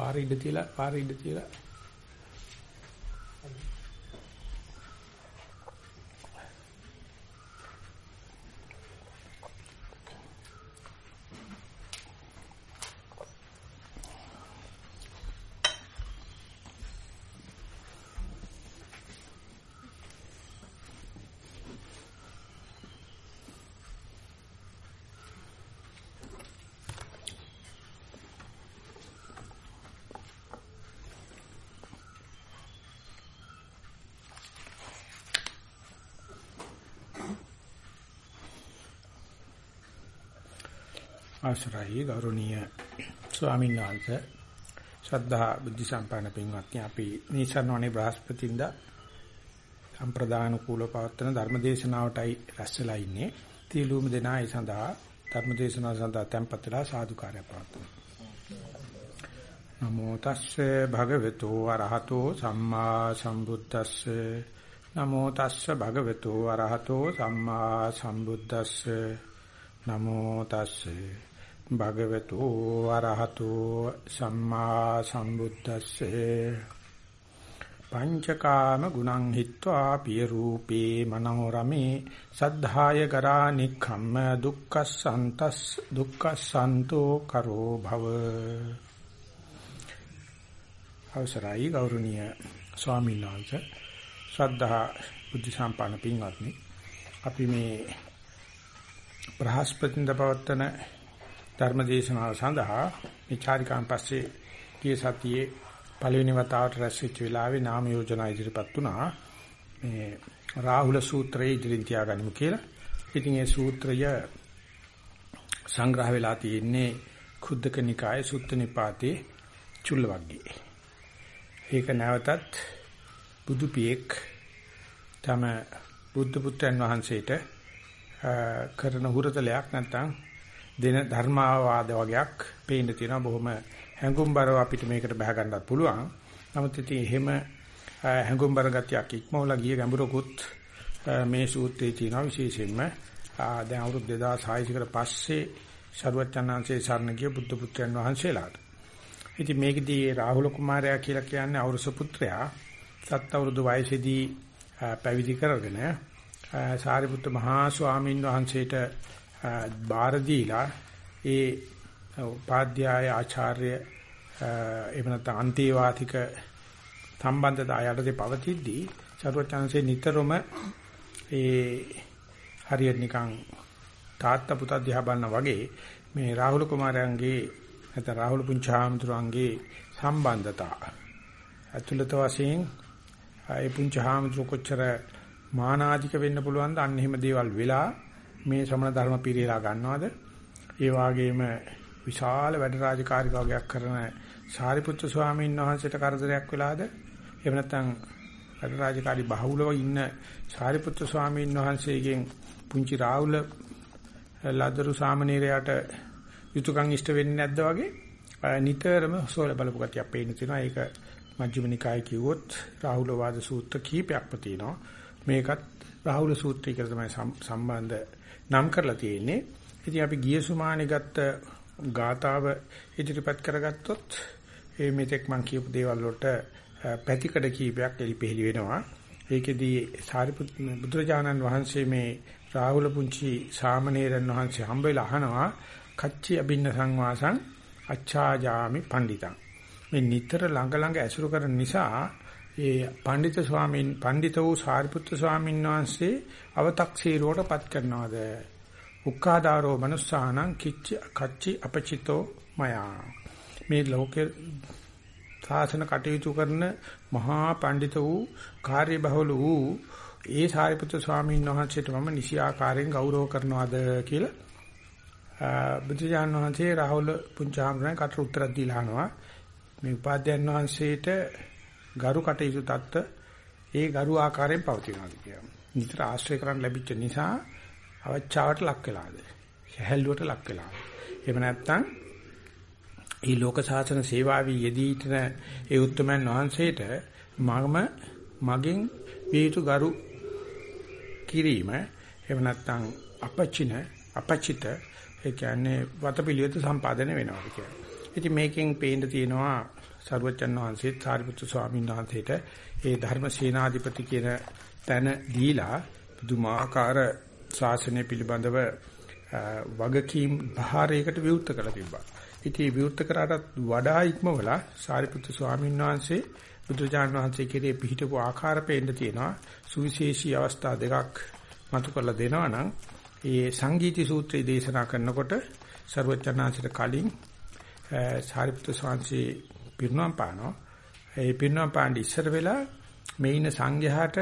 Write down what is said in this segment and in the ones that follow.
පාර ඉඳ තියලා පාර ඉඳ තියලා. අවසරයි ගෞරවනීය ස්වාමීන් වහන්සේ ශ්‍රද්ධා බුද්ධ සම්පන්න පින්වත්නි අපි නිසරණවනේ බ්‍රහස්පතින්ද සම්ප්‍රදාන කූල පවත්වන ධර්මදේශනාවටයි රැස්ලා ඉන්නේ. තීලුම දෙනා ඒ සඳහා ධර්මදේශනාව සඳහා tempත් වෙලා සාදුකාරය පවත්වමු. නමෝ තස්සේ භගවතු වරහතෝ සම්මා සම්බුද්දස්සේ නමෝ තස්සේ භගවතු වරහතෝ සම්මා සම්බුද්දස්සේ නමෝ තස්සේ භගවතු ආරහතෝ සම්මා සම්බුද්දස්සේ පංචකාම ගුණං හිත්වා පිය රූපේ මනෝරමේ සද්ධාය කරා නික්ඛම්ම දුක්ඛසන්තස් දුක්ඛසන්තෝ කරෝ භව. අවසරයි ගෞරවනීය ස්වාමීන් වහන්සේ. ශ්‍රද්ධා බුද්ධ සම්පන්න පින්වත්නි අපි මේ බ්‍රහස්පතින්ද පවත්තන ධර්මදේශනාව සඳහා විචාරිකාන් පස්සේ ගිය සතියේ පළවෙනි වතාවට රැස්වෙච්ච වෙලාවේ නාම යෝජනා ඉදිරිපත් වුණා. මේ රාහුල සූත්‍රයේ ඉදිරින් තියාගනිමු කියලා. ඉතින් ඒ සූත්‍රය සංග්‍රහ වෙලා තියෙන්නේ කුද්දක නිකායේ සුත්ත නිපාතේ චුල්ල වර්ගයේ. ඒක නැවතත් බුදු පියෙක් තම බුද්ධ පුත්‍රයන් වහන්සේට කරන හුරතලයක් නැත්නම් දෙන ධර්මාවාද වගේක් පේන්න තියෙනවා බොහොම හැඟුම්බරව අපිට මේකට බහ ගන්නත් පුළුවන්. නමුත් ඉතින් එහෙම හැඟුම්බර ගතියක් ඉක්මවලා ගිය ගැඹුරකුත් මේ සූත්‍රයේ තියෙනවා විශේෂයෙන්ම දැන් අවුරුදු 2600 කට පස්සේ ශරුවචනාංශයේ සරණ ගිය බුද්ධ පුත්‍රයන් වහන්සේලාට. ඉතින් මේකදී රාහුල කුමාරයා කියලා කියන්නේ අවුරුස පුත්‍රයා සත් අවුරුදු වයසේදී පැවිදි කරගෙන සාරිපුත්ත මහා ස්වාමීන් වහන්සේට බාර දීලා ඒ උපාධ්‍යාය ආචාර්ය එහෙම නැත්නම් අන්තිවාතික සම්බන්ධතාවය යටතේ පවතිද්දී චරවචාන්සේ නිතරම ඒ හරියට නිකන් තාත්තා පුතා දිහා බලන වගේ මේ රාහුල කුමාරයන්ගේ නැත්නම් රාහුල පුංචාමතුරුන්ගේ සම්බන්ධතා අතුලත වශයෙන් ඒ පුංචාමතුරු කොච්චර මානාධික වෙන්න පුළුවන්ද අන්න එහෙම දේවල් වෙලා මේ ශ්‍රමණ ධර්ම පිරීලා ගන්නවද? ඒ වගේම විශාල වැඩ රාජකාරී වගේක් කරන සාරිපුත්‍ර ස්වාමීන් වහන්සේට කරදරයක් වෙලාද? එහෙම නැත්නම් වැඩ රාජකාරී බහුලව ඉන්න සාරිපුත්‍ර ස්වාමීන් වහන්සේගෙන් පුංචි රාහුල ලදරු සාමණේරයාට යුතුයකම් ඉෂ්ට වෙන්නේ නැද්ද වගේ නිතරම සෝල බලපු කතියක් පේන්න තියෙනවා. ඒක මජ්ක්‍ධිම නිකායේ කිව්වොත් රාහුල වාද සූත්‍ර කීපයක්ම තියෙනවා. මේකත් රාහුල සූත්‍රය කියලා තමයි සම්බන්ධ නම් කරලා තියෙන්නේ. ඉතින් අපි ගිය සුමානේ ගත්ත ගාතාව ඉදිරිපත් කරගත්තොත් ඒ මෙතෙක් මම කියපු දේවල් වලට පැතිකඩ කීපයක් එලිපෙහෙලි වෙනවා. ඒකෙදී සාරිපුත් බුදුරජාණන් වහන්සේ මේ රාහුල පුංචි සාමණේරයන් වහන්සේ හම්බ වෙලා අහනවා කච්චි අබින්න සංවාසං අච්ඡාජාමි පණ්ඩිතං මේ නිතර ළඟ ළඟ ඇසුරු කරන නිසා ඒ පඬිත ස්වාමීන් පඬිත වූ සාරිපුත්‍ර ස්වාමීන් වහන්සේ අව탁සීරුවට පත් කරනවාද උක්කාදාරෝ මනුස්සානං කිච්ච කච්චි අපචිතෝ මයා මේ ලෝකේ සාසන කටයුතු කරන මහා පඬිත වූ කාර්යබහුල වූ ඒ සාරිපුත්‍ර ස්වාමීන් වහන්සේට මම නිසි ආකාරයෙන් ගෞරව කරනවාද කියලා බුදුජානක වහන්සේ රාහුල පුංචාමරණ කට උත්තර දීලා අහනවා මේ උපාධ්‍යයන් වහන්සේට ගරු කටයුතු தත්ත ඒ ගරු ආකාරයෙන් පවතිනවා කියනවා. නිතර ආශ්‍රය කරන් ලැබිච්ච නිසා අවචාවට ලක් වෙලාද? හැල්ලුවට ලක් වෙලාද? එහෙම නැත්නම් මේ ලෝක සාසන සේවාවේ යෙදී සිටින ඒ උත්තමයන් වහන්සේට මම මගෙන් වේතු ගරු කිරීම එහෙම නැත්නම් අපචින අපචිත ඒ කියන්නේ වතපිලිවෙත සම්පාදනය වෙනවා කියලා. ඉතින් මේකෙන් පේන්න තියෙනවා සරුවචන් වහන්සේත් සාරිපුත්තු ස්වාමීන් වහන්සේට ඒ ධර්ම සේනාධිපති කියන තැන දීලා පුදුමාකාර ශාසනය පිළිබඳව වගකීම් භාරයකට විවෘත කළ තිබ්බා. ඉතින් විවෘත කරාටත් වඩා ඉක්මවලා සාරිපුත්තු ස්වාමීන් වහන්සේ බුදුජාණන් වහන්සේ කෙරේ පිහිටපු ආකාර පෙන්න තියෙනවා. සුවිශේෂී අවස්ථා දෙකක් මතු කරලා දෙනවා නම් ඒ සංගීති සූත්‍රය දේශනා කරනකොට ਸਰවචනාංශයට කලින් සාරිපුත්‍ර ස්වාමීන් පිරිනවම් පානවා. ඒ පිරිනවම් පාන්න ඉස්සර වෙලා මේ ඉන්න සංඝයාට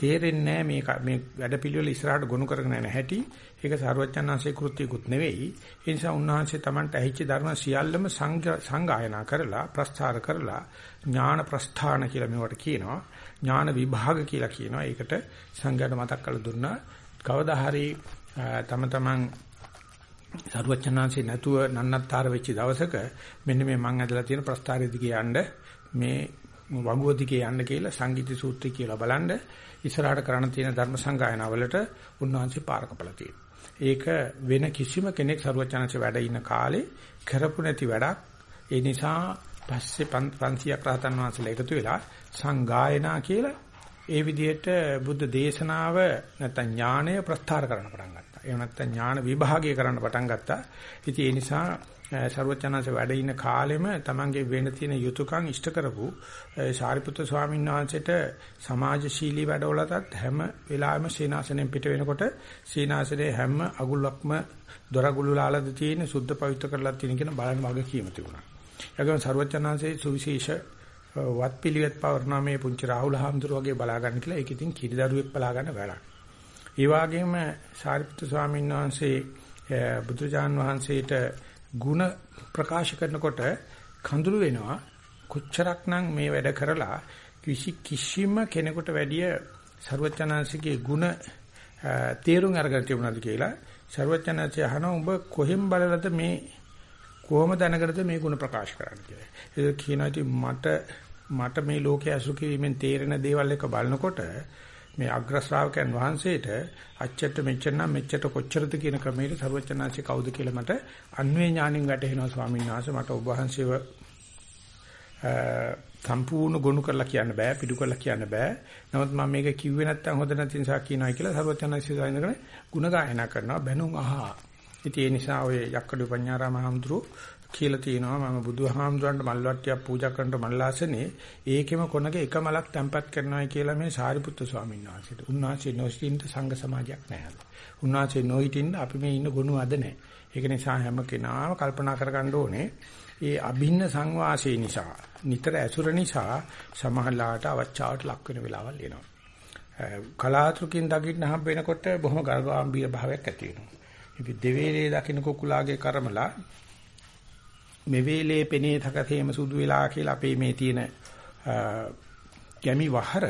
තේරෙන්නේ මේ මේ වැඩපිළිවෙල ඉස්සරහට ගොනු කරගෙන යන හැටි. ඒක සාරවත්චන්හන්සේ කෘත්‍යකුත් නෙවෙයි. ඒ නිසා උන්වහන්සේ Tamanට ඇහිච්ච ධර්ම සියල්ලම සංගායනා කරලා ප්‍රස්ථාර කරලා ඥාන ප්‍රස්ථාන කියලා මේවට කියනවා. ඥාන විභාග කියලා කියනවා. ඒකට සංඝයාට මතක් කරලා දුන්නා. කවදා හරි තම තමන් සරුවචනාංශේ නැතුව නන්නත්තර වෙච්ච දවසක මෙන්න මේ මං ඇදලා තියෙන ප්‍රස්ථාරය දිගේ යන්න මේ වගුව දිගේ යන්න කියලා සංගීත සූත්‍රය කියලා බලන්න. ඉස්සරහට කරන්න තියෙන ධර්ම සංගායනාවලට උන්වහන්සේ පාරකපල තියෙනවා. ඒක වෙන කිසිම කෙනෙක් සරුවචනාංශ වැඩ ඉන්න කාලේ කරපු නැති වැඩක්. ඒ නිසා පස්සේ 500ක් රහතන් වහන්සේලා එකතු වෙලා සංගායනා කියලා ඒ විදිහට බුද්ධ දේශනාව නැත්නම් ඥාණය ප්‍රස්ථාර කරන්න පටන් ගත්තා. එහෙම නැත්නම් ඥාන විභාගය කරන්න පටන් ගත්තා. ඉතින් ඒ නිසා ਸਰවචනanse වැඩ ඉන කාලෙම තමන්ගේ වෙන තියෙන යුතුයකම් ඉෂ්ට කරපු සාරිපුත්‍ර ස්වාමීන් වහන්සේට සමාජශීලී වැඩවලටත් හැම වෙලාවෙම සීනාසනෙන් පිට වෙනකොට සීනාසනේ හැම අගුලක්ම දොරගුළු ලාලද තියෙන සුද්ධ පවිත්‍ර කරලා තියෙන කියන බලන් වගේ කීම තිබුණා. ඒකම ਸਰවචනanse සුවිශේෂ වත්පිළිවෙත් පවර්ණා මේ පුංචි රාහුල හාමුදුරුව වගේ බලා ගන්න කියලා ඒක ඉතින් කිරිදරුවෙක් බලා ගන්න වැඩක්. ඒ වගේම සාරිපුත්‍ර ස්වාමීන් වහන්සේ බුදුජාන් වහන්සේට ಗುಣ ප්‍රකාශ කරනකොට කඳුළු වෙනවා කොච්චරක්නම් මේ වැඩ කරලා කිසි කිසිම කෙනෙකුට වැඩිය ਸਰවචනාංශිකේ ಗುಣ තේරුම් අරගෙන තිබුණාද කියලා ਸਰවචනාංශය අහනවා උඹ කොහෙන් බලලද මේ කොහොම දැනගනද මේ ಗುಣ ප්‍රකාශ කරන්න කියලා. ඒක කියනවා ඉතින් මට මට මේ ලෝකයේ අසුඛ වීමෙන් තේරෙන දේවල් එක බලනකොට මේ අග්‍ර ශ්‍රාවකයන් වහන්සේට අච්චට මෙච්චර නම් මෙච්චර කොච්චරද කියන ක්‍රමයට සර්වචනාංශي කවුද කියලා මට අන්වේ ඥාණයෙන් වැටහෙනවා ස්වාමීන් වහන්සේ. මට ඔබ වහන්සේව සම්පූර්ණ ගොනු කරලා කියන්න බෑ පිටු කරලා කියන්න බෑ. නමුත් මම මේක කිව්වේ නැත්තම් හොඳ නැති නිසා කියනවා කියලා සර්වචනාංශي සායනකන ಗುಣ ගායනා කරනවා. බැනුම් අහා. ඉතින් ඒ නිසා ඔය යක්කඩු පඤ්ඤාරාම හඳුරු කියලා තියෙනවා මම බුදුහාමුදුරන්ට මල් වට්ටියක් පූජා කරනට මල්ලාසනේ ඒකෙම කොනක එක මලක් තැම්පත් කරනවා කියලා මේ සාරිපුත්තු ස්වාමීන් වහන්සේට. උන්වහන්සේ නොසිටින්න සංඝ සමාජයක් නැහැ. උන්වහන්සේ නොහිටින්න අපි මේ ඉන්න ගුණ අද නැහැ. ඒක නිසා හැම කෙනාම කල්පනා කරගන්න ඕනේ ඒ අභින්න සංවාසය නිසා නිතර ඇසුර නිසා සමහරලාට අවචාවට ලක් වෙන වෙලාවල් එනවා. කලාතුරකින් දකින්න හම්බ වෙනකොට බොහොම ගර්භාම්බීර භාවයක් ඇති වෙනවා. ඉතින් දෙවේලේ දකින්න කුකුලාගේ කර්මලා මෙවේලේ පෙනේ තකතේම සුදු වෙලා කියලා අපේ මේ තියෙන ගැමි වහර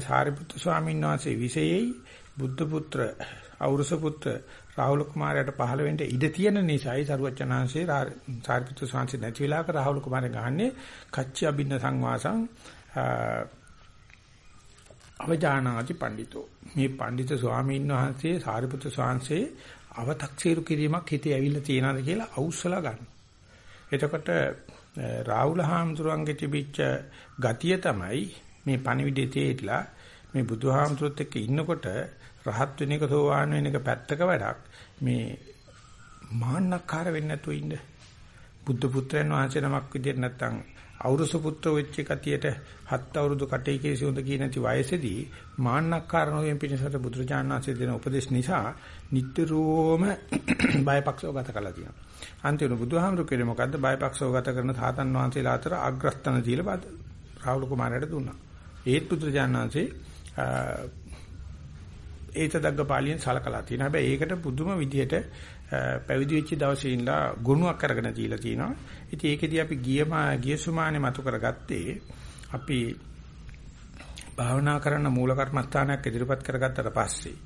සාරිපුත්තු ස්වාමීන් වහන්සේ විශේෂයි බුද්ධ පුත්‍ර අවුරුස පුත්‍ර රාහුල කුමාරයාට පහළ වෙන්න ඉඩ තියෙන නිසායි සරුවචනාංශේ සාරිපුත්තු ස්වාමීන් නැති වෙලාවක රාහුල කුමාරයා ගහන්නේ කච්චි අබින්න සංවාසං අවජානාති පඬිතෝ මේ පඬිත ස්වාමීන් වහන්සේ සාරිපුත්තු ස්වාමීන්සේ අව탁සීරු කිරීමක් හිතේ ඇවිල්ලා තියනවාද කියලා අවුස්සලා ගන්න. එතකොට රාහුල හාමුදුරන්ගේ තිබිච්ච ගතිය තමයි මේ පණිවිඩේ තේරිලා මේ බුදුහාමුදුරුත් එක්ක ඉන්නකොට රහත් වෙන එක සෝවාන් වෙන එක පැත්තක වැඩක් මේ මාන්නක්කාර වෙන්නේ නැතුව ඉන්න බුද්ධ පුත්‍රයන් වහන්සේ නමක් විදිහට නැත්තම් අවුරුසු පුත්‍ර වෙච්ච කතියට හත් අවුරුදු කටේ කේසියොඳ කියන නැති වයසේදී මාන්නක්කාර නොවෙන් පිටසට බුදුරජාණන් වහන්සේ දෙන උපදේශ නිසා නිට්ටරෝම බයපක්ෂව ගත කළා තියෙනවා. අන්තිම බුදුහාමුදුරු කෙරේ මොකද්ද බයපක්ෂව ගත කරන සාතන් වහන්සේලා අතර අග්‍රස්තන දීලා බද රාහුල කුමාරයාට දුන්නා. ඒත් බුදුරජාණන් වහන්සේ ඒත දග්ගපාලියෙන් සලකලා තියෙනවා. හැබැයි ඒකට පුදුම විදියට පැවිදි වෙච්ච දවසේ ඉඳලා ගුණයක් අරගෙන දීලා තිනවා. ඉතින් ඒකෙදී අපි ගියම ගියසුමානේ මතු කරගත්තේ අපි භාවනා කරන මූල කර්මස්ථානයක් ඉදිරිපත් කරගත්තට පස්සේ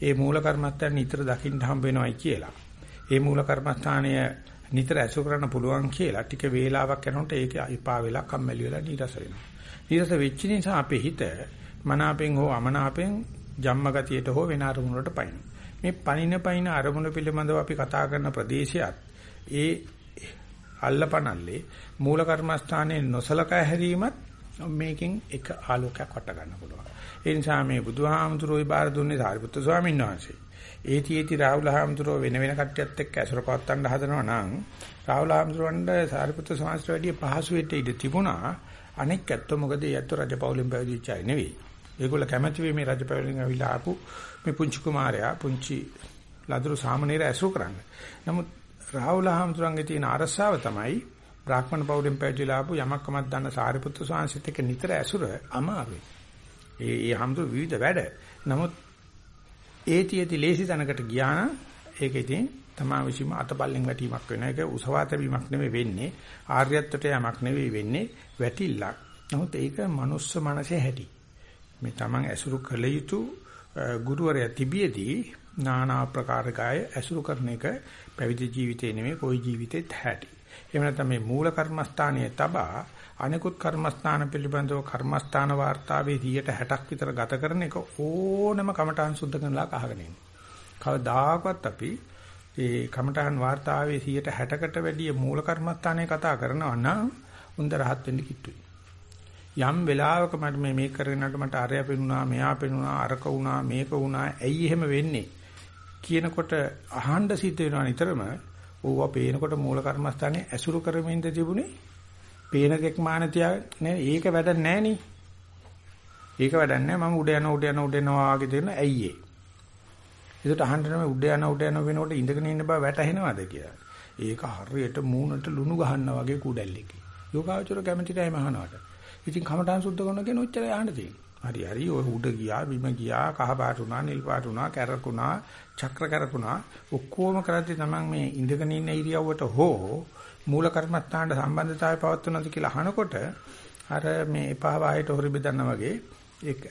ඒ මූල කර්මස්ථාන නිතර දකින්න හම්බ වෙනවයි කියලා. ඒ මූල කර්මස්ථානය නිතර ඇසුර කරන්න පුළුවන් කියලා ටික වේලාවක් යනකොට ඒක එපා වෙලා කම්මැලි වෙලා නීරස වෙනවා. නීරස වෙච්ච නිසා අපේ හිත මනාපෙන් හෝ අමනාපෙන් ජම්ම ගතියට හෝ වෙන අරමුණකට පයින්නවා. මේ පණින පයින් අරමුණ පිළිබඳව අපි කතා කරන ප්‍රදේශයත් ඒ අල්ලපනල්ලේ මූල කර්මස්ථානයේ නොසලකා හැරීමත් මේකෙන් එක ආලෝකයක් වට ගන්න පුළුවන්. ඒ නිසා මේ බුදුහාමුදුරුවෝ බාර දුන්නේ සාරිපුත්‍ර ස්වාමීන් වහන්සේ. ඒතිේති රාහුල හාමුදුරුවෝ වෙන වෙන කට්ටියත් එක්ක ඇසුර පවත්තන්න හදනවා නම් රාහුල හාමුදුරුවන්ට සාරිපුත්‍ර ස්වාමීන් වහන්සේ පහසු වෙට ඉඳ තිබුණා. අනෙක් ඇත්ත මොකද ඒ ඇත්ත රජපෞලෙන් පැවිදිච්ච අය නෙවෙයි. ඒගොල්ල කැමැති වෙයි මේ රජපෞලෙන් අවිලා ආපු මේ පුංචි කුමාරයා පුංචි ලදරු සාමණේර ඇසුරු කරන්න. නමුත් රාහුල හාමුදුරන්ගේ තියෙන අරසාව තමයි බ්‍රාහ්මණ පෞඩෙන් පැවිදිලා ආපු යමක්කමක් දන්න සාරිපුත්‍ර ස්වාමීන් එක්ක නිතර ඇසුර අමාරුයි. ඒ ඒ හාමුදුර විවිධ වැඩ. නමුත් ඒතියති ලේසි තැනකට ගියා නම් ඒක ඉතින් තමා විසින්ම අතපල්ලෙන් වැටීමක් වෙන එක උසවා තැබීමක් නෙමෙයි වෙන්නේ ආර්යත්වයට යමක් නෙවෙයි වෙන්නේ වැටිල්ලක්. නමුත් ඒක මනුස්ස මනසේ හැටි. මේ තමන් ඇසුරු කළ යුතු ගුරුවරයා තිබියදී নানা ආකාර කාය ඇසුරු කරන එක පැවිදි ජීවිතේ නෙමෙයි කොයි ජීවිතෙත් හැටි. එහෙම නැත්නම් මේ මූල කර්මස්ථානයේ තබා අනිකුත් කර්මස්ථාන පිළිබඳව කර්මස්ථාන වාර්තාවේ 60ක් විතර ගත කරන එක ඕනම කමඨාන් සුද්ධ කරනලා අහගෙන ඉන්නේ. කවදාකවත් අපි ඒ කමඨාන් වාර්තාවේ 60කට වැඩිය මූල කර්මස්ථානයේ කතා කරනවා නම් උන්ද රහත් වෙන්න කිට්ටුයි. යම් වෙලාවක මට මේ මේක කරගෙනට මට අරය පෙනුණා මෙයා පෙනුණා අරක වුණා මේක වුණා ඇයි එහෙම වෙන්නේ කියනකොට අහන්න සිද්ධ වෙනවා නිතරම ඕවා පේනකොට මූල කර්මස්ථානේ ඇසුරු කරමින්ද තිබුණේ පේන දෙක් මාන තියාගෙන ඒක වැඩක් නැහැ නේ. ඒක වැඩක් නැහැ මම උඩ යන උඩ යන උඩ යනවා වගේ දෙන ඇයි ඒ? ඒකට අහන්න නම් උඩ යන උඩ යන වෙනකොට ඉඳගෙන ඉන්න බව වැටහෙනවද කියලා. ඒක හරියට මූණට ලුණු ගහනවා වගේ කුඩැල්ලෙක්. යෝගාචර කැමති නැහැ මහානවට ඉතින් කමඨාන් සුද්ධ කරන කෙනෙක් ඔච්චර යහන්න තියෙනවා. හරි හරි. ඔය උඩ ගියා බිම ගියා කහ පාට උනා නිල් පාට උනා කැරකුණා චක්‍ර කැරකුණා. ඔක්කොම කරද්දී තමන් මේ ඉඳගෙන ඉන්න ඉරියව්වට හෝ මූල කර්මස්ථානට සම්බන්ධතාවය පවත්වනවාද කියලා අහනකොට අර මේ එපා වායට හොරි බෙදන්න වගේ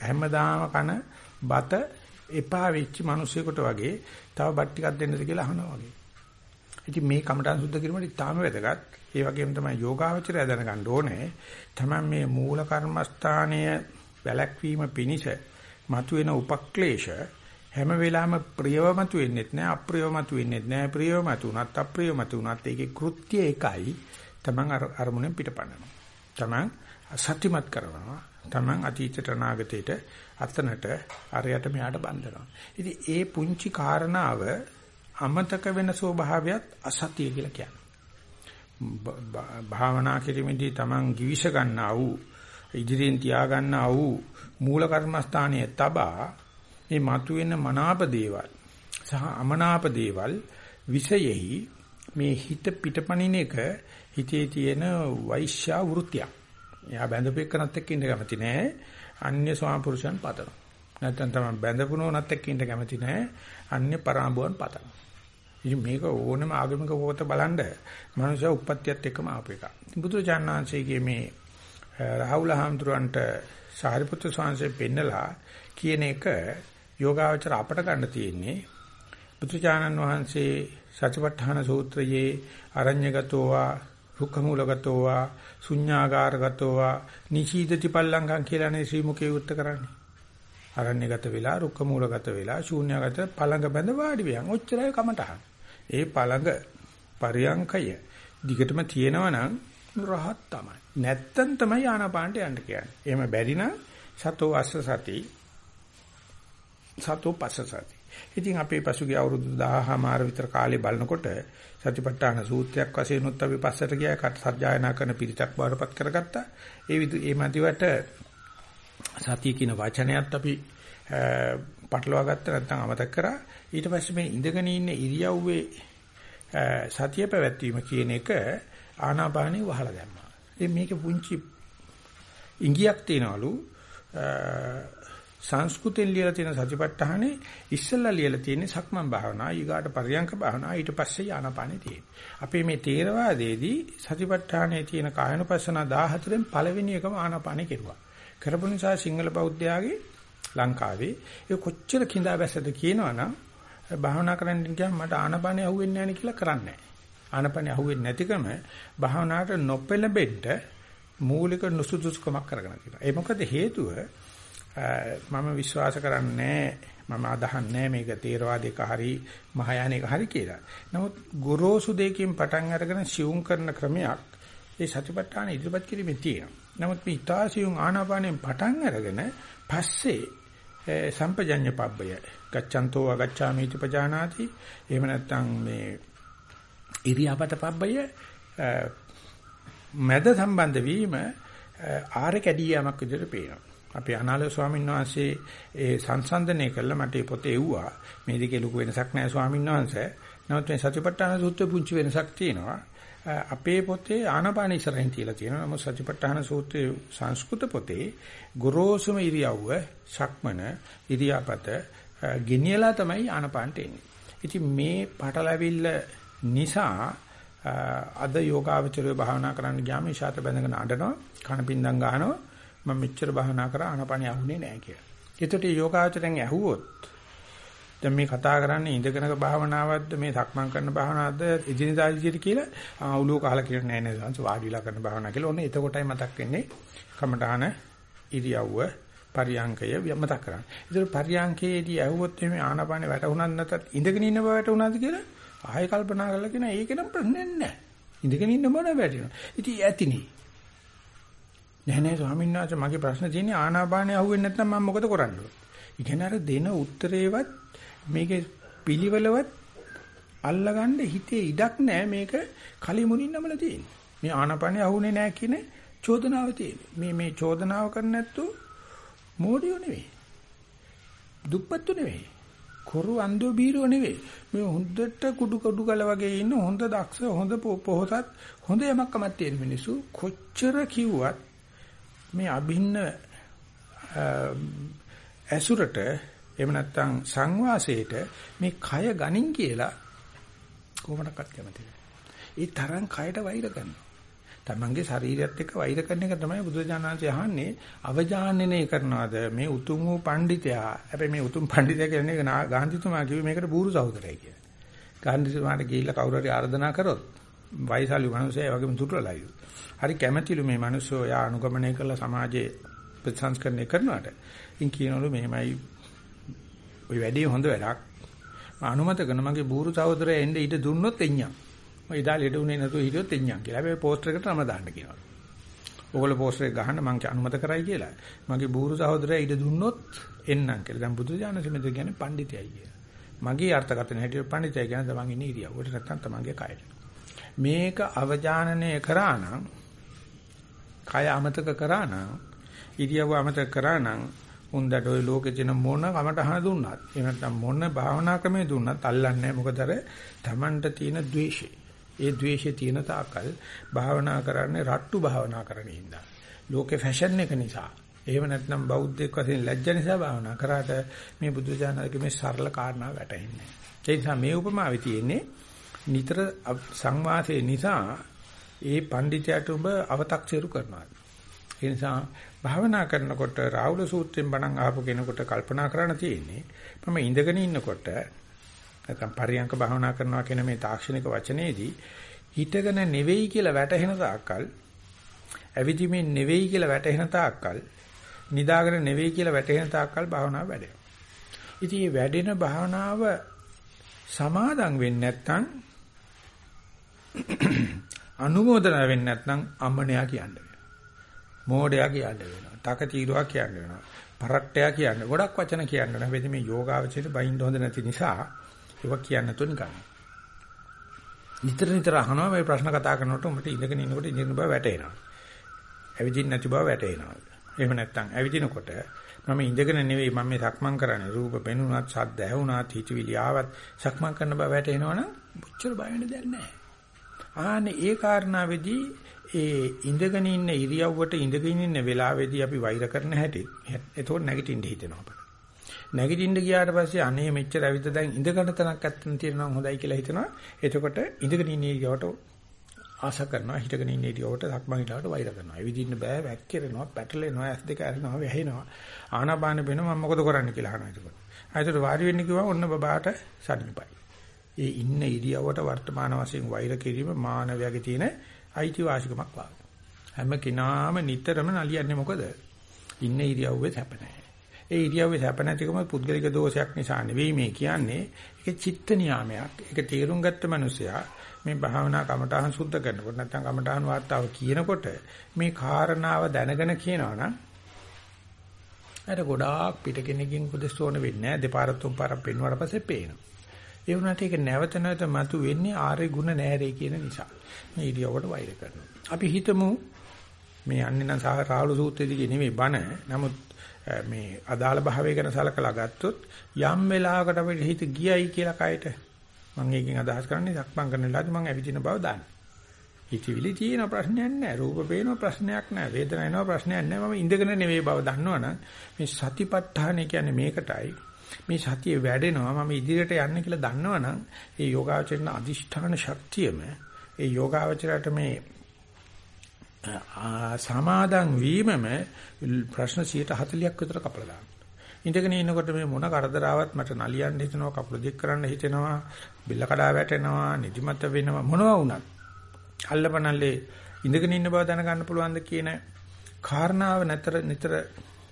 හැමදාම කන බත එපා වෙච්ච මිනිසෙකුට වගේ තව බත් ටිකක් දෙන්නද කියලා අහනවා වගේ. ඉතින් මේ කමඨාන් සුද්ධ කිරීමට ඉතාම වැදගත්. ඒ වගේම තමයි යෝගාවචරය දැනගන්න ඕනේ. තමයි මේ මූල කර්මස්ථානය වැළැක්වීම පිණිස මතුවෙන උපක්ලේශ හැම වෙලාවෙම ප්‍රියවමතු වෙන්නෙත් නෑ අප්‍රියවමතු වෙන්නෙත් නෑ. ප්‍රියවමතුණත් අප්‍රියවමතුණත් ඒකේ කෘත්‍ය එකයි තමන් අරමුණෙන් පිටපන්නනවා තමන් සත්‍යමත් කරනවා. තමන් අතීතයට අනාගතයට අතනට අරයට මෙහාට බඳිනවා. ඉතින් ඒ පුංචි කාරණාව අමතක වෙන ස්වභාවයත් අසතිය කියලා කියනවා. භාවනා කිරීමේදී Taman givisha ගන්නා වූ ඉදිරියෙන් තියා ගන්නා වූ මූල කර්මස්ථානයේ තබා මේ මතුවෙන මනාප දේවල් සහ අමනාප දේවල් විෂයෙහි මේ හිත පිටපණින එක හිතේ තියෙන වෛශ්‍යා වෘත්තියක්. එයා බැඳපෙන්නත් එක්ක ඉඳ කැමති නෑ. අන්‍ය ස්වාමපුරුෂයන් පතන. නැත්තම් තමයි බැඳපුණෝනත් එක්ක ඉඳ කැමති නෑ. අන්‍ය පරාඹුවන් පතන. ඉතින් මේක ඕනම ආගමික පොත බලන්න මනුෂ්‍ය උප්පත්තියත් එක්කම ආපු එක. බුදුචානන්සේගේ මේ රාහුල හාමුදුරන්ට සාරිපුත්‍ර ස්වාමීන් පෙන්නලා කියන එක යෝගාවචර අපට ගන්න තියෙන්නේ බුදුචානන් වහන්සේ සතිපට්ඨාන සූත්‍රයේ අරඤ්‍යගතෝවා රුක්ඛමූලගතෝවා ශුඤ්ඤාගාරගතෝවා නිචීදති පල්ලංකම් කියලානේ ශ්‍රී මුකේ උත්තර කරන්නේ. අරණ්‍යගත වෙලා රුක්ඛමූලගත වෙලා ශූන්‍යගත පළඟ බඳ වාඩි වියන්. ඔච්චරයි කමටහන්. ඒ පළඟ පරියංකය දිගටම තියෙනවා නම් රහත් තමයි. නැත්තම් තමයි ආනාපානට යන්න කියන්නේ. එහෙම බැරි නම් සතෝ අස්ස සති සතෝ පස්ස සති. ඉතින් අපේ පසුගිය අවුරුදු 1000මාර විතර කාලේ බලනකොට සතිපට්ඨාන සූත්‍රයක් වශයෙන් උත් අපි පස්සට ගියා කට සත්‍යයනා කරන පිරිසක් බවටපත් කරගත්තා. ඒ විදු ඒ මැදිවට සතිය කියන වචනයත් අපි පටලවා ගත්ත නැත්නම් අමතක කරා. ඊට පස්සේ මේ ඉඳගෙන ඉන්න ඉරියව්වේ සතිය පැවැත්වීම කියන එක ආනාපානෙ වහලා දැම්මා. ඉතින් මේකේ පුංචි ඉංගියක් තියනවලු සංස්කෘතෙන් ලියලා තියෙන සතිපට්ඨානේ ඉස්සෙල්ලා ලියලා තියෙන්නේ සක්මන් භාවනා ඊගාට පරියංක භාවනා ඊට පස්සේ ආනාපානෙ තියෙන්නේ. අපේ මේ තේරවාදයේදී සතිපට්ඨානේ තියෙන කායනුපස්සන 14න් පළවෙනි එකම ආනාපානෙ කෙරුවා. කරපු නිසා සිංහල බෞද්ධයාගේ ලංකාවේ ඒ කොච්චර කිඳා බැසද කියනවනම් භාවනා කරන්න ගියාම මට ආනපනේ අහුවෙන්නේ නැහැ කියලා කරන්නේ ආනපනේ අහුවෙන්නේ නැතිකම භාවනාවට නොපෙළඹෙන්න මූලික නුසුදුසුකමක් කරගෙන තියෙනවා. ඒ මොකද හේතුව මම විශ්වාස කරන්නේ මම අදහන්නේ මේක තේරවාදයක හරි මහායානික හරි කියලා. නමුත් ගොරෝසු දෙකකින් පටන් අරගෙන සියුම් කරන ක්‍රමයක් ඒ සතිපට්ඨාන ඉදිරිපත් කිරීමේ තියෙනවා. නමුත් මේ ඊතාසියුම් ආනාපානෙන් පටන් අරගෙන පස්සේ සම්පජඤ්ඤ පබ්බය ගච්ඡන්තෝ අගච්ඡාමි පජානාති එහෙම නැත්නම් මේ ඉරියාපත පබ්බය මැද සම්බන්ධ වීම ආර කැඩියාමක් විදිහට පේනවා. අපි අනාලය ස්වාමීන් වහන්සේ ඒ සංසන්දනය කළා මට මේ පොතේ එව්වා. මේ දෙකේ ලොකු වෙනසක් නැහැ ස්වාමීන් වහන්සේ. නමුත් මේ සතිපට්ඨාන සූත්‍රයේ පුංචි වෙනසක් තියෙනවා. අපේ පොතේ ආනාපාන ඉස්සරහින් තියලා තියෙනවා. නමුත් සතිපට්ඨාන සූත්‍රයේ සංස්කෘත පොතේ ගොරෝසුම ඉරියව්ව, සක්මන, ඉරියාපත ගෙනියලා තමයි ආනාපානට එන්නේ. ඉතින් මේ පටලැවිල්ල නිසා අද යෝගාවචරය භාවනා කරන්න ගියාම ඉෂාත බැඳගෙන අඬනවා, කන පින්දම් ගන්නවා. මම මෙච්චර භාවනා කරා ආනාපානිය අහුනේ නැහැ කියලා. ඒකට යෝගාවචරයෙන් ඇහුවොත් දැන් මේ කතා කරන්නේ ඉඳගෙනක භාවනාවක්ද මේ සක්මන් කරන භාවනාවක්ද එදිනදා විදියට කියලා ආවුලෝ කහලා කියන නෑ නෑ සංස වාඩිලා කරන භාවනාව කියලා. ඔන්න එතකොටයි මතක් වෙන්නේ කමඨාන ඉරියව්ව පරියංකය මතක් කරගන්න. ඒතර පරියංකයේදී ඇහුවොත් මේ ආනාපානේ වැටුණත් නැතත් ඉඳගෙන ඉන්න බව වැටුණාද කියලා ආයෙ කල්පනා කරලා කියන ඒක නම් ප්‍රශ්නයක් නෑ. ඉඳගෙන ඉන්න මොන වැටෙනවා. ඉතින් ඇතිනේ. නෑ නෑ ස්වාමීන් වහන්සේ මගේ ප්‍රශ්න තියෙන්නේ ආනාපානේ අහුවෙන්නේ නැත්නම් මම මොකද කරන්නේ? ඉගෙන අර දෙන උත්තරේවත් මේකේ පිළිවෙලවත් අල්ලගන්න හිතේ ඉඩක් නැහැ මේක කලිමුණින් නමල තියෙන්නේ. මේ ආනාපානේ අහුනේ නැහැ කියන චෝදනාව තියෙන්නේ. මේ මේ චෝදනාව කරන්නේ නැත්තු මෝඩියෝ නෙවෙයි. දුප්පත්තු නෙවෙයි. කොරු අන්දෝ බීරෝ නෙවෙයි. මේ හොඳට කුඩු කුඩු ගල වගේ ඉන්න හොඳ දක්ෂ හොඳ පොහොසත් හොඳ යමක්කමක් තියෙන මිනිස්සු කොච්චර කිව්වත් මේ අභින්න ඇසුරට එහෙම නැත්නම් සංවාසයට මේ කය ගනින් කියලා කොහොමඩක්වත් කැමති ඒ තරම් කයට වෛර කරනවා. තමන්ගේ ශරීරයත් එක්ක වෛර කරන එක තමයි බුදුජානනාංශය අහන්නේ අවජානනය කරනවාද මේ උතුම් වූ පඬිතයා. හැබැයි මේ උතුම් පඬිතයා කියන්නේ ගාන්ධිතුමා කිව්වේ මේකට බూరు සහෝදරයයි කියලා. ගාන්ධිතුමාට ගිහිල්ලා කවුරු හරි ආර්දනා කරොත් වයසාලු මිනිස්සයා වගේම තුටලයිලු. හරි කැමැතිලු මේ මිනිස්සු යා අනුගමනය කරලා සමාජයේ ප්‍රතිසංස්කරණය කරනවාට. ඉන් කියනවලු මෙහෙමයි ওই වැඩේ හොඳ වැඩක්. අනුමත කරන මගේ බూరు සහෝදරයා එන්න ඊට දුන්නොත් එඤ්ඤම්. මම ඉදා ලෙඩ උනේ නැතුව හිටියොත් එඤ්ඤම් කියලා. හැබැයි පෝස්ටර් එකට නම දාන්න කියනවා. ඔයගොල්ලෝ පෝස්ටර් එක ගහන්න මං අනුමත කරයි කියලා. මගේ බూరు සහෝදරයා ඊට දුන්නොත් එන්නම් කියලා. දැන් බුදුජානක මෙතන කියන්නේ පඬිතයයි කියලා. මගේ අර්ථකථන හැටියට පඬිතය කියන්නේ තමන් ඉන්නේ ඉරියව්වට නැත්තම් තමන්ගේ කයට. මේක අවජානනය කරා නම් කය අමතක කරා නම් ඉරියව්ව අමතක කරා නම් උන්දට ওই ලෝකේ තියෙන මොන කමටහන දුන්නත් එහෙම නැත්නම් මොන භාවනා ක්‍රමේ දුන්නත් අල්ලන්නේ මොකද අර Tamanට තියෙන द्वේෂය. ඒ द्वේෂය තියෙන තාකල් භාවනා කරන්නේ රට්ටු භාවනා කරන හින්දා. ලෝකේ ෆැෂන් එක නිසා. එහෙම නැත්නම් බෞද්ධයෙක් වශයෙන් ලැජ්ජ නිසා භාවනා කරාට මේ බුදුචානන්ගේ මේ සරල කාරණා වැටහෙන්නේ. ඒ නිසා මේ උපමාවේ තියෙන්නේ නිතර සංවාසයේ නිසා ඒ පඬිතයාට ඔබ අව탁සිරු කරනවා. ඒ නිසා භාවනා කරනකොට රාහුල සූත්‍රයෙන් බණන් අහපු කෙනෙකුට කල්පනා කරන්න තියෙන්නේ මම ඉඳගෙන ඉන්නකොට නැත්නම් පරියංක භාවනා කරනවා කියන මේ තාක්ෂණික වචනේදී හිටගෙන නෙවෙයි කියලා වැටහෙන තාක්කල් ඇවිදිමින් නෙවෙයි කියලා වැටහෙන තාක්කල් නිදාගෙන නෙවෙයි කියලා වැටහෙන තාක්කල් භාවනාව වැඩෙනවා. ඉතින් මේ වැඩෙන භාවනාව සමාදම් වෙන්නේ නැත්නම් අනුමೋದන වෙන්නේ නැත්නම් අම්මණයා කියන්නේ. මෝඩයා කියන්න වෙනවා. තකතිරුවා කියන්න වෙනවා. පරට්ටයා කියන්න. ගොඩක් වචන කියන්න වෙනවා. හැබැයි මේ යෝගාවචරයට බයින්ද හොඳ නැති නිසා ඒක කියන්න තුන නිකන්. නිතර නිතර අහනවා මේ ප්‍රශ්න කතා කරනකොට උඹට ඉඳගෙන ඉන්නකොට ඉඳින බව වැටේනවා. ඇවිදින්න නැති බව වැටේනවා. එහෙම නැත්නම් ඇවිදිනකොට මම ඉඳගෙන නෙවෙයි මම මේ සක්මන් කරන්නේ රූප පෙනුනත් ශබ්ද ඇහුණත් හිතවිලි ආවත් සක්මන් කරන බව වැටෙනවනම් මුච්චර බය වෙන්න දෙයක් නැහැ. ආනේ ඒ කාරණාවේදී ඒ ඉඳගෙන ඉන්න ඉරියව්වට ඉඳගෙන ඉන්න වෙලාවේදී අපි වෛර කරන හැටි එතකොට නැගිටින්න හිතෙනවා අපට. නැගිටින්න ගියාට පස්සේ අනේ මෙච්චර ඇවිත් දැන් ඉඳගන්න තැනක් ඇත්තන් තියෙනවා හොඳයි කියලා හිතනවා. එතකොට ඉඳගෙන ඉන්න ඉරියව්වට ආශ කරනවා හිටගෙන ඉන්න ඉරියව්වට සක්මන් ඉලාවට වෛර කරනවා. එවිදින්න බෑ වැක්කිරෙනවා පැටලෙනවා ඇස් දෙක අරිනවා වැහෙනවා. ආනාපාන වෙනවා මම මොකද කරන්න කියලා අහනවා එතකොට. ආයතට වාඩි වෙන්න කිව්වම ඔන්න බබාට සනීපයි. ඒ ඉන්න ඉරියව්වට වර්තමාන වශයෙන් වෛර කිරීම මානවයාගේ තියෙන අයිතිවාසිකමක් වාගේ. හැම කෙනාම නිතරම නලියන්නේ මොකද? ඉන්න ඉරියව්වේ තැප නැහැ. ඒ ඉරියව්වේ සැප නැතිකම පුද්ගලික දෝෂයක් නිසා නෙවෙයි මේ කියන්නේ. ඒක චිත්ත නියාමයක්. ඒක තේරුම් ගත්ත මිනිසයා මේ භාවනා කමඨහන් සුද්ධ කරනකොට නැත්නම් කමඨහන් වාර්තාව කියනකොට මේ කාරණාව දැනගෙන කියනවනම් අර ගොඩාක් පිට කෙනකින් උදෙස් ඕන වෙන්නේ නැහැ. දෙපාරක් තුන් පාරක් පෙන්වුවාට පස්සේ පේනවා. ඒ වුණාට ඒක නැවත නැවත මතු වෙන්නේ ආර්ය ගුණ නැහැරේ කියන නිසා. මේ ඉරියවට වෛර කරනවා. අපි හිතමු මේ යන්නේ නම් සහ රාහුල සූත්‍රයේදී නෙමෙයි බණ. නමුත් මේ අදාළ භාවය ගැන සලකලා ගත්තොත් යම් වෙලාවකට අපිට හිත ගියයි කියලා කයට මම ඒකෙන් අදහස් කරන්නේ සක්මන් කරන වෙලාවදී මම ඇවිදින බව දාන්න. හිතවිලි තියෙන ප්‍රශ්නයක් නැහැ. රූප පේන ප්‍රශ්නයක් නැහැ. වේදනා එනවා ප්‍රශ්නයක් නැහැ. මම ඉඳගෙන නෙවෙයි බව දන්නවනම් මේ සතිපට්ඨාන කියන්නේ මේකටයි. මේ සතිය වැඩෙනවා මම ඉදිරියට යන්න කියලා දන්නවනම් ඒ යෝගාචරණ අදිෂ්ඨාන ශක්තියම ඒ යෝගාචරයට මේ සමාදන් වීමම ප්‍රශ්න 140ක් විතර කපලා දානවා. ඉඳගෙන ඉන්නකොට මේ මොන කරදරාවක් මට නලියන්න හිතෙනවා කකුල දික් කරන්න හිතෙනවා බිල්ල කඩා වැටෙනවා නිදිමත වෙනවා මොනවා වුණත් අල්ලපනල්ලේ ඉඳගෙන ඉන්න බව දැනගන්න පුළුවන්ද කියන කාරණාව නැතර නිතර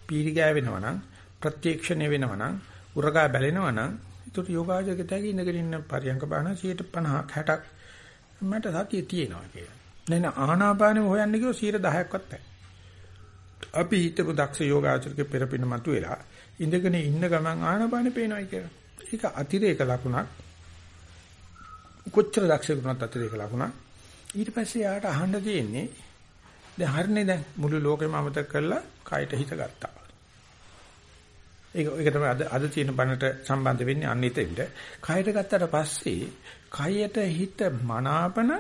පීරි ගෑවෙනවා නම් ප්‍රත්‍යක්ෂණය වෙනවා නම් උරගා බැලෙනවා නම් ඒකට යෝගාජක තැගි ඉඳගෙන ඉන්න පරියංග බාන 50ක් 60ක් මට සතිය තියෙනවා කියලා. නේන ආනාපානෙම හොයන්න ගියෝ 10%ක්වත් නැහැ. අපි හිතපු දක්ෂ යෝගාචරකේ පෙරපින මතුවෙලා ඉඳගෙන ඉන්න ගමන් ආනාපානෙ පේනවායි කියලා. ඒක අතිරේක ලකුණක්. කොච්චර දක්ෂකුණත් අතිරේක ලකුණක්. ඊට පස්සේ යාට අහන්න තියෙන්නේ දැන් හරිනේ දැන් මුළු ලෝකෙම අමතක කරලා කයට හිත ගත්තා. ඒක ඒක තමයි අද අද තියෙන බණට සම්බන්ධ වෙන්නේ අන්න එතෙන්ට. කයට ගත්තට පස්සේ කයට හිත මනාපන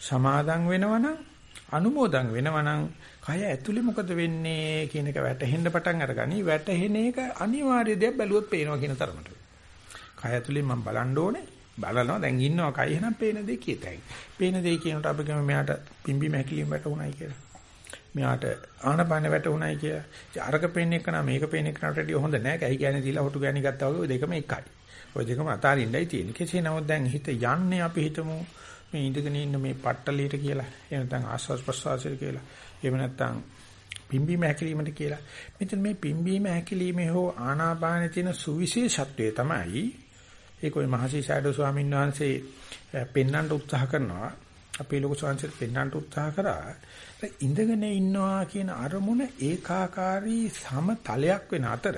සමාදන් වෙනවනම් අනුමෝදන් වෙනවනම් කය ඇතුලේ මොකද වෙන්නේ කියන එක වැටහෙන්න පටන් අරගනි. වැටහෙන එක අනිවාර්ය දෙයක් බැලුවොත් පේනවා කියන තරමට. කය ඇතුලේ මම බලන්න ඕනේ. බලනවා දැන් ඉන්නවා කයි එහෙනම් පේන දේ කියතයි. පේන දේ කියනකොට අපි කියමු මෙයාට පිම්බි මහැකිලිම වැටුණයි කියලා. මෙයාට ආනපාන වැටුණයි කියලා. ඉතින් අරක පේන්නේ කන මේක පේන්නේ කනට වඩා හොඳ නෑ. කයි කියන්නේ දීලා හොටු ගෑණි ගත්තා වගේ ඔය දෙකම එකයි. ඔය දෙකම අතාරින්නයි තියෙන්නේ. කෙසේ නමුත් දැන් හිත යන්නේ අපි හිතමු මේ ඉඳගෙන ඉන්න මේ පට්ටලියට කියලා. එහෙම නැත්නම් ආස්වාස් ප්‍රසවාසයට කියලා. එහෙම නැත්නම් පිම්බීම හැකිලීමට කියලා. මෙතන මේ පිම්බීම හැකිලීමේ හෝ ආනාපානයේ තියෙන සුවිශේෂත්වය තමයි ඒක ඔය මහසි සයඩෝ ස්වාමීන් වහන්සේ පෙන්වන්න උත්සාහ කරනවා. අපේ ලොකු සංසාරෙ පෙන්වන්න උත්සාහ කරා. ඉඳගෙන ඉන්නවා කියන අරමුණ ඒකාකාරී සමතලයක් වෙන අතර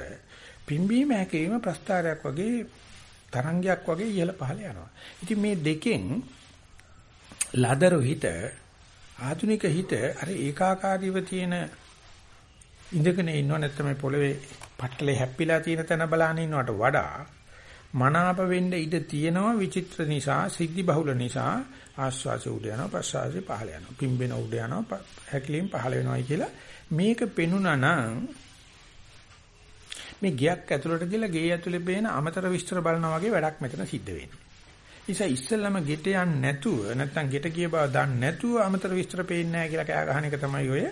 පිම්බීම හැකීම ප්‍රස්තාරයක් වගේ තරංගයක් වගේ ඉහළ පහළ යනවා. ඉතින් මේ දෙකෙන් ලදරු හිත ආධුනික හිත අර ඒකාකාරීව තියෙන ඉඳගෙන ඉන්නව නැත්නම් පොළවේ පටලේ හැප්පිලා තියෙන තැන බලන ඉන්නවට වඩා මනාප වෙන්න ඉඩ තියෙනවා විචිත්‍ර නිසා සිද්ධි බහුල නිසා ආස්වාසය උඩ යනවා ප්‍රසවාසය පහළ යනවා පිම්බෙන උඩ යනවා හැකිලින් පහළ වෙනවායි කියලා මේක පෙනුනා නම් මේ ගියක් ඇතුළට ගිහලා ගේ ඇතුලේ පේන අමතර විස්තර බලනවා වගේ වැඩක් මෙතන සිද්ධ වෙන්නේ. නිසා ඉස්සෙල්ලාම ගෙට යන්නේ නැතුව නැත්තම් ගෙට ගිය බව දන්නේ නැතුව අමතර විස්තර පේන්නේ නැහැ කියලා කෑ ගහන එක තමයි ඔය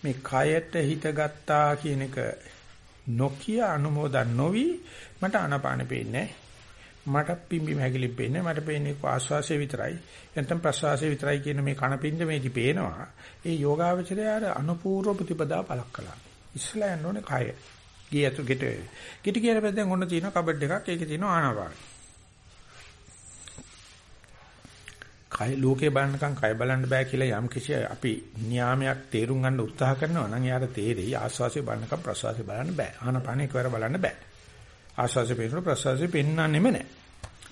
මේ කයට හිත ගත්තා කියන එක නොකිය අනුමෝදන් නොවි මට ආනාපානෙ පේන්නේ මට පිම්බීම හැකිලි පේන්නේ මට පේන්නේ ආශ්වාසය විතරයි. නැත්නම් ප්‍රශ්වාසය විතරයි කියන මේ කන පින්ද මේදි පේනවා. ඒ යෝගාවචරය අර අනුපූර්ව ප්‍රතිපදා පලක් කළා. ඉස්සලා යන්න ඕනේ කය. ගිය යතු ගෙට. ගෙට කියලා පස්සේ ඔන්න තියෙන කබඩ් එකක්. ඒකේ තියෙන ආනාපාන. කය ලෝකේ බලනකම් කය බලන්න බෑ කියලා යම් කිසි අපි නියාමයක් තේරුම් ගන්න උත්සාහ කරනවා නම් යාට තේරෙයි ආස්වාසිය බලනකම් ප්‍රසවාසිය බලන්න බෑ. ආනාපාන එකවර බලන්න බෑ. ආස්වාසිය පේනකොට ප්‍රසවාසිය පෙන්වන්නෙම නෑ.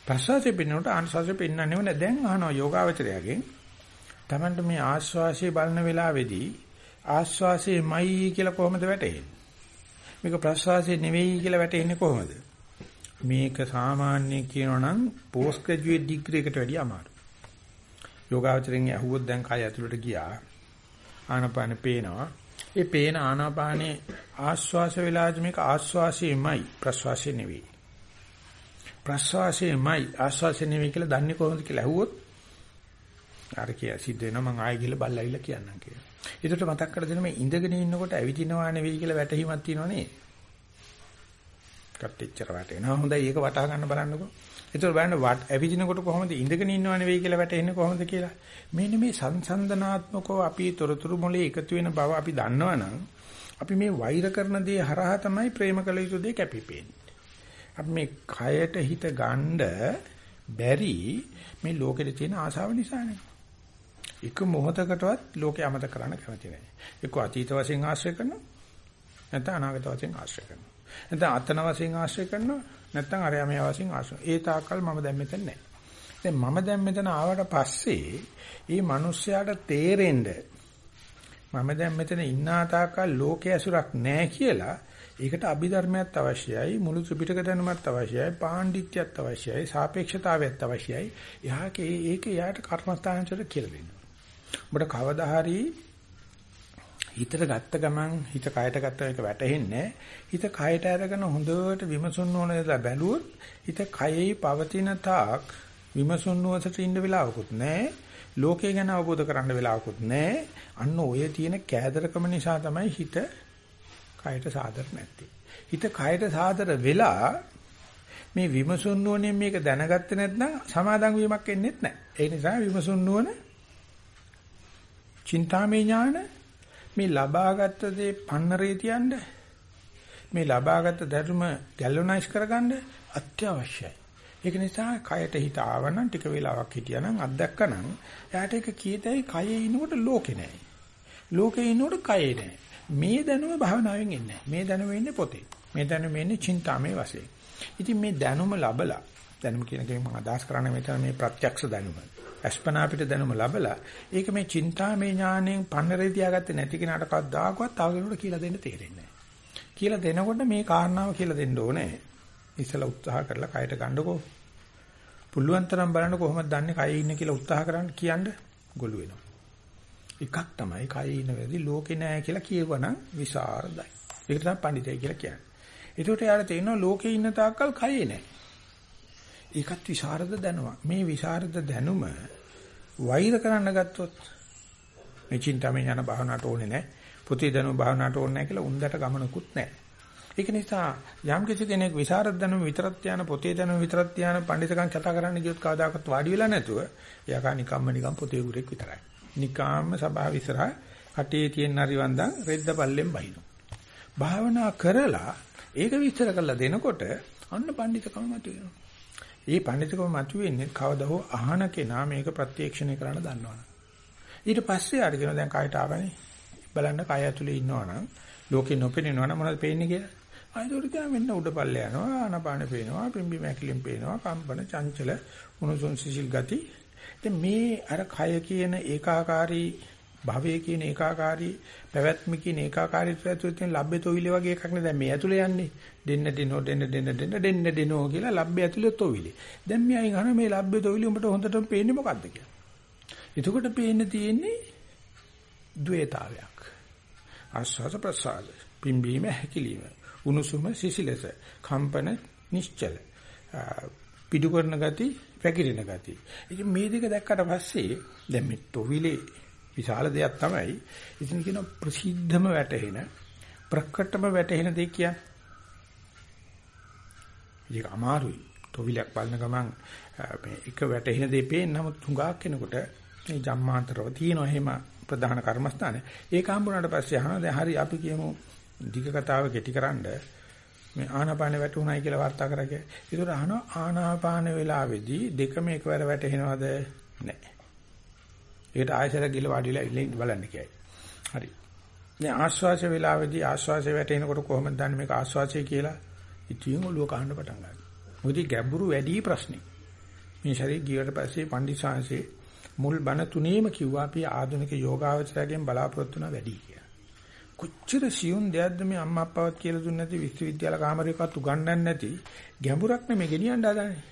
ප්‍රසවාසිය පෙන්වනකොට ආස්වාසිය පෙන්වන්නෙම නෑ දැන් අහනවා යෝගාවචරයගෙන් Tamanට මේ ආස්වාසිය බලන වෙලාවේදී ආස්වාසියමයි කියලා කොහොමද වැටෙන්නේ මේක ප්‍රසවාසිය නෙවෙයි කියලා වැටෙන්නේ කොහොමද මේක සාමාන්‍ය කියනවා නම් පෝස්ට් ග්‍රැජුවේට් ඩිග්‍රී එකට වැඩිය අමාරුයි යෝගාවචරයෙන් ඇහුවොත් දැන් කය ඇතුළට ගියා. ආනාපානෙ පේනවා. ඒ පේන ආනාපානේ ආස්වාස වෙලාදී මේක ආස්වාසයේමයි ප්‍රස්වාසය නෙවෙයි. ප්‍රස්වාසයේමයි ආස්වාසය නෙවෙයි කියලා දන්නේ කොහොමද කියලා ඇහුවොත් අර කිය සිද්ධ වෙනවා මං ආයෙ ගිහලා බල්ලාවිලා කියන්නම් කියලා. ඒකට මතක් කර දෙන්න මේ ඉඳගෙන ඉන්නකොට ඇවිදිනවා නෙවෙයි කියලා වැටහීමක් තියෙනවනේ. කට්ටිච්චර වැටෙනවා. හොඳයි ඒක වටහා ගන්න බලන්නකෝ. ඒතර බලන්න ඇවිදිනකොට කොහොමද ඉඳගෙන ඉන්නව නෙවෙයි කියලා වැටෙන්නේ කොහොමද කියලා. මෙන්න මේ සංසන්දනාත්මකව අපි තොරතුරු මොලේ එකතු වෙන බව අපි දන්නවනම් අපි මේ වෛර කරන දේ හරහා තමයි ප්‍රේම කළ යුතු දේ කැපිපෙන්නේ. අපි මේ කයට හිත ගන්න බැරි මේ ලෝකෙට තියෙන ආශාව නිසානේ. එක මොහොතකටවත් ලෝකේ අමතක කරන්න කැමති නැහැ. ඒක අතීත වශයෙන් ආශ්‍රය කරනවා. නැත්නම් අනාගත වශයෙන් ආශ්‍රය කරනවා. නැත්නම් අතන වශයෙන් ආශ්‍රය කරනවා. නැත්නම් අරයමයා වශයෙන් ආශ්‍රය. ඒ තාක්කල් මම දැන් මෙතන නැහැ. දැන් මම දැන් මෙතන ආවට පස්සේ මේ මිනිස්යාට තේරෙන්න මම දැන් මෙතන ඉන්න තාක්කල් ලෝකයේ ඇසුරක් නැහැ කියලා ඒකට අභිධර්මයක් අවශ්‍යයි මුළු ත්‍රිපිටක දැනුමක් අවශ්‍යයි පාණ්ඩිත්‍යයක් අවශ්‍යයි සාපේක්ෂතාවයක් අවශ්‍යයි එහාගේ ඒක යාට කර්මස්ථානචර කියලා දෙන්න. ඔබට කවදා හරි හිතට ගත්ත ගමන් හිත කයට ගත්ත එක වැටහෙන්නේ හිත කයට අරගෙන හොඳට විමසුන් ඕන දා බැලුවොත් හිත කයෙහි පවතින තාක් විමසුන් නොසට ඉන්න වෙලාවකුත් නැහැ ලෝකය ගැන අවබෝධ කරන්න වෙලාවකුත් නැහැ. අන්න ඔය තියෙන කෑදරකම නිසා තමයි හිත කයට සාදර නැත්තේ. හිත කයට සාදර වෙලා මේ විමසුන් නුවණින් මේක දැනගත්තේ නැත්නම් සමාදන් වීමක් එන්නේ නැහැ. ඒ නිසා විමසුන් නුවණ චින්තාමය ඥාන මේ ලබාගත් දේ පන්නරේ තියන්න මේ ලබාගත් ධර්ම ගැලොනයිස් කරගන්න අත්‍යවශ්‍යයි. ඒක නිසා කයට හිත ආවනම් ටික වෙලාවක් හිටියානම් අත්දැක්කනම් එයාට ඒක කීතයි කයේ ඉනකොට ලෝකේ නැහැ. ලෝකේ ඉනකොට කයේ නැහැ. මේ දැනුම භාවනාවෙන් එන්නේ මේ දැනුම එන්නේ පොතේ. මේ දැනුම එන්නේ චින්තාමේ වශයෙන්. ඉතින් මේ දැනුම ලබලා දැනුම කියන එකෙන් මම අදහස් කරන්නේ මෙතන මේ ප්‍රත්‍යක්ෂ දැනුම. අස්පනා පිට දැනුම ලබලා ඒක මේ චින්තාමේ ඥාණයෙන් පන්නරේ තියාගත්තේ නැති කෙනාට කවදාකවත් තව කෙනෙකුට කියලා දෙන්න තේරෙන්නේ නැහැ. කියලා දෙනකොට මේ කාරණාව කියලා දෙන්න ඕනේ. ඉස්සලා උත්සාහ කරලා කයට ගන්නකෝ පුළුවන් තරම් බලන්න කොහොමද දන්නේ කයේ ඉන්න කියලා උත්සාහ කරන්න කියන්න ගොළු වෙනවා. එකක් තමයි කයේ ඉන්න වෙලදී ලෝකේ නෑ කියලා කියවනම් විසරදයි. ඒක තමයි පඬිතයි කියලා කියන්නේ. ඒකට යාට තේරෙනවා ලෝකේ ඉන්න තාක්කල් කයේ නෑ. ඒකත් විසරද දැනුමක්. මේ විසරද දැනුම වෛර කරන්න ගත්තොත් මේ චින්තාමය යන භාවනාවට ඕනේ නෑ. පුතේ දැනුම භාවනාවට ඕනේ නෑ කියලා උන්දට ගමනකුත් නෑ. ඒක නිසා යම් කිසි කෙනෙක් විසරද දැනුම විතරක් ධාන පොතේ දැනුම විතරක් ධාන පඬිතුකම් කතා කරන්න ගියොත් කවදාකවත් වාඩි වෙලා නැතුව එයාකා නිකම්ම නිකම් පොතේ උරෙක් විතරයි. නිකාම්ම සභාව ඉස්සරහා කටේ තියෙන හරිවන්දන් රෙද්ද පල්ලෙන් බහිනු. භාවනා කරලා ඒක විස්තර කරලා දෙනකොට අන්න පඬිතුකම මතුවෙනවා. ඒ පඬිතුකම මතුවෙන්නේ කවදා හෝ අහන කෙනා මේක ප්‍රත්‍යක්ෂණය කරන්න දන්නවනේ. ඊට පස්සේ ආර කියන දැන් කයට ආවනේ බලන්න කය ඇතුලේ ඉන්නවනම් ලෝකේ නොපෙනෙනවනම් මොනවද පේන්නේ කියලා ආයතෝර කියන මෙන්න උඩ පල්ලේ යනවා ආනපාන පේනවා පිම්බි මැකිලින් පේනවා කම්පන චංචල උණුසුම් සිසිල් ගති ඉතින් මේ අර කය කියන ඒකාකාරී භවයේ කියන ඒකාකාරී පැවැත්ම කියන ඒකාකාරීත්වය තුළින් ලබ්බේ තොවිලි වගේ එකක් නේ. දැන් මේ ඇතුලේ යන්නේ. දෙන්න දෙනෝ දෙන්න දෙන්න දෙන්න දෙන්න දෙනෝ කියලා ලබ්බේ ඇතුලේ තොවිලි. දැන් මෙයන් අහන මේ ලබ්බේ තොවිලි උඹට හොඳටම පේන්නේ මොකද්ද කියලා. එතකොට පේන්න තියෙන්නේ ද්වේතාවයක්. ආස්වාද ප්‍රසාද පිම්බීම හැකිලිම උණුසුම සිසිලස කම්පන නිශ්චල පිටු කරන ගති පැකිලෙන ගති ඉතින් මේ දෙක දැක්කට පස්සේ දැන් මේ තොවිලේ විශාල දෙයක් තමයි. ඉතින් කියන ප්‍රසිද්ධම වැටහෙන ප්‍රකටම වැටහෙන දෙයක් කියන්නේ. ඒක අමාරුයි. තොවිලක් බලන ගමන් මේ එක වැටහෙන දෙයක් පේන නමුත් හුඟක් කෙනෙකුට මේ ජම්මාන්තරව තියෙනවා එහෙම ප්‍රධාන කර්මස්ථානේ. ඒක හම්බුනාට පස්සේ අහනවා දැන් හරි අපි කියමු. දිග කතාව කෙටිකරනද මේ ආනාපාන වැටුණයි කියලා වාර්තා කරගේ. ඒකට අහනවා ආනාපාන වෙලාවේදී දෙකම එකවර වැටෙනවද? නැහැ. ඒකට ආයසර ගිල වාඩිලා ඉන්න බලන්න කියයි. හරි. දැන් ආශ්වාස වෙලාවේදී ආශ්වාසය වැටෙනකොට කොහොමද දන්නේ මේක ආශ්වාසය කියලා? ඉතින් ඔළුව කහන්න පටන් ගන්නවා. මොකද ගැඹුරු වැඩි ප්‍රශ්නේ. මේ ශරීර ගියට පස්සේ පණ්ඩිතාංශේ මුල් බණ තුනේම කිව්වා අපි ආධුනික යෝගාවචරයෙන් බලාපොරොත්තු වෙන වැඩි කියලා. කොච්චර සියුම් දෙයක්ද මේ අම්මා අප්පාවත් කියලා දුන්නේ නැති විශ්වවිද්‍යාල කාමරයකවත් උගන්වන්නේ නැති ගැඹුරක් නෙමෙයි ගෙනියන්න හදාන්නේ.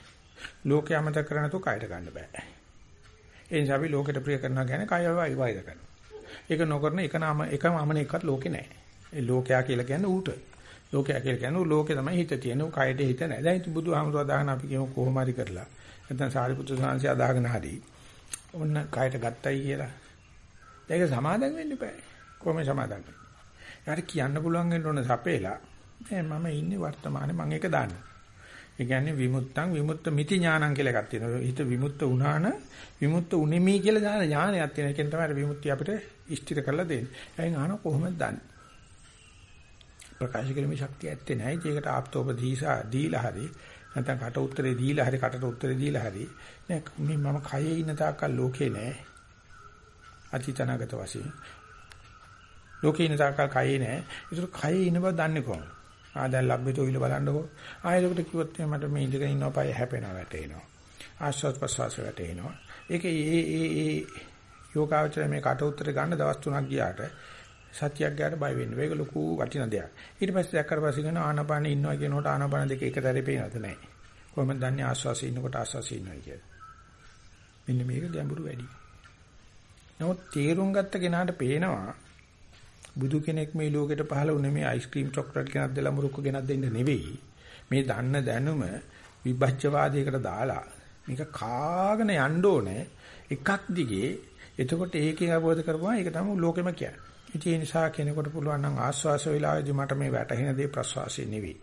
ලෝකේ අමතක කරන තු කයට ගන්න බෑ. ඒ නිසා අපි ලෝකෙට ප්‍රිය කරනවා කියන්නේ කය වෛර කරනවා. ඒක නොකරන එක නාම එකම අමනෙක්වත් ලෝකේ නැහැ. ඒ ලෝකයා කියලා කියන්නේ ඌට. ලෝකයා කියලා කියන්නේ ලෝකේ තමයි හිත තියෙන කයට හිත නැහැ. දැන් ඉතින් බුදුහාමුදුරුවෝ දාගෙන අපි කියමු කොහොම හරි කරලා. නැත්නම් සාරිපුත්‍ර සාංශය අදාගෙන හරි. ඔන්න කයට ගත්තයි කියලා. ඒක සමාදම් වෙන්න බෑ. කොහොම සමාදම් වෙන්නේ? යාට කියන්න පුළුවන් වෙන්න ඕන සපේලා නෑ මම ඉන්නේ වර්තමානයේ මම ඒක දන්නවා. ඒ කියන්නේ විමුක්තං විමුක්ත මිති ඥානං කියලා එකක් තියෙනවා. හිත විමුක්ත වුණාන විමුක්ත උනේමි කියලා ඥාන ඥානයක් තියෙනවා. ඒකෙන් තමයි විමුක්තිය අපිට ඉෂ්ටිත කරලා දෙන්නේ. එයින් අහන කොහොමද දන්නේ? ප්‍රකාශ කිරීමේ ශක්තිය ඇත්තේ නැහැ. ඒකට ආප්තෝපදීසා දීලා හරි නැත්නම් කට උත්තරේ දීලා හරි කටට උත්තරේ දීලා හරි නෑ මේ මම කයේ ඉන්න තාක්කල් ලෝකේ නෑ. අතීතනාගත වශයෙන්. ලෝකේ ඉන්න තාක්කල් කයේ නෑ. ඒතර කයේ ඉන්න බව දන්නේ කොහොමද? ආ දැන් ලබ්බේතෝ ඉල බලන්නකෝ. ආයෙකට කිව්වොත් මට මේ ඉඳගෙන ඉන්නව පය හැපෙනවා වැටෙනවා. ආශ්වාස ප්‍රශ්වාස වැටෙනවා. ඒක ඒ ඒ ඒ යෝගාවචරය මේ කට උත්තර ගන්න දවස් 3ක් ගියාට සතියක් ගියාට බය වෙන්න. මේක ලොකු වටින දෙයක්. ඊට පස්සේ දැක්කට පස්සේ කියන ආනාපානෙ ඉන්නවා කියනකොට ආනාපාන දෙක එකතරේ පේනවද නැහැ. කොහොමද දන්නේ ආශ්වාසයේ ඉන්නකොට ආශ්වාසයේ ඉන්නවා කියලා. මෙන්න මේක ගැඹුරු වැඩි. නමුත් තේරුම් ගත්ත කෙනාට පේනවා බුදු කෙනෙක් මේ ලෝකෙට පහළ වුණේ මේ අයිස්ක්‍රීම් චොක්ලට් ගෙනත් දෙලා මුරුක්ක ගෙනත් දෙන්න නෙවෙයි. මේ දන්න දැනුම විභජ්‍යවාදයකට දාලා මේක කාගෙන යන්න ඕනේ එකක් දිගේ එතකොට ඒකේ අවබෝධ කරපුවා ඒක තමයි ලෝකෙම කියන්නේ. ඒ නිසා කෙනෙකුට පුළුවන් නම් ආස්වාස වේලාවේදී මට මේ වැටහෙන දේ ප්‍රස්වාසය නෙවෙයි.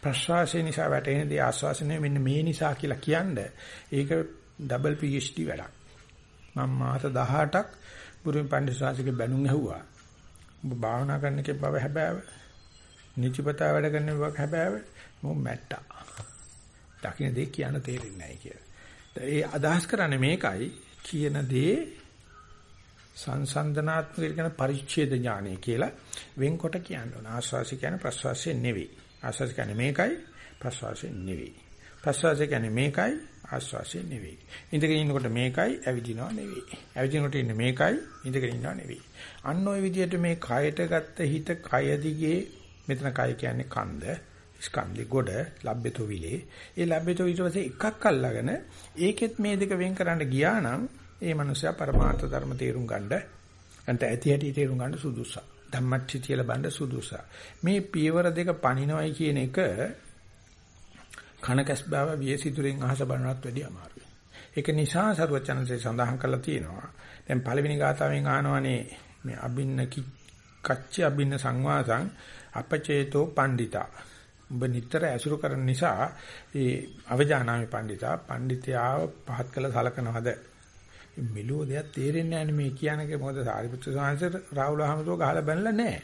ප්‍රස්වාසය නිසා වැටෙන දේ ආස්වාස නෙවෙයි මෙන්න මේ නිසා කියලා කියන්නේ ඒක ඩබල් PhD වැඩක්. මම මාස 18ක් බුරුම පඬිස්සාසිගේ බැනුම් ඇහුවා. ඔබ භාවනා කරන්න කේ බව හැබෑව. නිචිපතා වැඩ කරන්න බව හැබෑව. මොම් මැට්ටා. දකින්න දේ කියන්න තේරෙන්නේ නැහැ කියලා. ඒ අදහස් කරන්නේ මේකයි කියන දේ සංසන්දනාත්මක කියන පරිච්ඡේද ඥානය කියලා වෙන්කොට කියන්න ඕන. ආස්වාසි කියන්නේ ප්‍රස්වාසය නෙවෙයි. ආස්වාසි කියන්නේ මේකයි ප්‍රස්වාසය නෙවෙයි. ප්‍රස්වාසය කියන්නේ මේකයි ආස්වාසය නෙවෙයි. ඉඳගෙන ඉන්නකොට මේකයි ඇවිදිනව නෙවෙයි. ඇවිදිනකොට ඉන්නේ මේකයි ඉඳගෙන ඉන්නව නෙවෙයි. අන්න ওই විදිහට මේ කයට ගත්ත හිත කය දිගේ මෙතන කය කියන්නේ කන්ද ස්කන්ධි ගොඩ ලැබෙතෝ විලේ. ඒ ලැබෙතෝ ඊට පස්සේ එකක් අල්ලගෙන ඒකෙත් මේ දෙක වෙන් කරන්න ගියා නම් ඒ මනුස්සයා පරමාර්ථ ධර්ම තේරුම් ගන්න අන්ත ඇති ඇති තේරුම් ගන්න සුදුසා ධම්මච්චි කියලා බණ්ඩ සුදුසා මේ පියවර දෙක පණිනවයි කියන එක කනකස් බව වියසිතුරෙන් අහස බලනවත් වැඩිය අමාරුයි. ඒක නිසා සරුවචනසේ සඳහන් කරලා තියෙනවා. දැන් පළවෙනි ගාථාවෙන් අහනවනේ මේ අබින්න කච්ච අබින්න සංවාසං අපචේතෝ පණ්ඩිතා ඔබ නිතර ඇසුරු කරන නිසා ඒ අවජානාමි පඬිතා පඬිතයාව පහත් කළ සලකනවද මෙලෝ දෙයක් තේරෙන්නේ නැහැ මේ කියනකේ මොකද සාරිපුත්‍ර ස්වාමීන් රාහුල අහමදෝ ගහලා බැනලා නැහැ.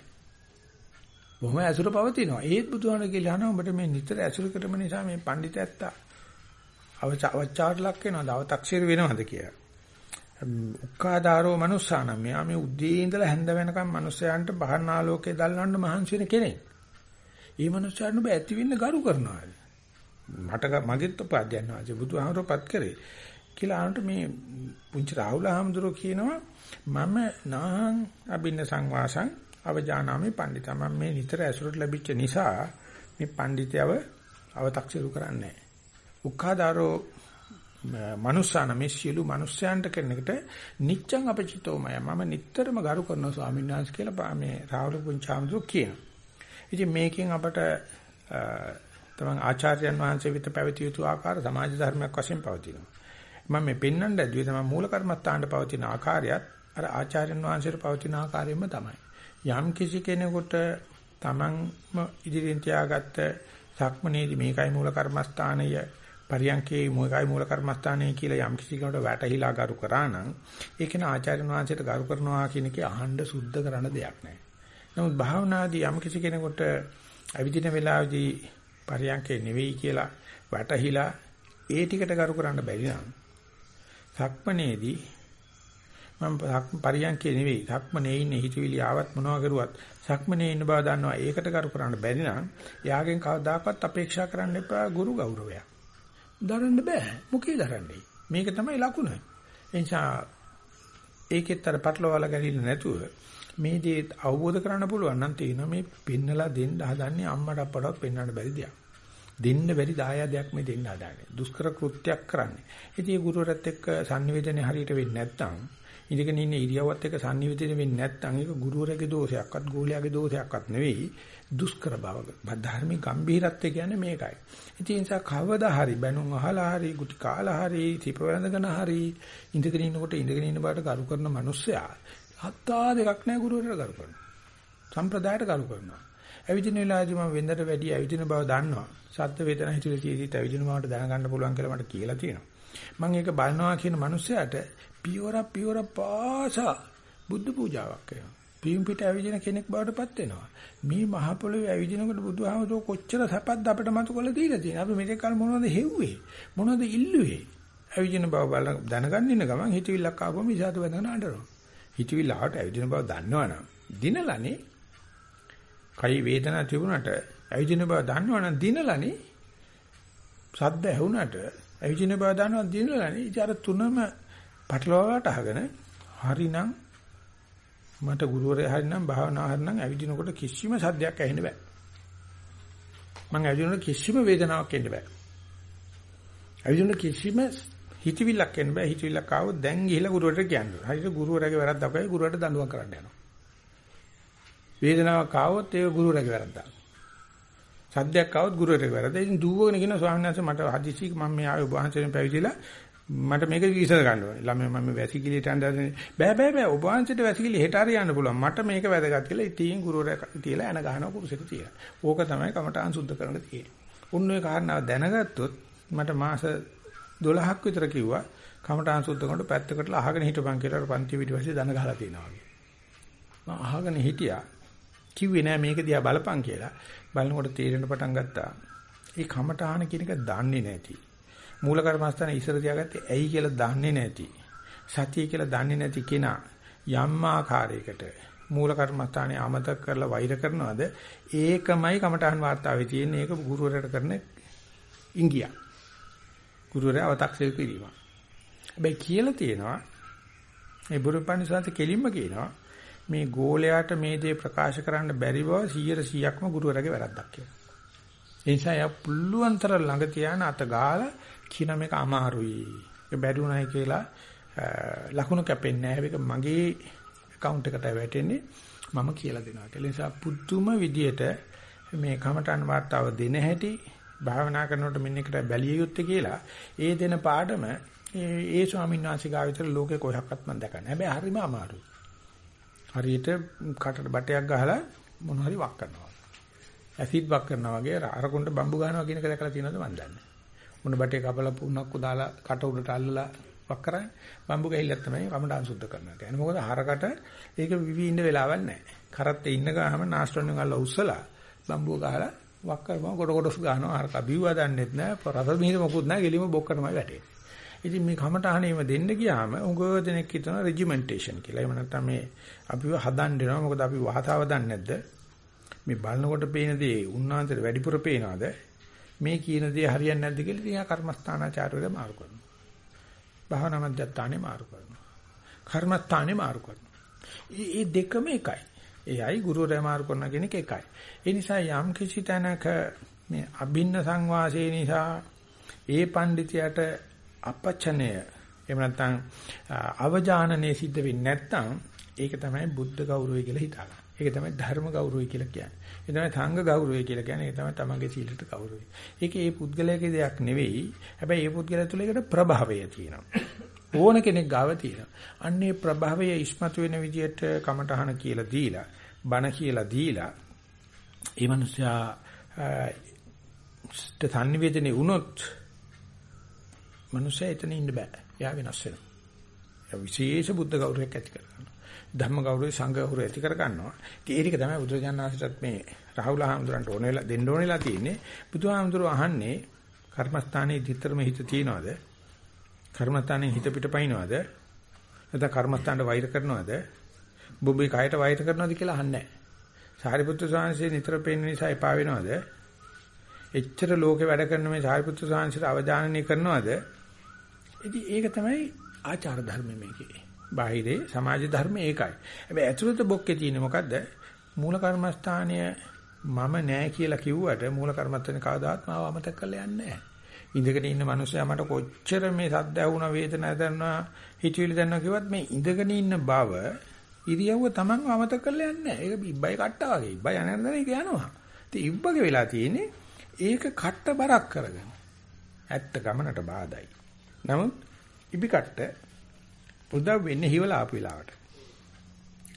බොහොම ඇසුර පවතිනවා. ඒත් බුදුහාම කියලා අහනවා ඔබට මේ නිතර ඇසුරු කරම නිසා මේ පඬිතයත්ත අවචාර ලක් වෙනවද? අව탁සිර වෙනවද කියලා. උක්කාදාරෝ මනුස්සානම් මෙයා මේ උදේ ඉඳලා හැන්ද වෙනකම් මිනිස්සයන්ට බහන ආලෝකයේ දල්වන්න මහන්සි වෙන කෙනෙක්. ඒ මනුස්සයන් ඔබ ඇති වෙන්න ගරු කරනවා. මට මගෙත් උපාධ්‍යයන් වාසේ බුදුහාමරපත් කරේ. කියලා අහනට මේ පුංචි රාහුල හාමුදුරුව කියනවා මම නාහං අබින්න සංවාසං අවජානාමි පඬිතා මම මේ නිතර ඇසුරට ලැබිච්ච නිසා මේ පඬිතයව අව탁සිරු කරන්නේ උක්ඛාදාරෝ මනුස්සාන මේ සියලු මනුස්සයන්ට කරන එකට නිච්ඡං අපචිතෝමය මම නිතරම ගරු කරනවා ස්වාමීන් වහන්සේ කියලා මේ රාහුල පුංචි හාමුදුරුව කියනවා ඉතින් මේකෙන් අපට තමන් ආචාර්යයන් වහන්සේ විත පැවතිය යුතු ආකාර සමාජ ධර්මයක් වශයෙන් පවතිනවා. මම මේ පෙන්වන්න ඇදුවේ තමයි මූල කර්මස්ථානට පවතින ආකාරයත් අර ආචාර්යයන් වහන්සේට පවතින ආකාරයෙන්ම තමයි. යම් කිසි කෙනෙකුට තමන්ම ඉදිරියෙන් තියාගත්ත සක්මනේදී මේකයි මූල කර්මස්ථානය පරියන්කේ මොකයි මූල කර්මස්ථානය කියලා යම් කිසි කෙනෙකුට වැටහිලා ගරු කරා නම් ඒක න ආචාර්යන් වහන්සේට ගරු කරනවා කියන එකේ අහන්න සුද්ධ කරන දෙයක් නෑ. නමුත් භාවනාදී යම් කිසි කෙනෙකුට අවිදින වෙලාවේදී පරියන්කේ නෙවෙයි කියලා වැටහිලා ඒ ටිකට කරු කරන්න බැරි නම් සක්මනේදී මම පරියන්කේ නෙවෙයි සක්මනේ ඉන්නේ හිතවිලි ආවත් මොනවා කරුවත් සක්මනේ ඉන්න බව දන්නවා ඒකට කරු කරන්න බැරි නම් යාගෙන් කවදාකවත් අපේක්ෂා කරන්න එපා ගුරු ගෞරවයක් දරන්න බෑ මොකේ දරන්නේ මේක තමයි ලකුණ එනිසා ඒකෙත් අර පටලවාලා ගැලින්න නැතුව මේ දේ අවබෝධ කරගන්න පුළුවන් නම් තේිනවා මේ පෙන්නලා දෙන්න හදන්නේ අම්මට අප්පටවත් පෙන්වන්න බැරි දෙයක්. දෙන්න බැරි දායාදයක් මේ දෙන්න හදාන්නේ. දුෂ්කර කෘත්‍යයක් කරන්නේ. ඉතින් ඒ ගුරුවරත් එක්ක sannivedana හරියට වෙන්නේ නැත්නම් ඉඳගෙන ඉන්න ඉරියව්වත් එක්ක sannivedana වෙන්නේ නැත්නම් ඒක ගුරුවරගේ දෝෂයක්වත් ගෝලයාගේ දෝෂයක්වත් නෙවෙයි දුෂ්කර බව. ධර්මික ගම්භීරත්වය කියන්නේ මේකයි. ඉතින් ඒ නිසා කවදා හරි බැනුම් අහලා හරි ගුටි කාලා හරි තිප වැළඳගෙන හරි ඉඳගෙන ඉන්නකොට ඉඳගෙන ඉන්න බාට කරු කරන මිනිස්සයා හත්තා දෙකක් නැහැ ගුරුවරට කරු කරනවා. සම්ප්‍රදායට කරු කරනවා. ඇවිදින වෙලාවදී මම වෙන්දට වැඩි ඇවිදින බව දන්නවා. ශබ්ද වේදනා හිතුවේ තියෙදිත් ඇවිදින බවට දැනගන්න පුළුවන් කියලා මට කියලා තියෙනවා. මම ඒක බලනවා කියන මිනිස්සයාට පියවර පියවර පාසා බුද්ධ පූජාවක් කරනවා. පියුම් පිට ඇවිදින කෙනෙක් බවටපත් වෙනවා. මේ මහ පොළොවේ ඇවිදිනකොට බුදුහාමතුෝ කොච්චර සැපද අපිට මතු කරලා දීලා තියෙනවා. අපි මෙතෙක් කල මොනවද හෙව්වේ? මොනවද ඉල්ලුවේ? ඇවිදින බව බල දැනගන්න ඉන්න ගමන් හිතවිල්ලක් ආවම ඉසాత වැදගෙන අඬනවා. හිතවිල්ල ආවට ඇවිදින බව දන්නවනම් දිනලානේ කයි වේදනාවක් තිබුණාට ඇවිදින බව දන්නවනම් දිනලානේ සද්ද ඇහුණාට ඇවිදින බව දන්නවනම් දිනලානේ ඉතින් අර තුනම පටලවාවට අහගෙන හරිනම් මට ගුරුවරයා හරිනම් භාවනා හරිනම් ඇවිදිනකොට කිසිම සද්දයක් ඇහෙන්න බෑ. මම ඇවිදිනකොට කිසිම වේදනාවක් එන්න බෑ. ඇවිදිනකොට කිසිම හිතවිල්ලක් එන්න බෑ. හිතවිල්ලක් ආවොත් දැන් ගිහිලා ගුරුවරට කියන්න. හරියට ගුරුවරයාගේ වැරද්දක් වෙයි ගුරුවරට දඬුවම් කරන්න යනවා. වේදනාවක් ආවොත් ඒක ගුරුවරයාගේ වැරද්දක්. සද්දයක් ආවොත් ගුරුවරයාගේ වැරද්ද. ඉතින් දුවගෙන කියන ස්වාමීන් වහන්සේ මට හදිසි මම මේ ආවේ ඔබ වහන්සේෙන් පැවිදිලා මට මේක විසඳ ගන්න ඕනේ. ළමයි මම වැසිකිළියට යන්න බෑ බෑ බෑ ඔබ වහන්සේට වැසිකිළිය හෙට හරි යන්න පුළුවන්. මට මේක වැදගත් කියලා ඉතින් ගුරුවරයා තියලා එන ගහනවා කුරුසෙට තියලා. ඕක තමයි කමඨාන් සුද්ධ කරන්න තියෙන්නේ. උන් ඔය කාරණාව දැනගත්තොත් මට මාස 12ක් විතර කිව්වා කමඨාන් සුද්ධ කරනකොට පැත්තකටලා අහගෙන හිටපන් කියලා පන්ති පිටිපස්සේ දන ගහලා තිනවා වගේ. මම අහගෙන හිටියා. කිව්වේ නෑ මේක දිහා බලපන් කියලා. බලනකොට තේරෙන්න පටන් ගත්තා. ඒ කමඨාන කියන එක දන්නේ නැති. මූල කර්මස්ථාන ඉස්සර තියාගත්තේ ඇයි කියලා දන්නේ නැති. සතිය කියලා දන්නේ නැති කෙනා යම් ආකාරයකට මූල කර්මස්ථානේ අමතක කරලා වෛර කරනවද ඒකමයි කමඨාන් වාර්තාවේ තියෙන ඒක ගුරුවරයාට කරන ඉංගියක්. ගුරුවරයා අව탁සය කිරීම. හැබැයි කියලා තියෙනවා ඒ බුරුපණිසන්ත කෙලින්ම කියනවා මේ ගෝලයාට මේ දේ ප්‍රකාශ කරන්න බැරි බව 100%ක්ම ගුරුවරගේ වැරද්දක් කියලා. ඒ නිසා යා පුළුවන්තර ළඟ තියාන අත ගාලා කියන මේක අමාරුයි. ඒක බැරි උනායි කියලා ලකුණු කැපෙන්නේ නැහැ. ඒක මගේ account එකට වැටෙන්නේ මම කියලා දෙනවා. ඒ නිසා පුදුම විදියට මේ කමටන් වාර්තාව දෙන හැටි භාවනා කරනකොට මෙන්න එකට බැලිය යුත්තේ කියලා ඒ දෙන පාඩම ඒ ස්වාමීන් වහන්සේ ගාව විතර ලෝකේ කොහොක්වත් මම දැකන්නේ. හැබැයි හරිම අමාරුයි. හරියට කටට බටයක් ගහලා මොන හරි වක් කරනවා. ඇසිඩ් වක් කරනවා වගේ අරකුණට බම්බු ගහනවා කියන එක දැකලා තියෙනවද මන් දන්නේ. මොන බටේ කපලා පුණක් උදාලා කට උඩට අල්ලලා වක් කරන්නේ. බම්බු ගහිල්ලක් තමයි කමඩාන් සුද්ධ කරනවා කියන්නේ. මොකද හරකට ඒක විවි ඉන්න වෙලාවක් නැහැ. කරත්තේ ඉන්න ගාම නාස්ට්‍රොන්ෙන් අල්ල උස්සලා බම්බුව ගහලා වක් කරපුවම කොට කොටස් ගන්නවා. හරක බිව්වා දන්නෙත් නැහැ. රස මිහිර මොකුත් නැහැ. ගෙලිම බොක්කටමයි වැටෙන්නේ. ඉතින් මේ කමටහනේම දෙන්න ගියාම උගව දෙනෙක් හිතනවා රෙජිමෙන්ටේෂන් කියලා. එහෙම නැත්නම් මේ අපිව හදන්න දෙනවා. මොකද අපි වහතාව දන්නේ නැද්ද? මේ බලනකොට පේන දේ උන්වහන්සේට වැඩිපුර පේනවද? මේ කියන දේ හරියන්නේ නැද්ද කියලා ඉතින් කර්මස්ථානාචාර්යවරු මාරු කරනවා. භාවනා මධ්‍යස්ථානේ මාරු කරනවා. කර්මස්ථානේ මාරු කරනවා. මේ දෙකම එකයි. එයයි ගුරුවරයා මාරු කරන කෙනෙක් එකයි. ඒ නිසා යම් කිසි තැනක මේ අභින්න සංවාසයේ නිසා ඒ පඬිතියට අපචනය එහෙම නැත්නම් අවජානනයේ සිද්ධ වෙන්නේ නැත්නම් ඒක තමයි බුද්ධ ගෞරවය කියලා හිතාගන්න. ඒක තමයි ධර්ම ගෞරවය කියලා කියන්නේ. ඒ තමයි සංඝ ගෞරවය කියලා කියන්නේ. ඒ තමයි තමන්ගේ සීලයට ගෞරවය. ඒක ඒ පුද්ගලයාගේ දෙයක් නෙවෙයි. හැබැයි ඒ පුද්ගලයා තුළ ඒකට ප්‍රභාවය තියෙනවා. ඕන කෙනෙක් ගාව තියෙනවා. අන්නේ ප්‍රභාවය ඉස්මතු වෙන විදියට කමටහන කියලා දීලා, බණ කියලා දීලා, ඒ මනුස්සයා තන්නිවේදනේ වුණොත් මනුස්සයා එතන ඉන්න බෑ. එයා වෙනස් වෙනවා. එයා විශේෂ බුද්ධ ගෞරවයක් ඇති කරගන්නවා. ධර්ම ගෞරවය සංඝ ගෞරවය ඇති කර ගන්නවා. ඒක තමයි බුදුරජාණන්සේටත් මේ රාහුල හාමුදුරන්ට ඕන වෙලා දෙන්න ඕනෙලා තියෙන්නේ. බුදුහාමුදුරුවෝ අහන්නේ කර්මස්ථානයේ විතරම හිත තියනවාද? කර්මස්ථානයේ හිත පිටපයින්වද? නැත්නම් කර්මස්ථානට වෛර කරනවද? බුබ්බේ කයට වෛර කරනවද කියලා අහන්නේ නැහැ. සාරිපුත්‍ර ස්වාමීන් නිතර පේන නිසා එපා වෙනවද? එච්චර ලෝකේ වැඩ කරන මේ සාරිපුත්‍ර ස්වාමීන් අවධානය කරනවද? ඉතින් ඒක තමයි ආචාර ධර්ම මේකේ. බාහිරේ සමාජ ධර්ම ඒකයි. හැබැයි ඇතුළත බොක්කේ තියෙන්නේ මොකද්ද? මූල කර්මස්ථානය මම නෑ කියලා කිව්වට මූල කර්මස්ථානේ කවදාත් මාව අමතක කරලා යන්නේ නෑ. ඉඳගෙන ඉන්න මිනිස්සයා මට කොච්චර මේ සද්ද ඇහුණා වේදනාව දැනනවා හිතවිලි දැනනවා කිව්වත් මේ ඉඳගෙන ඉන්න බව ඉරියව්ව Tamanව අමතක කරලා යන්නේ නෑ. ඒක ඉබ්බයි කට්ටා වගේ. ඉබ්බයි යන ඒක යනවා. ඉතින් ඉබ්බගේ වෙලා තියෙන්නේ ඒක කට්ට බරක් කරගෙන. ඇත්ත ගමනට බාධායි. නමුත් ඉබි කට්ට උදව් වෙන්නේ හිවලා ආපු වෙලාවට.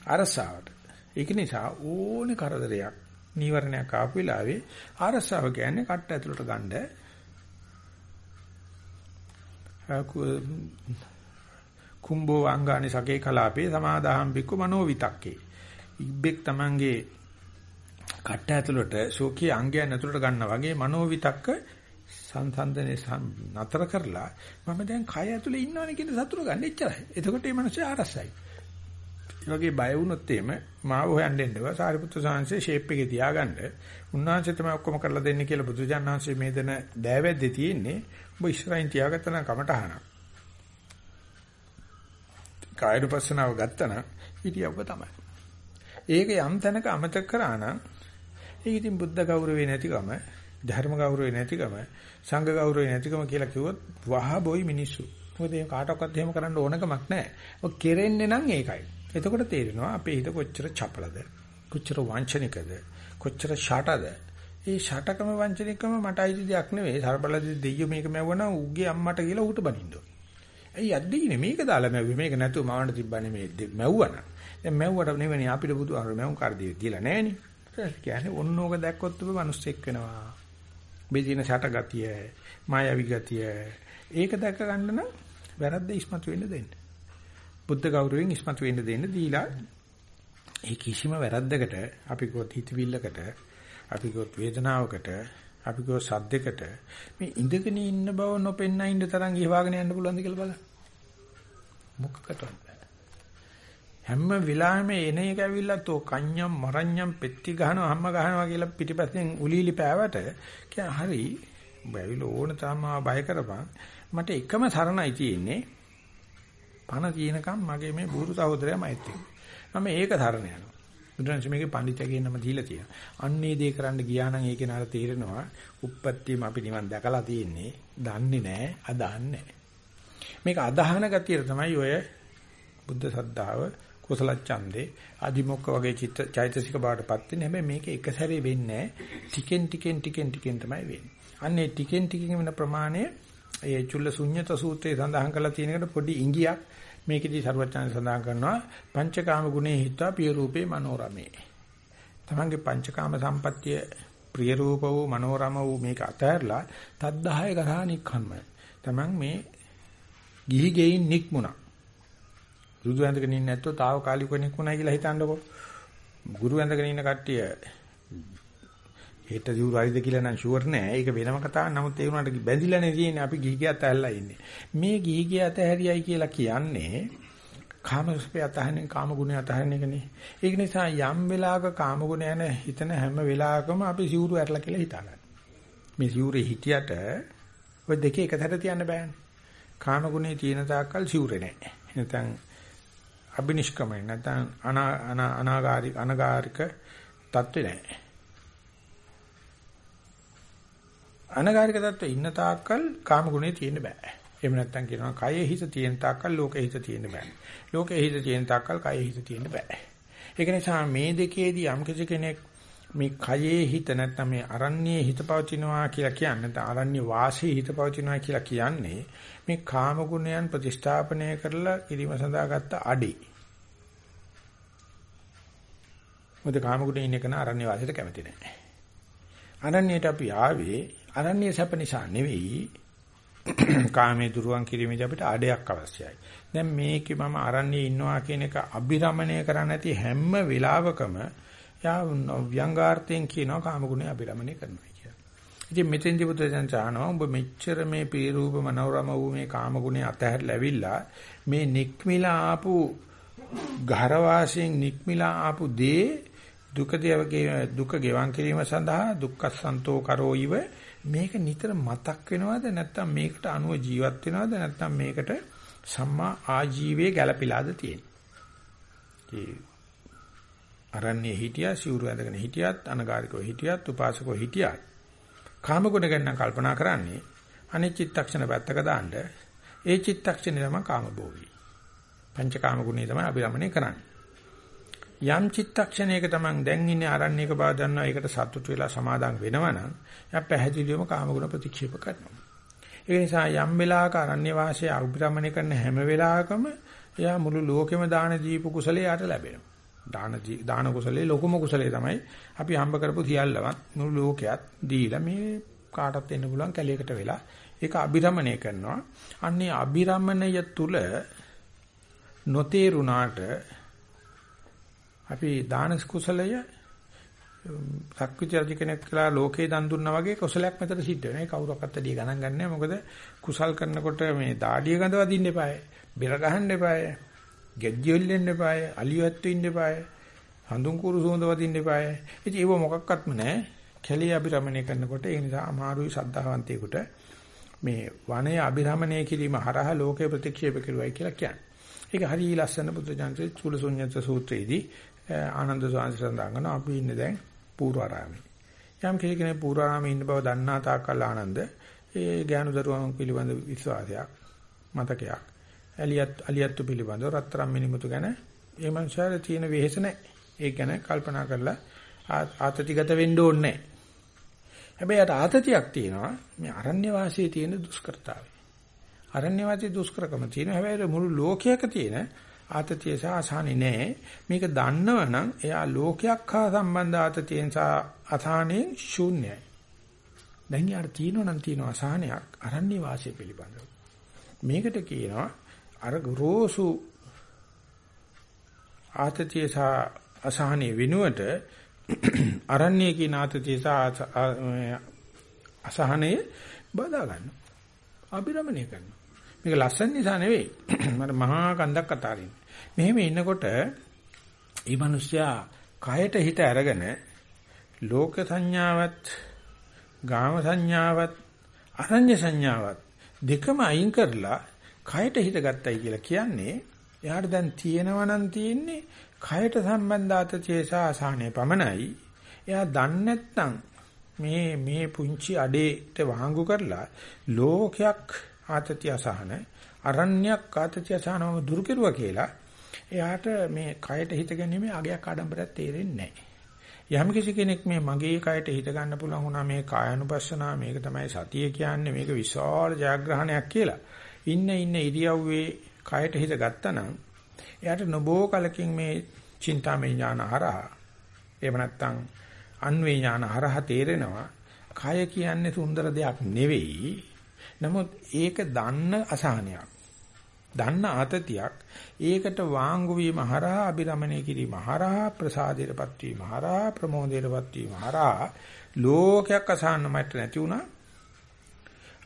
අරසාවට. ඒක නිසා ඕනේ කරදරයක් නීවරණයක් ආපු වෙලාවේ අරසාව කියන්නේ කට්ට ඇතුළට ගන්න කුම්බෝ වංගානි සකේ කලාපේ සමාදාහම් බික්කු මනෝ විතක්කේ. ඉබ්බෙක් Tamange කට්ට ඇතුළට ශෝකී අංගයන් ඇතුළට ගන්නා වගේ මනෝවිතක්ක සංසන්දනේ නතර කරලා මම දැන් කය ඇතුලේ ඉන්නවනේ කියන සතුට ගන්න එච්චරයි. එතකොට මේ මිනිස්සු ආරස්සයි. ඒ වගේ බය වුණොත් එimhe මාව හොයන්න එන්නවා සාරිපුත්‍ර සාංශේ ෂේප් එකේ තියාගන්න. උන්වහන්සේ තමයි ඔක්කොම කරලා දෙන්නේ කියලා බුදුජානනාංශයේ මේ දෙන දෑවැද්දේ තියෙන්නේ. ඔබ ඉස්සරහින් තියාගත්තා නම් කමටහන. කායනුපස්සනාව ගත්තා නම් ඉතියවක තමයි. ඒක යම් තැනක අමතක කරා නම් ඒක ඉතින් බුද්ධ ගෞරවේ නැතිකම ධර්ම ගෞරවේ නැතිකම සංඝ ගෞරවේ නැතිකම කියලා කිව්වොත් වහ බොයි මිනිස්සු. මොකද ඒ කාටවත් එහෙම කරන්න ඕනකමක් නැහැ. ඔය කෙරෙන්නේ නම් ඒකයි. එතකොට තේරෙනවා අපේ හිත කොච්චර චපලද කොච්චර වංචනිකද කොච්චර ෂටද ඒ ෂටකම වංචනිකම මට අයිති දෙයක් නෙවෙයි සර්බලදී දෙයියෝ මේක මැවුවනම් උගේ අම්මට කියලා ඌට බනින්න ඕනේ. ඇයි අද්දීනේ මේක දාලා මැව්වේ මේක නැතුව මවන්න තිබ්බනේ මේ මැව්වනම්. දැන් මැව්වට නෙවෙයි අපිට බුදුහාර මැවුම් කාර්යය දීලා නැහනේ. කියන්නේ ඔන්නෝක දැක්කොත් ඔබ මිනිස්සෙක් වෙනවා. මේ දින ෂට ගතිය, මායාවි ගතිය ඒක දැක ගන්න නම් වැරද්ද ඉස්මතු වෙන්න දෙන්න. බුද්ධ ගෞරවයෙන් ඉස්මතු වෙන්න දෙන්න දීලා ඒ කිසිම වැරද්දකට අපි ගොත් හිතවිල්ලකට අපි ගොත් වේදනාවකට අපි ගොත් සද්දයකට මේ ඉඳගෙන ඉන්න බව නොපෙන්න ඉන්න තරම් ගිහවාගෙන යන්න පුළුවන්ද කියලා බලන්න. මොකකටද? හැම වෙලාවෙම එන එක ඇවිල්ලා තෝ කන්‍යම් මරඤ්ඤම් පෙත්ති ගහනවා අම්ම ගහනවා කියලා පිටිපස්සෙන් උලීලි පෑවට කිය හරි බැවිල ඕන තාම බය කරපන් මට එකම සරණයි තියෙන්නේ පණ තියෙනකම් මගේ මේ බුරු සහෝදරයා මයිත් මම ඒක සරණ යනවා. බුදුරජාණන් මේකේ පඬිතගේ නම දීලා තියෙනවා. අන්නේ දේ කරන්න ගියා නම් ඒකේ නාර තේරෙනවා. උප්පත්තියම අපි නිවන් දැකලා තියෙන්නේ. දන්නේ නැහැ, අදහන්නේ මේක අදහන ගතිය තමයි ඔය බුද්ධ සද්ධාව, කුසල ඡන්දේ, අදිමොක්ක වගේ චිත්ත චෛතසික බාටපත් වෙන්නේ. හැබැයි මේක එක සැරේ වෙන්නේ ටිකෙන් ටිකෙන් ටිකෙන් ටිකෙන් තමයි වෙන්නේ. අන්නේ ටිකෙන් ටිකෙන් වෙන ප්‍රමාණය ඒ චුල්ල ශුන්්‍යත සූත්‍රයේ සඳහන් කරලා තියෙන එකට පොඩි ඉඟියක් මේකෙදී සරුවචාන් සඳහන් කරනවා පංචකාම ගුණේ හිතා පිය රූපේ මනෝරමේ. තමන්ගේ පංචකාම සම්පත්තිය ප්‍රිය රූප වූ මනෝරම වූ මේක අතහැරලා තද්දාහය කරා නික්කම්ම. තමන් මේ ගිහි ගෙයින් නික්මුණා. සුදු ඇඳගෙන ඉන්නේ නැත්තෝ తాවකාලික නික්මුණා කියලා හිතන්නකෝ. ගුරු ඇඳගෙන ඉන්න කට්ටිය හෙට දියුරු හරිද කියලා නම් ෂුවර් නෑ. ඒක වෙනම කතාවක්. නමුත් ඒ වුණාට බැඳිලානේ තියෙන්නේ. අපි ගිහි අතහැරලා ඉන්නේ. මේ ගිහි අතහැරියයි කියලා කියන්නේ කාමසුපේ අතහරින කාම ගුණය අතහරින එකනේ. ඒක නිසා යම් වෙලාවක කාම ගුණ යන හිතන හැම වෙලාවකම අපි සිවුරු ඇරලා කියලා හිතාගන්න. මේ සිවුරේ හිටියට ඔය දෙකේ එකතැන තියන්න බෑනේ. කාම ගුණේ තියෙන තාක්කල් සිවුරේ නෑ. නැත්නම් අබිනිෂ්ක්‍මණය නැත්නම් අනාගාරික අනගාරික தත්ත්වේ නැහැ. අනගාරික தත්ත්වේ ඉන්න තාක්කල් කාම ගුණේ තියෙන්න බෑ. එහෙම නැත්නම් කියනවා කයෙහි හිත තියෙන තාක්කල් ලෝකෙ හිත තියෙන්න බෑ. ලෝකෙ හිත තියෙන තාක්කල් කයෙහි හිත තියෙන්න බෑ. ඒක නිසා මේ දෙකේදී යම් කෙනෙක් මේ කයේ හිත නැත්නම් මේ අරණ්‍යයේ හිත පවතිනවා කියලා කියන්නේ නැත්නම් අරණ්‍ය වාසී හිත පවතිනවා කියලා කියන්නේ මේ කාම ගුණයන් ප්‍රතිස්ථාපනය කරලා ඉරිම සඳහා ගත්ත අඩි. මොකද කාම ගුණේ ඉන්න කෙනා අරණ්‍ය වාසයට කැමති නැහැ. අරණ්‍යයට අපි ආවේ අනන්‍ය සැප නිසා නෙවෙයි කාමයේ දුරුවන් කිරීමේදී අපිට ආඩයක් අවශ්‍යයි. දැන් මේකේ මම අරන්නේ ඉන්නවා කියන එක අභිරමණය කරන්නේ නැති හැම වෙලාවකම යා ව්‍යංගාර්ථයෙන් කියනවා කාමගුණය අභිරමණය කරනවා කියලා. ඉතින් මෙතෙන්දි බුදුසසුන් චානවා ඔබ මෙච්චර මේ පිරූප මනෝරම වූ මේ කාමගුණය අතහැරලා ඇවිල්ලා මේ නික්මිලා ආපු ඝරවාසයෙන් නික්මිලා ආපු දේ දුක දේවගේ දුක ගෙවන් කිරීම සඳහා දුක්ඛසන්තෝ කරෝයිව මේක නිතර මතක් වෙනවද නැත්නම් මේකට අනුව ජීවත් වෙනවද නැත්නම් මේකට සම්මා ආජීවයේ ගැළපීලාද තියෙන්නේ. ඒ අරන්නේ හිටියා සිවුරු ඇඳගෙන හිටියත් අනගාരികව හිටියත් උපාසකව හිටියත් කාම ගුණ ගැන කල්පනා කරන්නේ අනිත් චිත්තක්ෂණ පැත්තක දාන්න ඒ චිත්තක්ෂණය තමයි කාම භෝගී. පංචකාම ගුණය තමයි අභිරමණය කරන්නේ. යම් චිත්තක්ෂණයක තමන් දැන් ඉන්නේ ආරණ්‍යක බව දන්නවා ඒකට සතුටු වෙලා සමාදම් වෙනවනම් එයා පැහැදිලිවම කාමගුණ ප්‍රතික්ෂේප කරනවා. ඒ නිසා යම් වෙලාවක ආරණ්‍ය වාසය අභිරමණය කරන හැම වෙලාවකම එයා මුළු ලෝකෙම දාන දීපු කුසලයේ යට ලැබෙනවා. දාන දාන කුසලයේ ලොකුම කුසලයේ තමයි අපි හම්බ කරපු සියල්ලවත් මුළු ලෝකයක් දීලා මේ කාටත් එන්න පුළුවන් කැලයකට වෙලා ඒක අභිරමණය කරනවා. අන්නේ අභිරමණය තුල නොතේරුණාට අපි දාන කුසලය සක්විති රජ කෙනෙක් කියලා ලෝකේ දන් දුන්නා වගේ කුසලයක් මෙතන සිද්ධ වෙනවා. ඒ කවුරක්වත් ඇදී ගණන් ගන්නෑ. මොකද කුසල් කරනකොට මේ දාඩිය ගඳ වදින්න එපාය. බෙර ගහන්න එපාය. ගෙජ්ජි වෙල්ලෙන්න එපාය. අලියත් වෙන්න එපාය. හඳුන් කුරු සුවඳ වදින්න එපාය. ඉතින් ඒව මොකක්වත්ම නැහැ. කැලිය අභිරමණය කරනකොට ඒ නිසා අමාරුයි සද්ධාවන්තයෙකුට මේ වනය අභිරමණය කිරීම හරහා ලෝකේ ප්‍රතික්ෂේප කරුවයි කියලා කියන්නේ. ඒක හරිය ලස්සන බුදුජානකේ චූලසුඤ්ඤත සූත්‍රයේදී ආනන්ද සාංශ සඳහන් කරනවා අපි ඉන්නේ දැන් පූර්වාරාමේ. යම් කෙනෙක් පූර්වාරාමේ ඉන්න බව දන්නා තාක්කල් ආනන්ද ඒ ඥාන දරුවන් පිළිබඳ විශ්වාසයක් මතකයක් අලියත් අලියත් පිළිබඳව රත්තරන් මිනිමුතු ගැන ඒ මනුස්සයාට තියෙන වෙහෙස නැහැ. ඒ ගැන කල්පනා කරලා ආතතිගත වෙන්න ඕනේ නැහැ. හැබැයි අර ආතතියක් තියෙනවා මේ අරණ්‍ය වාසයේ තියෙන දුෂ්කරතාවය. අරණ්‍ය වාසයේ දුෂ්කරකම තියෙන හැබැයි මුළු ලෝකයක තියෙන ආතතිය සහ අසහනෙ නෑ. මේක දන්නවනම් එයා ලෝකයක් හා සම්බන්ධ ආතතියෙන් සහ අසහනෙන් ශූන්‍යයි. දැන් යාට තියෙනවනම් තියෙන අසහනයක් අරණ්‍ය වාසය පිළිබඳව. මේකට කියනවා අර ගොරෝසු ආතතිය සහ අසහනෙ වෙනුවට අරණ්‍ය කියන ආතතිය සහ අසහනය බදා ගන්නවා. අභිරමණය කරනවා. මේක ලස්සන නිසා නෙවෙයි. මට මහා කන්දක් අතාරින්න. මෙහෙම ඉන්නකොට මේ මිනිස්සයා කයට හිත අරගෙන ලෝක සංඥාවත්, ගාම සංඥාවත්, අරඤ්‍ය සංඥාවත් දෙකම අයින් කරලා කයට හිත ගත්තයි කියලා කියන්නේ එයාට දැන් තියෙනවා නම් තියෙන්නේ කයට සම්බන්ධ ආතතියස ආසානේ පමණයි. එයා දන්නේ නැත්නම් මේ මේ පුංචි අඩේට වහංගු කරලා ලෝකයක් ආතතිය අසහන අරණ්‍යයක් ආතතිය අසහනව දුරු කෙරුවා කියලා එයාට මේ කයට හිත ගැනීමේ අගයක් ආඩම්බරයක් තේරෙන්නේ නැහැ. යම් කිසි කෙනෙක් මේ මගේ කයට හිත ගන්න පුළුවන් වුණා මේ කායानुපස්සනා මේක තමයි සතිය කියන්නේ මේක විශාල ජයග්‍රහණයක් කියලා. ඉන්න ඉන්න ඉරියව්වේ කයට හිත ගත්තනම් එයාට නොබෝ කලකින් මේ චින්තාමය ඥාන හරහා එහෙම නැත්නම් අන්වේ ඥාන හරහා තේරෙනවා කය කියන්නේ සුන්දර දෙයක් නෙවෙයි නමුත් ඒක දන්න අසහනයක්. දන්න ආතතියක්. ඒකට වාංගු වීම හරහා අභිරමණය කිරීම හරහා ප්‍රසාදයටපත් වීම හරහා ප්‍රමෝදයටපත් වීම හරහා ලෝකයක් අසහනමට නැති වුණා.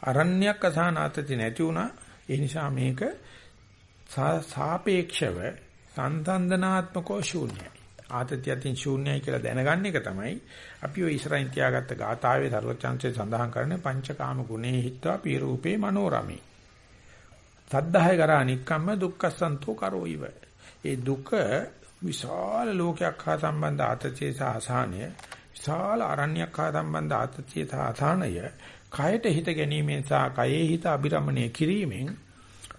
අරණ්‍යයක් අසහන ආතති නැති වුණා. ඒ නිසා මේක සාපේක්ෂව සංසන්දනාත්මකව ශූන්‍යයි. ආතතියකින් ශූන්‍යයි කියලා දැනගන්න එක තමයි අපි ඔය ඉස්සරහින් තියාගත්ත ගාථාවේ සර්වචන්සේ සඳහන් කරන්නේ පංචකාම ගුණේ හිත්වා පීරූපේ මනෝරමේ. සද්ධාය කරා නික්කම්ම දුක්ඛසන්තෝ කරෝයිව. ඒ දුක විශාල ලෝකයක් හා සම්බන්ධ ආතතිය සහ අසහනය විශාල අරණ්‍යයක් හා සම්බන්ධ ආතතිය සහ අසහනය කයට හිත ගැනීමෙන් සහ කයේ හිත අබිරමණය කිරීමෙන්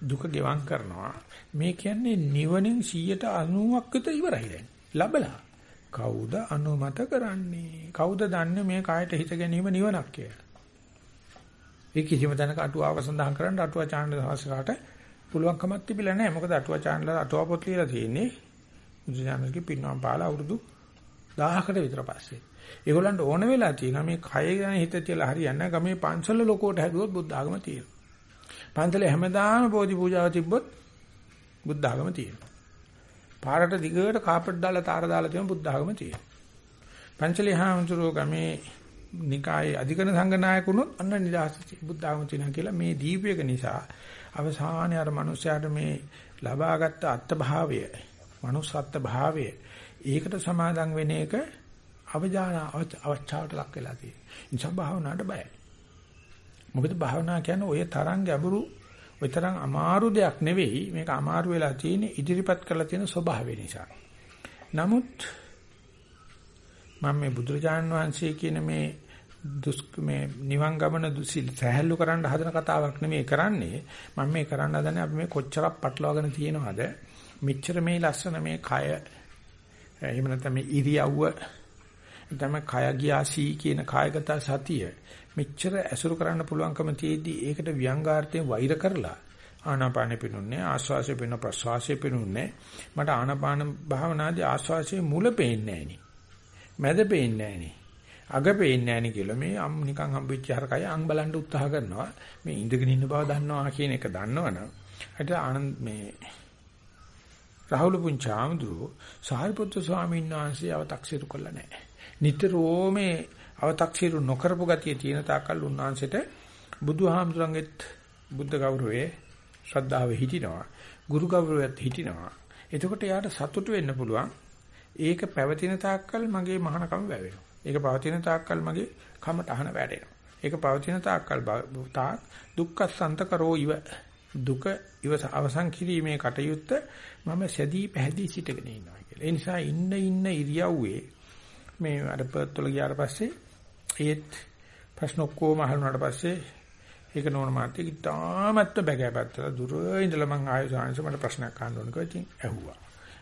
දුක ගෙවම් කරනවා. මේ කියන්නේ නිවනෙන් 190ක් විතර ඉවරයි දැන්. ලබලා. කවුද අනුමත කරන්නේ? කවුද දන්නේ මේ කායට හිත ගැනීම නිවනක් කියලා? ඒ කිසිම තැනක අටුවාව සඳහන් කරන්න අටුවා චානල සහස්‍රාට පුළුවන්කමක් තිබිලා නැහැ. මොකද අටුවා චානල අටුවා පොත් ලියලා තියෙන්නේ. බුදුජානකගේ පින්නම් පාලා අවුරුදු 1000කට විතර පස්සේ. ඒගොල්ලන්ට ඕන වෙලා තියෙනවා මේ කය ගැන හිත තියලා හරියන්නේ ගමේ පන්සල ලොකෝට හැදුවොත් බුද්ධ ආගම තියෙනවා. පන්සලේ හැමදාම බෝධි පූජාව තිබ්බොත් බුද්ධ ආගම තියෙනවා. පාරට දිගට කාපට් දාලා තාර දාලා තියෙන බුද්ධ ආගම තියෙනවා. පංචලී හාමුදුරුවෝ ගමේ නිකායේ අධිකරණ සංඝනායක වුණොත් අන්න නිදහස බුද්ධ ආගම තියෙනවා කියලා මේ දීපයක නිසා අවසානයේ අර මනුස්සයාට මේ ලබාගත් අත්භාවය, manussත් භාවය ඒකට සමාදන් වෙන එක අවජාන අවචාවට ලක් වෙලා තියෙනවා. ඉන්සම් භාවනාවට බයයි. මොකද භාවනා කියන්නේ ඔය තරම් ගැඹුරු ඔය තරම් අමාරු දෙයක් නෙවෙයි මේක අමාරු වෙලා තියෙන ඉදිරිපත් කරලා තියෙන ස්වභාවය නිසා. නමුත් මම මේ බුදුරජාණන් වහන්සේ කියන මේ දුස් මේ නිවන් ගමන දුසිල් සහැල්ලු කරන්න හදන කතාවක් නෙමෙයි කරන්නේ මම මේ කරන්න හදන්නේ අපි මේ කොච්චරක් පටලවාගෙන තියෙනවද මෙච්චර මේ ලස්සන මේ කය එහෙම නැත්නම් මේ ඉරියව්ව නැත්නම් කය ගියාසී කියන කායගත සතිය මෙච්චර ඇසුරු කරන්න පුළුවන්කම තියෙද්දි ඒකට ව්‍යංගාර්ථයෙන් වෛර කරලා ආනාපානෙ පිනුන්නේ ආස්වාසිය පින ප්‍රස්වාසිය පිනුන්නේ. මට ආනාපාන භාවනාදී ආස්වාසියේ මුල පේන්නේ නැහෙනි. මැද පේන්නේ නැහෙනි. අග පේන්නේ නැහෙනි කියලා මේ අම් නිකන් හම්බෙච්ච හරකයි අං බලන්න උත්සාහ කරනවා. මේ ඉඳගෙන ඉන්න බව දන්නවා කියන එක දන්නවනම් හිට ආනන්ද මේ රාහුල පුංචාමඳුරෝ සාරිපුත්‍ර ස්වාමීන් වහන්සේ අව탁සිරු කළා නැහැ. නිතරම අව탁සිරු නොකරපු ගතිය තියෙන තාකල් උන්වහන්සේට බුදුහාමුදුරන්ගෙත් බුද්ධ ගෞරවයේ ශ්‍රද්ධාව හිටිනවා. ගුරු ගෞරවයත් හිටිනවා. එතකොට යාට සතුටු වෙන්න පුළුවන්. ඒක පැවතින තාක්කල් මගේ මහානකම වැවෙනවා. ඒක පවතින තාක්කල් මගේ කමට අහන වැඩෙනවා. ඒක පවතින තාක්කල් තාක් දුක්ඛසන්ත කරෝ ඉව දුක ඉවස අවසන් කිරීමේ කටයුත්ත මම සැදී පැහැදී සිටගෙන ඉන්නවා කියලා. ඒ නිසා ඉන්න ඉන්න ඉරියව්වේ මේ අර පර්ත්වල ගියාට පස්සේ ඒත් ප්‍රශ්න ඔක්කොම අහුණාට පස්සේ ඒක නෝන මාත්‍යෙ ඉතාමත් බැගෑපත්තලා දුර ඉඳලා මං ආයෙ සාංශ මට ප්‍රශ්නයක් අහන්න ඕන කියලා ඉතින් ඇහුවා.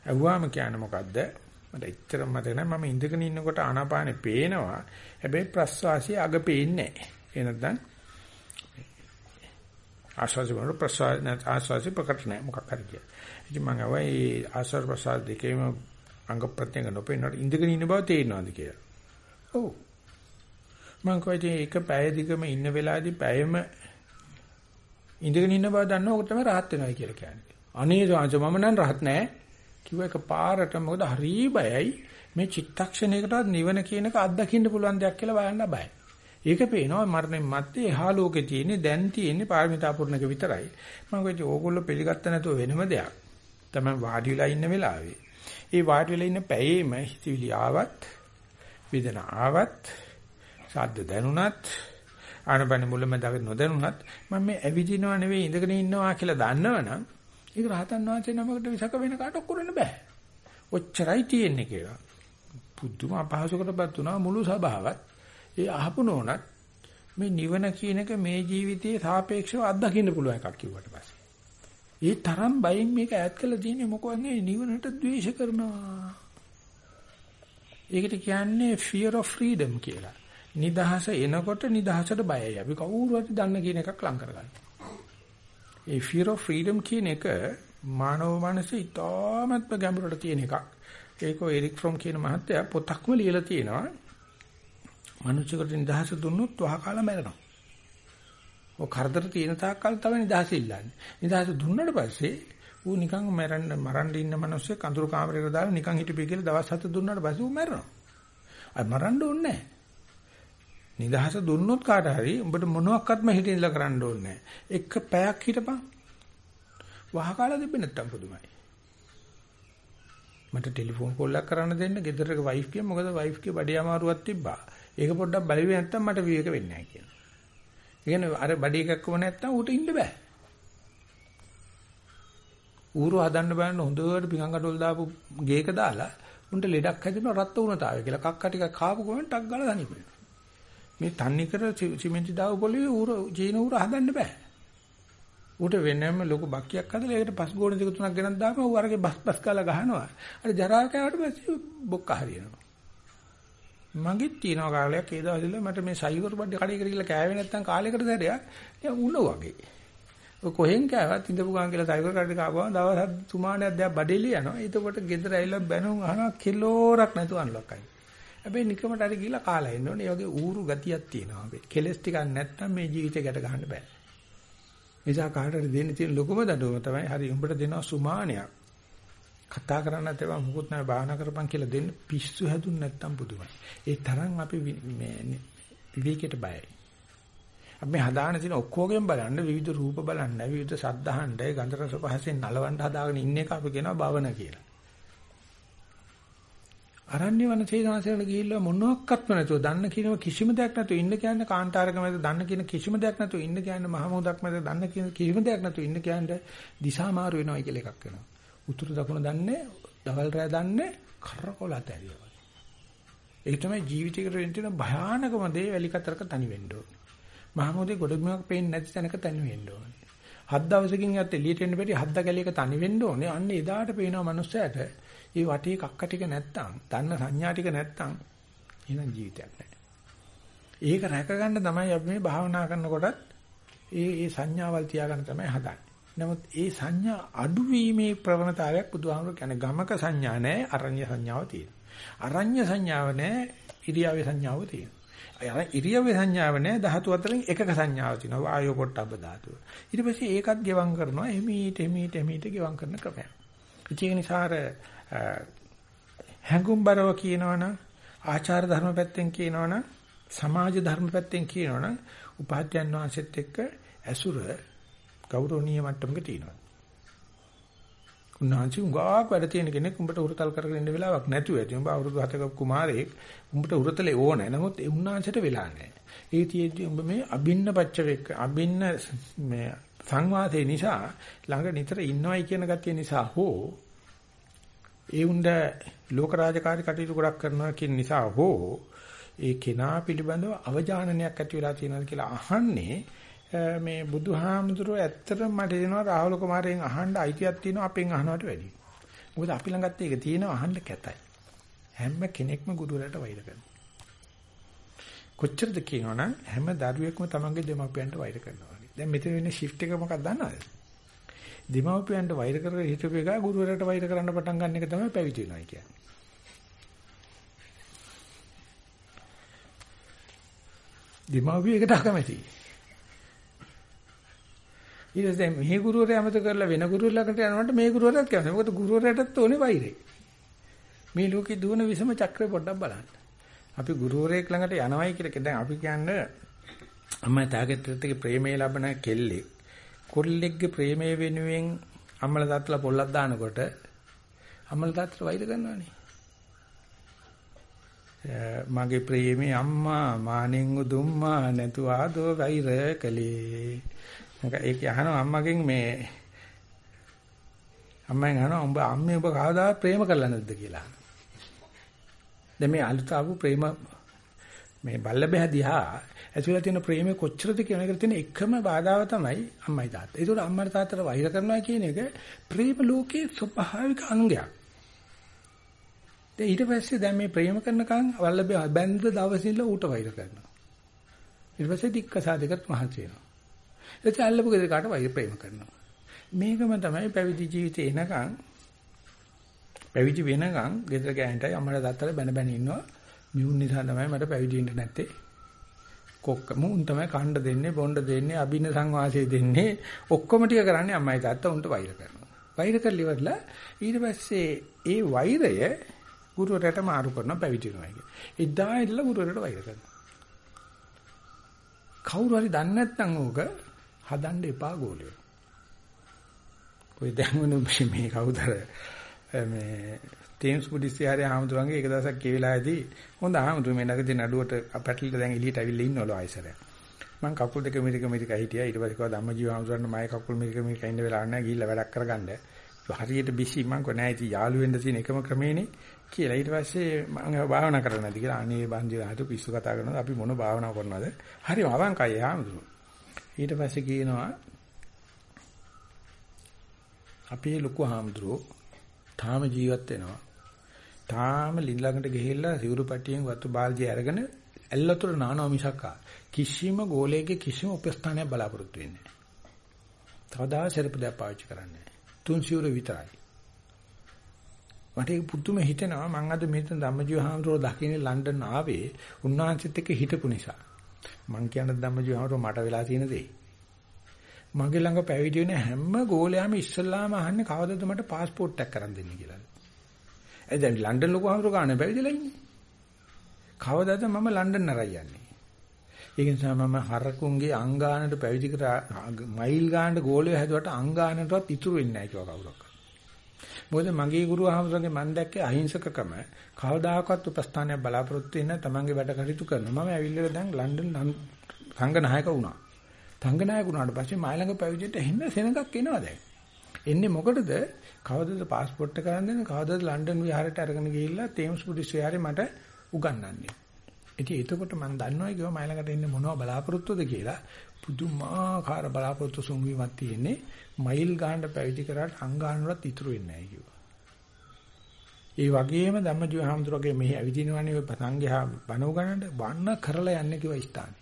ඇහුවාම කියන්නේ මොකද්ද? මට එච්චර මතක නැහැ මම ඉඳගෙන ඉන්නකොට ආනාපානෙ පේනවා. හැබැයි ප්‍රස්වාසය අග පේන්නේ නැහැ. ඒ නැත්නම් ආස්වාසි වල ප්‍රසාර නැත් ආස්වාසි ප්‍රකට නැහැ මොකක් හරි කිය. ඉතින් මම අහුවා මේ ආස්වාද ප්‍රසාර දෙකේම අංග ප්‍රත්‍යංග නොපෙන්නට ඉඳගෙන ඉන්න බව තේරෙනවද කියලා. ඔව්. මම කොයිද එක පැය දිගම ඉන්න වෙලාවේදී පැයම ඉඳගෙන ඉන්න බව දන්නව ඔක තමයි rahat වෙනවා කියලා කියන්නේ. අනේ සාංශ මම නම් rahat නැහැ. කිව්ව එක පාරට මොකද හරි බයයි මේ චිත්තක්ෂණයකටවත් නිවන කියන එක අත්දකින්න පුළුවන් දෙයක් කියලා බලන්න බයයි. ඒක පේනවා මරණයන් මැත්තේ එහා ලෝකේ තියෙන්නේ දැන් තියෙන්නේ පාරමිතා පුරණක විතරයි. මම කිව්වා ඕගොල්ලෝ පිළිගත්ත නැතුව වෙනම දෙයක්. තමයි වාඩි වෙලා ඉන්න වෙලාවේ. ඒ වාඩි වෙලා ඉන්න පැයේම හිතවිලි ආවත් වේදනා ආවත් ශබ්ද දැනුණත් ආනපන මුලමඳාක නොදැනුණත් මම මේ ඇවිදිනව නෙවෙයි ඉඳගෙන ඉන්නවා කියලා දන්නවනම් ඒක රහතන් වහන්සේ නමකට විසක වෙන කාට කරන්න බෑ. ඔච්චරයි තියෙන්නේ කියලා. පුදුම අපහසුකටපත් වුණා මුළු සභාවත් ඒ අහපු නෝනත් මේ නිවන කියන එක මේ ජීවිතයේ සාපේක්ෂව අත්දකින්න පුළුවන් එකක් කිව්වට පස්සේ. ඒ තරම් බයෙන් මේක ඈත් කළා තියෙන්නේ මොකවත් නෙවෙයි නිවනට ද්වේෂ කරනවා. ඒකට කියන්නේ fear of freedom කියලා. නිදහස එනකොට නිදහසට බයයි. අපි කවුරු හරි දන්න කියන එකක් ලං කරගන්න. ඒ fear of freedom කියන එක මානව මනසේ ඉතාමත්ම ගැඹුරට තියෙන එකක්. ඒක එරික් ෆ්‍රොම් කියන මහත්තයා පොතක්ම ලියලා තියෙනවා. මනුෂ්‍යකට නිදහස දුන්නොත් වහකාලා මැරෙනවා. ඔය කරදර තියෙන තාක්කල් තමයි නිදහස ඉල්ලන්නේ. නිදහස දුන්නාට පස්සේ ඌ නිකන් මැරෙන්න මරන්න ඉන්න මිනිස්සු කඳුරු කාමරේට දාලා නිකන් හිටපිය කියලා දවස් හත දුන්නාට පස්සේ ඌ මැරෙනවා. අය මරන්න ඕනේ නැහැ. නිදහස දුන්නොත් කාට හරි උඹට මොනවත්ක්වත්ම හිතින්ලා කරන්න ඕනේ නැහැ. එක පැයක් හිටපන්. වහකාලා දෙන්න නැත්තම් පුදුමයි. මට ටෙලිෆෝන් කෝල් එකක් කරන්න දෙන්න ගෙදරක වයිෆ් කිය මොකද වයිෆ් කිය බඩේ අමාරුවක් තිබ්බා. ඒක පොඩ්ඩක් බලුවේ නැත්තම් මට විවේක වෙන්නේ නැහැ කියලා. ඒ කියන්නේ අර බඩේ එකක් කොම නැත්තම් ඌට ඉන්න බෑ. ඌරු හදන්න බලන්න හොඳට පිඟංගටොල් දාපු ගේක දාලා උන්ට ලෙඩක් හැදෙනවා රත් වුණතාවය කියලා කක්ක ටිකක් කාපු ගමන් ටක් ගාලා තනිපෙන. මේ තන්නේ කර සිමෙන්ති දාව පොළවේ ඌර ජීන ඌර හදන්න බෑ. ඌට වෙනම ලොකු බක්කියක් හදලා ඒකට පස් ගෝණ දෙක තුනක් ගෙනත් දාපුවා ඌ අරගේ බස් බස් කාලා ගහනවා. අර ජරා කෑවට පස්සේ බොක්ක හරියනවා. මගෙත් තියෙනවා කාලයක් ඒ දවස්වල මට මේ සයිවර් බඩ කඩේකට ගිහලා කෑවේ නැත්තම් කාලයකට සැරයක් නිකන් උණ වගේ. ඔය කොහෙන් කෑවත් ඉඳපු ගාන කියලා සයිවර් කඩේට කාපුවම දවස් තුමාණයක් දැන් බඩේලිය යනවා. එතකොට ගෙදර ඇවිල්ලා බැනුම් අහනවා කිලෝරක් නැතුව අන්ලොක්කයි. හැබැයි නිකමට හරි ගිහලා කාලා එන්න ඕනේ. ඒ වගේ ඌරු ගතියක් තියෙනවා අපේ. කෙලස් ටිකක් නැත්තම් මේ ජීවිතේ ගැට ගන්න බෑ. නිසා කාටද දෙන්න තියෙන ලොකුම දඩුවම තමයි හරි උඹට දෙනවා සුමානයක්. කතා කරන්නත් ඒවා මුකුත් නැහැ භාවනා කරපන් කියලා දෙන්න පිස්සු හැදුන් නැත්තම් පුදුමයි. ඒ තරම් අපි මේ විවේකයට බයයි. අපි හදාන තියෙන ඔක්කොගෙන් බලන්න විවිධ රූප බලන්න විවිධ ශබ්ද අහන්න ගන්ධ රස පහසෙන් නලවන්න හදාගෙන ඉන්න එක අපි කියනවා භවන කියලා. අරණ්‍ය වන සේනාසනට ගිහිල්ලා මොනක්වත්ම නැතුව දන්න කිනව කිසිම දෙයක් නැතුව ඉන්න කියන්නේ කාන්තාරක මැද දන්න කියන කිසිම දෙයක් නැතුව ඉන්න කියන්නේ මහමෝදක් මැද දන්න කියන කිසිම දෙයක් නැතුව ඉන්න කියන්නේ දිශා මාරු වෙනවා කියලා එකක් වෙනවා. උතුරු දකුණ දන්නේ, දවල් රෑ දන්නේ කරකොල ඇතරියව. ඒ තමයි ජීවිතයකට වෙන්න තියෙන භයානකම දේ වැලි කතරක තනි වෙන්න ඕනේ. මහමෝදේ ගොඩබිමක් පේන්නේ නැති තැනක තනි වෙන්න ඕනේ. හත් දවසකින් යත් එළියට එන්න බැරි හත් දකලියක තනි වෙන්න ඕනේ. අන්න එදාට පේනවා මනුස්සයාට මේ වටේ කක්ක ටික නැත්තම්, දන්න සංඥා ටික නැත්තම් එහෙනම් ජීවිතයක් නැහැ. ඒක රැක ගන්න තමයි අපි මේ භාවනා කරනකොටත් ඒ ඒ සංඥාවල් තියාගන්න තමයි හදන්නේ. නමුත් ඒ සංඥා අඩුවීමේ ප්‍රවණතාවයක් බුදුහාමුදුරු කියන්නේ ගමක සංඥා නැහැ අරඤ්‍ය සංඥාව තියෙනවා. අරඤ්‍ය සංඥාව නැහැ ඉරියාවේ සංඥාව තියෙනවා. අර ඉරියාවේ සංඥාව නැහැ ධාතු අතරින් එකක සංඥාව තියෙනවා. වායෝ පොට්ටබ්බ ධාතුව. ඊට පස්සේ ඒකත් ගෙවම් කරනවා එමීට එමීට එමීට ගෙවම් කරන ක්‍රමයක්. ඒක නිසා අර හැඟුම්overව කියනවනම් ආචාර ධර්ම පැත්තෙන් කියනවනම් සමාජ ධර්ම පැත්තෙන් කියනවනම් උපාධ්‍යයන් වහන්සේත් එක්ක ඇසුර ගෞරවනීය මට්ටමක තියෙනවා. උන්වහන්සේ උගාක් වැඩ තියෙන කෙනෙක් උඹට උරතල් කරගෙන ඉන්න වෙලාවක් නැතුව ඇති. උඹ අවුරුදු 7ක කුමාරයෙක් උඹට උරතලේ ඕනේ. නමුත් ඒ උන්වහන්සේට වෙලා නැහැ. ඒ තියෙද්දි උඹ මේ අබින්න පච්චවේක අබින්න මේ සංවාදේ නිසා ළඟ නිතර ඉන්නවයි කියන ගතිය නිසා හෝ ඒ උණ්ඩ ලෝක රාජකාරී කටයුතු ගොඩක් කරනවා කියන නිසා හෝ ඒ කෙනා පිළිබඳව අවජානනයක් ඇති වෙලා තියෙනවා කියලා අහන්නේ මේ බුදුහාමුදුරුව ඇත්තටම මට දෙනවා රාහුල කුමාරයෙන් අහන්න අයිතියක් තියෙනවා අපෙන් අහනවට වැඩිය. මොකද අපි ළඟත් ඒක තියෙනවා අහන්න කැතයි. හැම කෙනෙක්ම ගුරුවරයාට වෛර කරනවා. කොච්චරද කියනවනම් හැම දරුවෙක්ම තමන්ගේ දෙමාපියන්ට වෛර කරනවා. දැන් මෙතන වෙන්නේ shift එක මොකක්ද දන්නවද? දෙමාපියන්ට වෛර කරගෙන හිටපු එක ගුරුවරයාට වෛර කරන්න පටන් ගන්න එක තමයි පැවිදි වෙනවා කියන්නේ. දෙමාපියෙකුට අකමැතියි. ඊට පස්සේ මේ ගුරුවරයා අමතක කරලා වෙන ගුරුවරයාකට යනකොට මේ ගුරුවරයාත් කැමති. මොකද ගුරුවරයාටත් ඕනේ වෛරේ. මේ ලෝකේ දුවන විසම චක්‍රය පොඩ්ඩක් බලන්න. අපි ගුරුවරයෙක් ළඟට යනවයි කියලා දැන් අපි කියන්නේ අම්මා තාගෙත් එක්ක ප්‍රේමය ලබන කෙල්ලෙක් කොල්ලෙක්ගේ ප්‍රේමය වෙනුවෙන් අම්මලා තාත්තලා පොල්ලක් දානකොට අම්මලා තාත්තලා වෛර කරනවානේ. මගේ ප්‍රේමේ අම්මා මානෙන් උදුම්මා නැතු ආදෝ වෛර කලේ ඒක අහනවා අම්මගෙන් මේ අම්මෙන් අහනවා උඹ අම්මේ ඔබ කවදා ප්‍රේම කරලා නැද්ද කියලා. දැන් මේ අලුත ආපු ප්‍රේම මේ බල්ලබෑ දිහා ඇතුළේ තියෙන ප්‍රේමය කොච්චරද කියන එකට තියෙන එකම බාධාව තමයි අම්මයි තාත්තා. ඒකට අම්මට තාත්තට වෛර කරනවා කියන එක ප්‍රේම ලෝකයේ ස්වභාවික අංගයක්. ඊට පස්සේ දැන් මේ ප්‍රේම කරනකන් වල්ලබෑ බැඳ දවසින්ල ඌට වෛර කරනවා. ඊට පස්සේ දික්කසාදයකට මහන්සි වෙනවා. එතන අල්ලපු ගෙදර කාට වෛර ප්‍රේම කරනවා. මේකම තමයි පැවිදි ජීවිතේ එනකන් පැවිදි වෙනකන් ගෙදර ගෑනටයි අම්මලා තාත්තලා බැන බැන ඉන්නවා. මියුන් නිසා තමයි මට පැවිදි වෙන්න නැත්තේ. කොක්ක මුන් තමයි කණ්ඩ දෙන්නේ, බොණ්ඩ දෙන්නේ, අබින සංවාසය දෙන්නේ. ඔක්කොම ටික කරන්නේ අම්මයි තාත්තා උන්ට වෛර කරනවා. වෛර කරලි ඉවරලා ඊට පස්සේ ඒ වෛරය ගුරුවරයාට මාරු කරනවා පැවිදි වෙනවා කියන්නේ. එදා ඉඳලා ගුරුවරයාට වෛර කරනවා. කවුරු හරි දන්නේ නැත්නම් ඕක හදන්න එපා ගෝලියෝ. ඔය දැන් මේ කවුදර මේ තේම්ස් බුද්දිස්යාරේ ආමතුරුන්ගේ එක දවසක් කියවිලාදී හොඳ ආමතුරු මේ නැගදී නඩුවට පැටලිලා දැන් එළියට අවිල්ලා ඉන්නවලු ආයිසරයක්. මං කකුල් දෙක මිරික මිරික හිටියා. ඊට පස්සේ කිව්වා ධම්මජීව ආමතුරුන්ට මගේ කකුල් මිරික මිරික ඉන්න වෙලාවක් නැහැ. ගිහිල්ලා වැඩක් කරගන්න. හරියට බිසි මං කො නැහැ ඉතින් යාළු වෙන්න තියෙන එකම ක්‍රමේනේ කියලා. ඊට පස්සේ මම භාවනා කරන්නේ නැති කියලා අනේ බන්දිලා හිටු පිස්සු කතා කරනවා අපි මොන භාවනාව කරනවද? හරිම අවංකයි ආමතුරු ඊට පස්සේ කියනවා අපේ ලොකු හාමුදුරුවෝ තාම ජීවත් වෙනවා. තාම ලින්ලඟට ගිහිල්ලා සිවුරු පටියෙන් වතු බාල්දිය අරගෙන ඇල්ලතර නානවා මිසක් කිසිම ගෝලයක කිසිම උපස්ථානයක් බලාපොරොත්තු වෙන්නේ නැහැ. තවදා සෙරප දෙයක් පාවිච්චි කරන්නේ නැහැ. තුන් සිවුර විතරයි. මට ඒක පුදුම හිතෙනවා මම අද මෙතන ධම්මජීව හාමුදුරුවෝ දකින්නේ ලන්ඩන් ආවේ උන්වහන්සේත් එක්ක හිටපු නිසා. මං කියන ධම්මජීව හාමුදුරුවෝ මට වෙලා තියෙන දේ. මගේ ළඟ පැවිදි වෙන හැම ගෝලයාම ඉස්සල්ලාම අහන්නේ කවදද මට પાස්පෝර්ට් එකක් කරන් දෙන්නේ කියලා. ඒ දැන් ලන්ඩන් ලොකු හමුරු ගන්න පැවිදිලා ඉන්නේ. කවදද මම ලන්ඩන් නරයි යන්නේ. ඒක නිසා මම හරකුන්ගේ අංගානට පැවිදි කර මයිල් ගානට ගෝලය හැදුවට අංගානටවත් ඉතුරු වෙන්නේ නැහැ කියලා කවුරක්. මොකද මගේ ගුරු ආමතුරුගේ මම දැක්කේ අහිංසකකම කවදාකවත් උපස්ථානයක් බලාපොරොත්තු වෙන්න තමන්ගේ වැඩ කටයුතු කරනවා. මම ඇවිල්ලා දැන් ලන්ඩන් සංඝ නායක වුණා. තංගනායක වුණාට පස්සේ මයි ළඟ පැවිදිට එහෙම සෙනඟක් එනවා දැන්. එන්නේ මොකටද? කවදද પાස්පෝර්ට් එක කරන් දෙන්නේ? කවදද ලන්ඩන් විහාරයට අරගෙන ගිහිල්ලා තේම්ස් බුද්දිස් විහාරේ මට උගන්වන්නේ. ඉතින් එතකොට මම දන්නවා කිව්වා මයි ළඟට එන්නේ මොනව බලාපොරොත්තුද කියලා. පුදුමාකාර බලාපොරොත්තු සුන්වීමක් තියෙන්නේ. මයිල් ගානට පැවිදි කරාට අංගානුවත් ඉතුරු වෙන්නේ නැහැ කිව්වා. ඒ වගේම ධම්මජීව හාමුදුරුවෝ මෙහි ඇවිදිනවනේ ඔය සංඝයා බණව ගන්නට වන්න කරලා යන්නේ කිව්වා ස්ථානේ.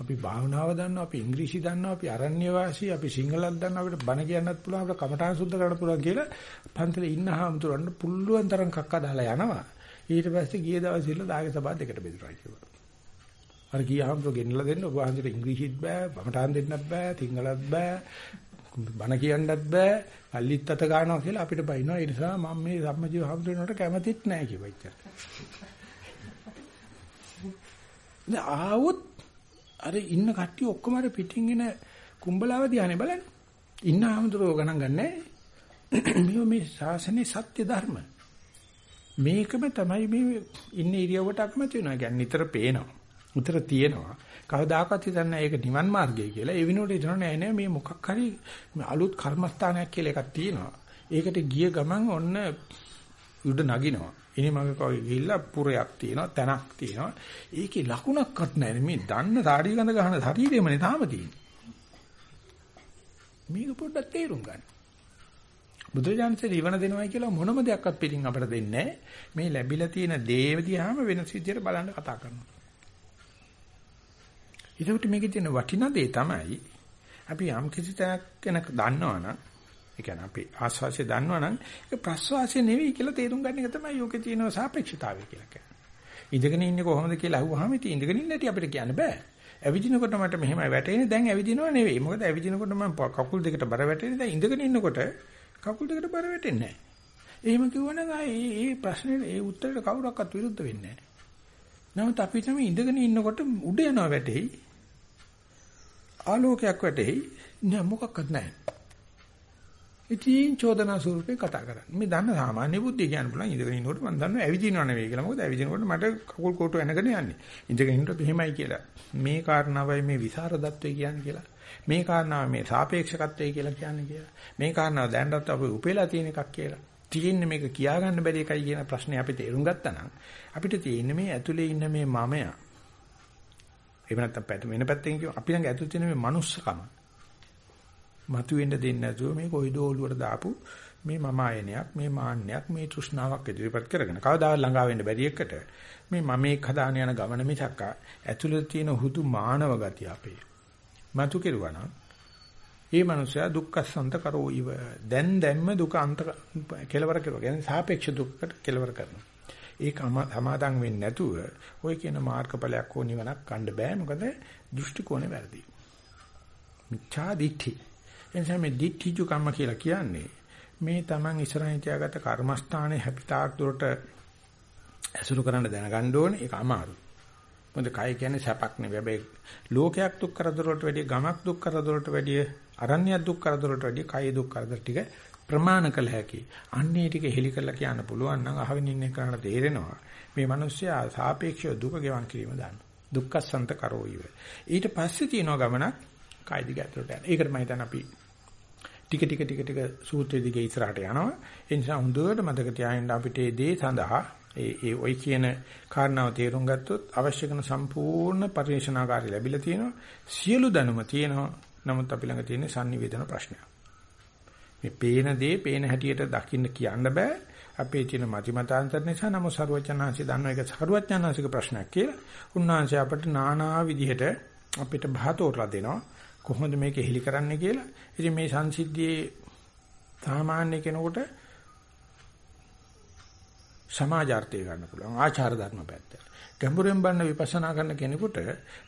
අපි භාවනාව දන්නවා, අපි ඉංග්‍රීසි දන්නවා, අපි අරණ්‍ය වාසී, අපි සිංහලක් දන්නවා, අපිට බණ කියන්නත් පුළුවන්, අපිට කමඨාන් සුද්ධ කරන්න පුළුවන් කියලා පන්සලේ ඉන්න හාමුදුරන් පුළුවන් තරම් කක්ක දාලා යනවා. ඊට පස්සේ ගිය දවසේ ඉල්ල දායක සභාව දෙකට බෙදුනා කිව්වා. අර ගිය හාමුදුර ගෙන්නලා දෙන්න ඔබ වහන්සේට ඉංග්‍රීසිත් බෑ, කමඨාන් දෙන්නත් බෑ, සිංහලත් බෑ, බණ කියන්නත් බෑ. පල්ලිත් අත ගන්නවා කියලා අපිට බයිනවා. ඒ නිසා මම මේ සම්මජීව හම්බුනට කැමතිත් නැහැ කිව්වා. දැන් ආවොත් අර ඉන්න කට්ටිය ඔක්කොම අර පිටින් එන කුඹලාව දිහානේ බලන්නේ. ඉන්න ආමතුරෝ ගණන් ගන්නෑ. මේ මේ ශාසනයේ සත්‍ය ධර්ම. මේකම තමයි මේ ඉන්න ඉරියව්වට අකමැති වෙනවා. කියන්නේ නිතර පේනවා. නිතර තියෙනවා. කවදාකවත් හිතන්නේ ඒක නිවන් මාර්ගය කියලා. ඒ විනෝඩ හිතනවා නෑ නෑ මේ මොකක් හරි අලුත් කර්මස්ථානයක් කියලා එකක් තියෙනවා. ඒකට ගිය ගමන් ඔන්න උඩ නගිනවා. ඉනේ මගේ කවයි ගිහිල්ලා පුරයක් තියෙනවා, තැනක් තියෙනවා. ඒකේ ලකුණක්වත් නැහැ. මේ දන්න සාඩි ගඳ ගන්න ශරීරෙමනේ තාම තියෙන්නේ. මේක පොඩ්ඩක් තේරුම් ගන්න. බුදුරජාණන්සේ ඉවන දෙනවයි කියලා මොනම දෙයක්වත් පිටින් අපිට දෙන්නේ මේ ලැබිලා තියෙන දේ දිහාම වෙනස් විදියට බලන්න කතා කරනවා. ඒකට මේකේ තියෙන වටිනා දේ තමයි අපි යම් කිසි තැනක් ගැන දන්නවනම් ඒ කියන්නේ අපි ආස්වාසිය දන්නවනම් ඒක ප්‍රස්වාසිය නෙවෙයි කියලා තේරුම් ගන්න එක තමයි යෝගේ තියෙන සාපේක්ෂතාවය කියලා කියන්නේ. ඉඳගෙන ඉන්නේ කොහොමද කියලා අහුවාම ඉතින් ඉඳගෙන ඉන්න හැටි අපිට කියන්න බෑ. ඇවිදිනකොට මට මෙහෙමයි වැටෙන්නේ දැන් ඇවිදිනව නෙවෙයි. මොකද ඇවිදිනකොට මම කකුල් දෙකට බර වැටෙන්නේ දැන් ඉඳගෙන ඉන්නකොට කකුල් දෙකට බර වැටෙන්නේ නැහැ. එහෙම කිව්වනම් ආයේ මේ ප්‍රශ්නේ ඒ උත්තරයට කවුරක්වත් විරුද්ධ වෙන්නේ නැහැ. නමුත් අපි තමයි ඉඳගෙන ඉන්නකොට උඩ යනවා වැටෙයි. ආලෝකයක් වැටෙයි. නෑ මොකක්වත් නැහැ. ඉතින් චෝදනා ස්වරූපේ කතා කරන්නේ. මේ දන්න සාමාන්‍ය බුද්ධිය කියන්න පුළුවන් ඉඳගෙන ඉන්නකොට මම දන්නවා ඇවිදිනව නෙවෙයි කියලා. මොකද ඇවිදිනකොට මට කකුල් කොටු එනගෙන යන්නේ. ඉඳගෙන ඉන්නකොට එහෙමයි කියලා. මේ කාරණාවයි මේ විසරදත්වය කියන්නේ කියලා. මේ කාරණාව මේ සාපේක්ෂකත්වය කියලා කියන්නේ කියලා. මේ කාරණාව දැනටත් අපි උපේලා තියෙන එකක් කියලා. තියෙන්නේ මේක කියාගන්න බැරි එකයි කියන ප්‍රශ්නේ අපි තේරුම් ගත්තා නම් අපිට තියෙන්නේ මේ ඇතුලේ ඉන්න මේ මමයා. එහෙම නැත්නම් වෙන පැත්තෙන් කියව අපි ළඟ ඇතුලේ තියෙන මේ manussකම. මතුවෙන්න දෙන්නේ නැතුව මේ කොයිදෝ ඔලුවට දාපු මේ මම ආයනයක් මේ මාන්නයක් මේ තෘෂ්ණාවක් ඉදිරිපත් කරගෙන කවදාවත් ළඟා වෙන්න බැරි එකට මේ මම එක් හදාන යන ගමන මිසක් ඇතුළේ තියෙන හුදු මානව ගතිය අපේ මතු කෙරුවා නම් ඒ මනුස්සයා දුක්ඛසන්ත කරෝ ඉව. දැන් දැම්ම දුක අන්ත කෙලවර කරුවා. කියන්නේ සාපේක්ෂ දුක්කට කෙලවර කරනවා. ඒක සමාදන් වෙන්නේ නැතුව ඔය කියන මාර්ගඵලයක් හෝ නිවනක් ගන්න බෑ. මොකද දෘෂ්ටි කෝණේ වැරදි. මිච්ඡා දිට්ඨි. එනිසා මේ දිට්ඨිජු කම්ම කියලා කියන්නේ මේ Taman ඉස්සරහින් තියාගත්ත කර්මස්ථානයේ හැපිතාක් දුරට ඇසුරු කරන්න දැනගන්න ඕනේ. ඒක අමාරුයි. මොකද කය කියන්නේ සැපක් නෙවෙයි. හැබැයි ලෝකයක් දුක් කරදරවලට වැඩිය ගමක් දුක් කරදරවලට වැඩිය අරණ්‍යයක් දුක් කරදරවලට වැඩිය කය දුක් කරදර ටික ප්‍රමාණ කළ හැකි. අන්නේ ටික හෙලි කරලා කියන්න පුළුවන් නම් අහගෙන ඉන්න කරණ තේරෙනවා. මේ මිනිස්සයා සාපේක්ෂව දුක ගෙවන් කිරීම දාන්න. දුක්ඛසන්ත කරෝ ඊව. ඊට පස්සේ තියෙනවා ගමනක් කය දිග ඇතුළට යන. ඒකට මම හිතන්නේ අපි ටික ටික ටික ටික සූත්‍රය දිගේ ඉස්සරහට යනවා. ඒ නිසා හොඳට මතක තියාගන්න අපිට මේ දේ සඳහා ඒ ඒ ওই කියන කාරණාව තේරුම් ගත්තොත් අවශ්‍ය කරන සම්පූර්ණ පරිශනාකාරය ලැබිලා තියෙනවා. සියලු දැනුම තියෙනවා. නමුත් අපි ළඟ තියෙන sannivedana ප්‍රශ්නය. මේ පේන දේ පේන හැටියට දකින්න කියන්න බෑ. අපේ තියෙන මතිමතාන්තර නිසා නම් සරුවචනාංශي දන්න එක සරුවචනාංශික ප්‍රශ්නයක් කියලා. උන්වංශය අපිට নানা විදිහට අපිට බහතෝරලා දෙනවා. කොහොමද මේක හිලි කරන්න කියලා. ඉතින් මේ සංසිද්ධියේ සාමාන්‍ය කෙනෙකුට සමාජාර්ථය ගන්න පුළුවන් ආචාර ධර්ම පැත්ත. ගැඹුරෙන් බලන විපස්සනා කරන කෙනෙකුට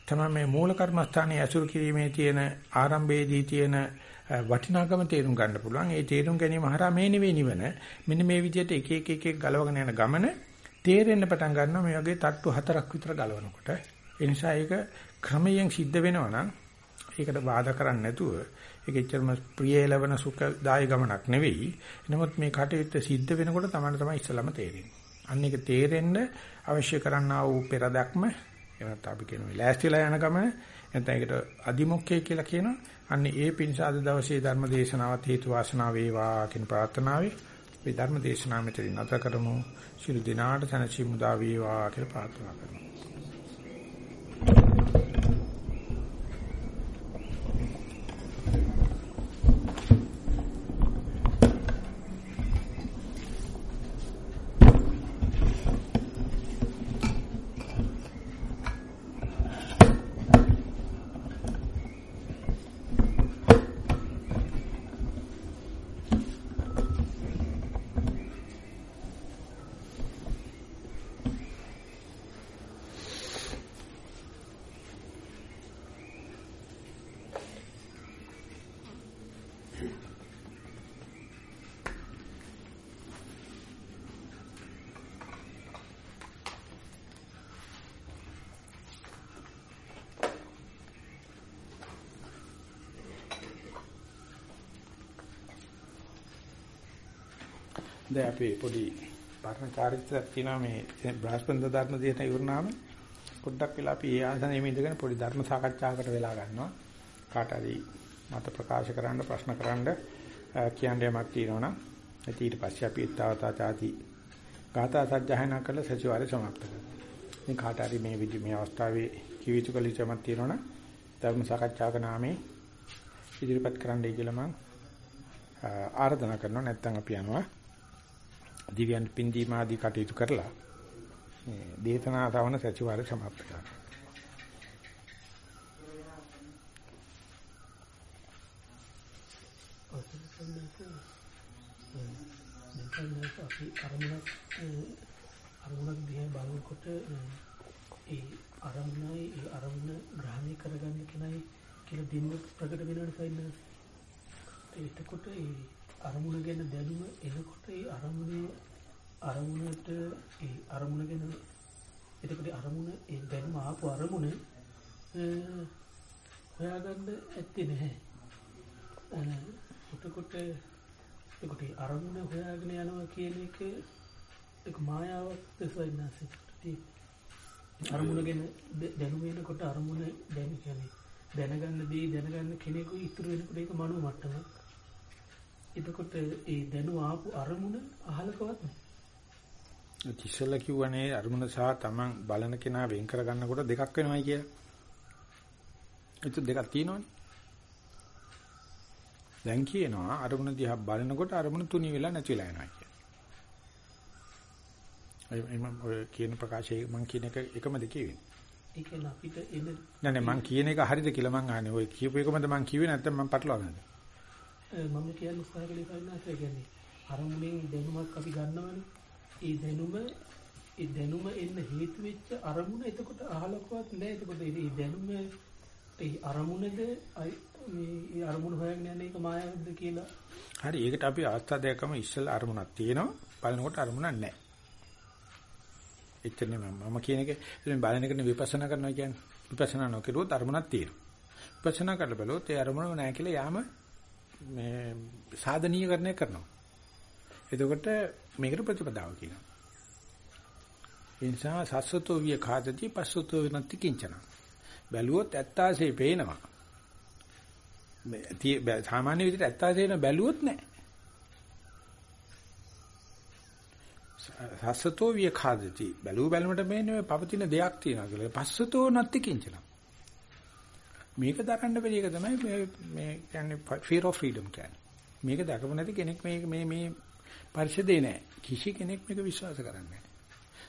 තමයි මේ මූල කර්මස්ථානයේ ඇසුරු කිරීමේ තියෙන ආරම්භයේදී තියෙන වටිනාකම තේරුම් ගන්න පුළුවන්. ඒ තේරුම් ගැනීම හරහා මේ නෙවෙයි නිවන. මෙන්න මේ විදිහට එක එක එක එක ගලවගෙන යන ගමන තේරෙන්න පටන් ගන්නවා මේ වගේ තට්ටු හතරක් විතර ගලවනකොට. ඒ නිසා ඒක ක්‍රමයෙන් සිද්ධ වෙනවා නම් ඒකට බාධා කරන්නේ නැතුව ඒක එච්චරම ප්‍රිය ලැබෙන සුඛදායි ගමනක් නෙවෙයි. නමුත් මේ කටයුත්ත සිද්ධ වෙනකොට තමයි තමයි ඉස්සලම තේරෙන්නේ. අන්න ඒක තේරෙන්න අවශ්‍ය කරන්නා වූ පෙරදක්ම එනත් අපි කියනවා ලෑස්තිලා යන ගමන නැත්නම් ඒකට අදිමොක්කේ කියලා කියනවා. අන්න ඒ පිණිස අද දවසේ ධර්ම දේශනාවත් හේතු වාසනා වේවා කියන ප්‍රාර්ථනාවයි මේ ධර්ම දේශනාව මෙතනින් නැත කරමු. ශිරු දිනාට සනසි මුදා වේවා කියලා ප්‍රාර්ථනා කරමු. දැන් අපි පොඩි පරණ චාරිත්‍රාක් තියෙනවා මේ බ්‍රහස්පන්ද ධර්ම දේශන ඉවරනාම පොඩ්ඩක් වෙලා අපි ඒ ආසනයේ මේ ඉඳගෙන පොඩි ධර්ම සාකච්ඡාවකට වෙලා ගන්නවා. කාට හරි මත ප්‍රකාශ කරන්න ප්‍රශ්න කරන්න කියන්න යමක් තියෙනවා නම් ඊට පස්සේ අපි ඊතාවතා ചാති ගාථා සජ්ජහායනා කරලා සතිವಾರේ સમાપ્ત කරනවා ඉතින් කාට හරි මේ විදි මේ අවස්ථාවේ කිවිතු කළ යුතුමක් තියෙනවා නම් ධර්ම සාකච්ඡාවක නාමයේ ඉදිරිපත් කරන්නයි කියලා මම ආරාධනා කරනවා. නැත්නම් අපි යනවා දිව්‍යන් පින්දීම ආදී කටයුතු කරලා මේ දේශනා සවන සතිವಾರය සමාප්ත කරනවා. අපි අරමුණක් අරමුණක් දිහා බලනකොට ඒ අරමුණයි ඒ අරමුණ ග්‍රහණය කරගන්න කෙනයි කියලා දින්න ප්‍රකට වෙනවනේ සයින්නස්. එතකොට ඒ අරමුණ ගැන දැනුම එනකොට ඒ අරමුණේ අරමුණට ඒ අරමුණ ගැන එතකොට අරමුණ ඒ දැනුම ආපු අරමුණ හොයාගන්න ඇත්තේ නැහැ. එතකොට එතකොට අරමුණ හොයාගෙන යනවා කියන එක ඒක මායාවක් දෙසයින්නස්. අරමුණ ගැන දැනුම එනකොට අරමුණ දැන කියන්නේ දැනගන්න දේ දැනගන්න කෙනෙකු ඉතුරු වෙනකොට ඒක මනෝ මට්ටමක්. එතකොට ඒ දැනු ආපු අරමුණ අහලකවත් නැහැ. ඉතිසලා කිව්වනේ අරමුණ සහ Taman බලන කෙනා වෙන් කර ගන්නකොට දෙකක් වෙනවයි කියලා. ඒක දෙකක් තියෙනවනේ. දැන් කියනවා අරමුණ දිහා බලනකොට අරමුණ තුනී වෙලා නැති වෙලා යනවා කියලා. ඔය කියන ප්‍රකාශයේ මම කියන එක එකමද කියවෙන්නේ. ඒ කියන්නේ අපිට එන නෑ නෑ මම කියන එක හරියද කියලා මං අහන්නේ. ඔය කියපු එකමද මං කිව්වේ නැත්නම් මම පටලවාගන්නද? මම කියන්නේ උත්සාහ කළේ කන්නාස කියන්නේ අරමුණෙන් දැනුමක් අපි ගන්නවනේ. ඒ දැනුම ඒ දැනුම එන්න හේතු වෙච්ච අරමුණ එතකොට අහලකවත් නෑ. එතකොට මේ දැනුම ඒ අරමුණද මේ අරමුණ හොයගෙන යන එක මායාවක්ද කියලා. හරි ඒකට අපි අවස්ථා දෙකම ඉස්සල් අරමුණක් තියෙනවා. බලනකොට අරමුණක් නැහැ. එච්චරනේ මම මම කියන එක ඉතින් බලන එකනේ විපස්සනා කරනවා කියන්නේ. විපස්සනා නොකරුවොත් අරමුණක් තියෙනවා. විපස්සනා කරලා බලුවොත් ඒ අරමුණ නැහැ කියලා යාම මේ සාධනීයකරණය කරනවා. එතකොට මේකට ප්‍රතිපදාව කියනවා. ඒ නිසා සස්සතෝ විය ખાදති පස්සතෝ විනති කිංචන. බැලුවොත් ඇත්තාසේ පේනවා. මේ සාමාන්‍ය විදිහට ඇත්තාසේ බැලුවොත් නැහැ. සස්සතෝ විය ખાදති බැලුව බැලමට මේන්නේ පවතින දෙයක් තියෙනවා කියලා. පස්සතෝ නැති කිංචන. මේක දරන්න බැරි එක තමයි මේ මේ කියන්නේ fear of freedom කියන්නේ. මේක දකපු නැති කෙනෙක් මේ මේ මේ පරිශදේ නැහැ. කිසි කෙනෙක් මේක විශ්වාස කරන්නේ නැහැ.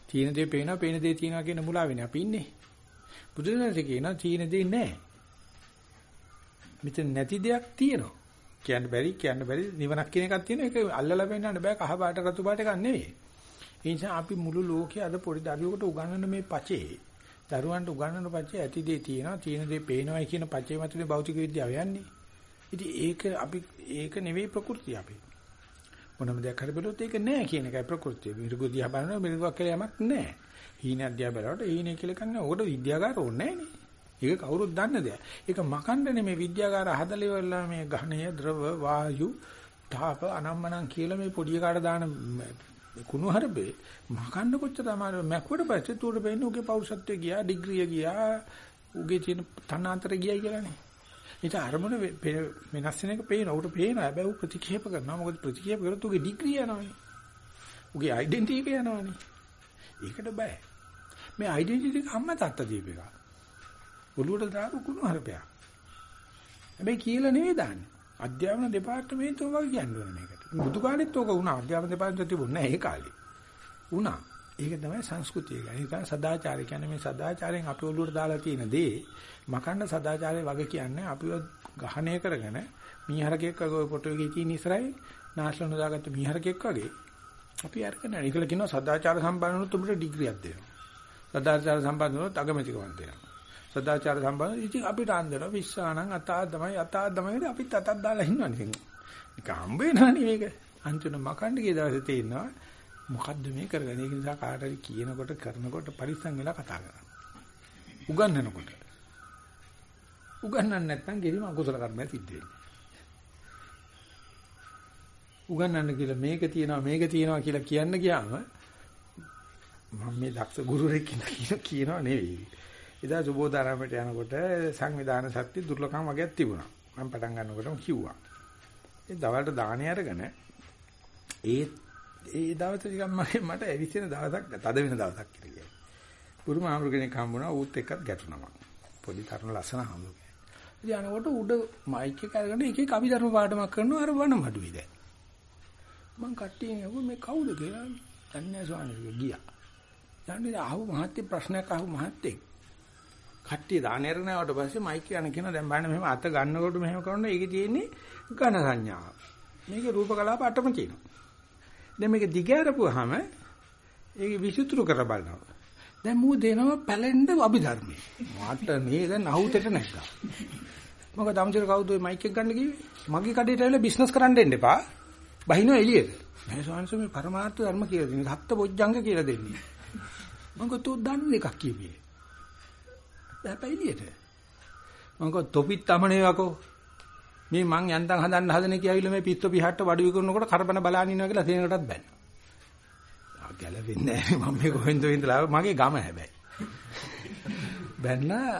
තීන දේ පේනවා, පේන දේ තියනවා කියන මුලාවේනේ අපි ඉන්නේ. බුදුදහමේ කියනවා තීන දේ නැහැ. මෙතන නැති දෙයක් තියෙනවා. කියන්න බැරි, කියන්න බැරි නිවනක් කියන එකක් තියෙනවා. ඒක අල්ලලා පෙන්නන්න බෑ කහ පාට රතු පාට එකක් නෙවෙයි. ඒ නිසා අපි මුළු ලෝකයේ අද පොඩි දරුවෙකුට උගන්වන මේ පචේ දරුවන්ට උගන්වන පචේ ඇති දේ තියෙනවා, තියෙන දේ පේනවායි කියන පචේ මතනේ භෞතික විද්‍යාව යන්නේ. ඉතින් ඒක අපි ඒක නෙවෙයි ප්‍රകൃතිය අපි. මොනම දෙයක් හරි බලුවොත් ඒක නෑ කියන එකයි ප්‍රകൃතිය. මිරිගු දිහා බලනවා මිරිගුවක් කියලා යමක් නෑ. හීනක් දිහා බලනකොට හීනේ කියලා කන්නේ ඕකට විද්‍යාගාර ඕනේ නෑනේ. ඒක කවුරුත් දන්න දෙයක්. ඒක මකණ්ඩනේ මේ විද්‍යාගාර හදලා ඉවරලා මේ ඝනය, ද්‍රව, වායු, තාප අනම්මනම් කියලා මේ පොඩි කාට දාන කුණු හරබේ මකන්න කොච්චර අමාරු මැක්වට පස්සේ උඩ බෙන්නේ උගේ පෞරුෂත්වයේ ගියා, ඩිග්‍රිය ගියා, උගේ තියෙන තනාන්තර ගියයි කියලානේ. ඒක අරමුණ වෙනස් වෙන එක පේන. උට පේන හැබැයි උ ප්‍රතික්ෂේප කරනවා. මොකද ප්‍රතික්ෂේප කරොත් උගේ ඩිග්‍රිය යනවනේ. උගේ ඩෙන්ටිටි එක යනවනේ. ඒකට බෑ. මේ ඩෙන්ටිටි එක අම්මා තාත්තා දීප එක. ඔළුවට දාපු කුණු හරපයක්. හැබැයි කියලා නෙවෙයි දාන්නේ. අධ්‍යාපන දෙපාර්තමේන්තුව වගේ කියන්නේ මේකට. බුදු කාලෙත් ඕක වුණා. අධ්‍යාපන දෙපාර්තමේන්තුව තිබුණේ නැහැ ඒ කාලේ. වුණා. ඒක තමයි සංස්කෘතිය කියන්නේ. ඒක තමයි සදාචාරය කියන්නේ මේ සදාචාරයෙන් අපේ ඔළුවට දාලා තියෙන දේ මකන්න සදාචාරය වගේ කියන්නේ අපිව ගහණය කරගෙන මීහරකෙක් වගේ ඔය ෆොටෝ එකේ තියෙන ඉස්සරහේ නාස්ලන දාගත්ත මීහරකෙක් වගේ අපි අරගෙන යනවා. ඒකල කියනවා සදාචාර සම්පන්නනොත් උඹට ඩිග්‍රියක් දෙනවා. සදාචාර සම්පන්නනොත් අගමැතිකමක් දෙනවා. සදාචාර සම්පන්න ඉතින් අපිට අන්දනවා විශ්වානම් අතා තමයි අතා තමයි අපිත් අතක් දාලා ඉන්නවනේ ඉතින්. ඒක හම්බ වෙනවනේ මේක. අන්තිම මකන්න ගිය දවසේ තේිනවා මොකද්ද මේ කරගන්නේ? ඒක නිසා කාට හරි කියනකොට කරනකොට පරිස්සම් වෙලා කතා කරන්න. උගන්වනකොට. උගන්වන්න නැත්නම් ගෙරිම අකුසල කර්මයක් සිද්ධ වෙන්නේ. උගන්වන්න කියලා මේක තියෙනවා මේක තියෙනවා කියලා කියන්න ගියාම මම මේ දක්ෂ ගුරුරෙක් කියන කියනවා නෙවෙයි. එදා සුබෝධාරාමයට යනකොට සංවිධාන ශක්තිය දුර්ලභකම් වගේක් තිබුණා. මම පටන් ගන්නකොටම කිව්වා. ඒ දවල්ට දාණේ අරගෙන ඒ ඒ දවස් ටිකක් මගේ මට ඇවිස්සෙන දවසක් තද වෙන දවසක් කියලා. පුරුම ආමරු කෙනෙක් හම්බුණා ඌත් එක්කත් ගැටුණා මම. පොඩි තරුණ ලස්සන හම්බුනේ. ඉතින් අනකොට උඩ මයික් එක අරගෙන එකේ කවි ධර්ම පාඩමක් කරනවා අර වණ මඩුවේ දැන්. මං කට්ටියෙන් අහුව මේ කවුද කියලා දන්නේ ස්වාමීන් ගියා. යන්නේ අහුව මහත්ය ප්‍රශ්නයක් අහුව මහත්යෙක්. කට්ටිය දානේර නැවට පස්සේ මයික් යන කියන දැන් බලන්න මෙහෙම අත ගන්නකොට මෙහෙම කරනවා ඒකේ තියෙන්නේ ඝන සංඥාව. මේක රූප කලාප අටම තියෙනවා. දැන් මේක දිගහැරපුවාම ඒක විසුතුරු කර බලනවා. දැන් මූ දෙනවා පැලෙන්න අභිධර්මයේ. මට නේද නහුතට නැග්ගා. මොකද දම්චර කවුද ඔය මයික් එක ගන්න කිව්වේ? මගේ කඩේට ඇවිල්ලා බිස්නස් කරන්න දෙන්න එපා. බහිනවා එළියට. මේ ස්වාමීන් වහන්සේ පරමාර්ථ ධර්ම කියලා දෙන්නේ. හත්ත බොජ්ජංග කියලා දෙන්නේ. මම කිව්වා තෝ දන්නේ එකක් කියපියේ. බෑ එළියට. මම කිව්වා තොපිත් තමනේ වකෝ. මේ මං යන්තම් හදන්න හදන කියාවිල මේ පිස්සු පිහට්ට වඩු විකුණනකොට කරබන බලාගෙන ඉන්නවා කියලා සේනකටත් බැන්න. ආ ගැලවෙන්නේ නැහැ මම මේ කොහෙන්ද ඉඳලා මගේ ගම හැබැයි. බැන්නා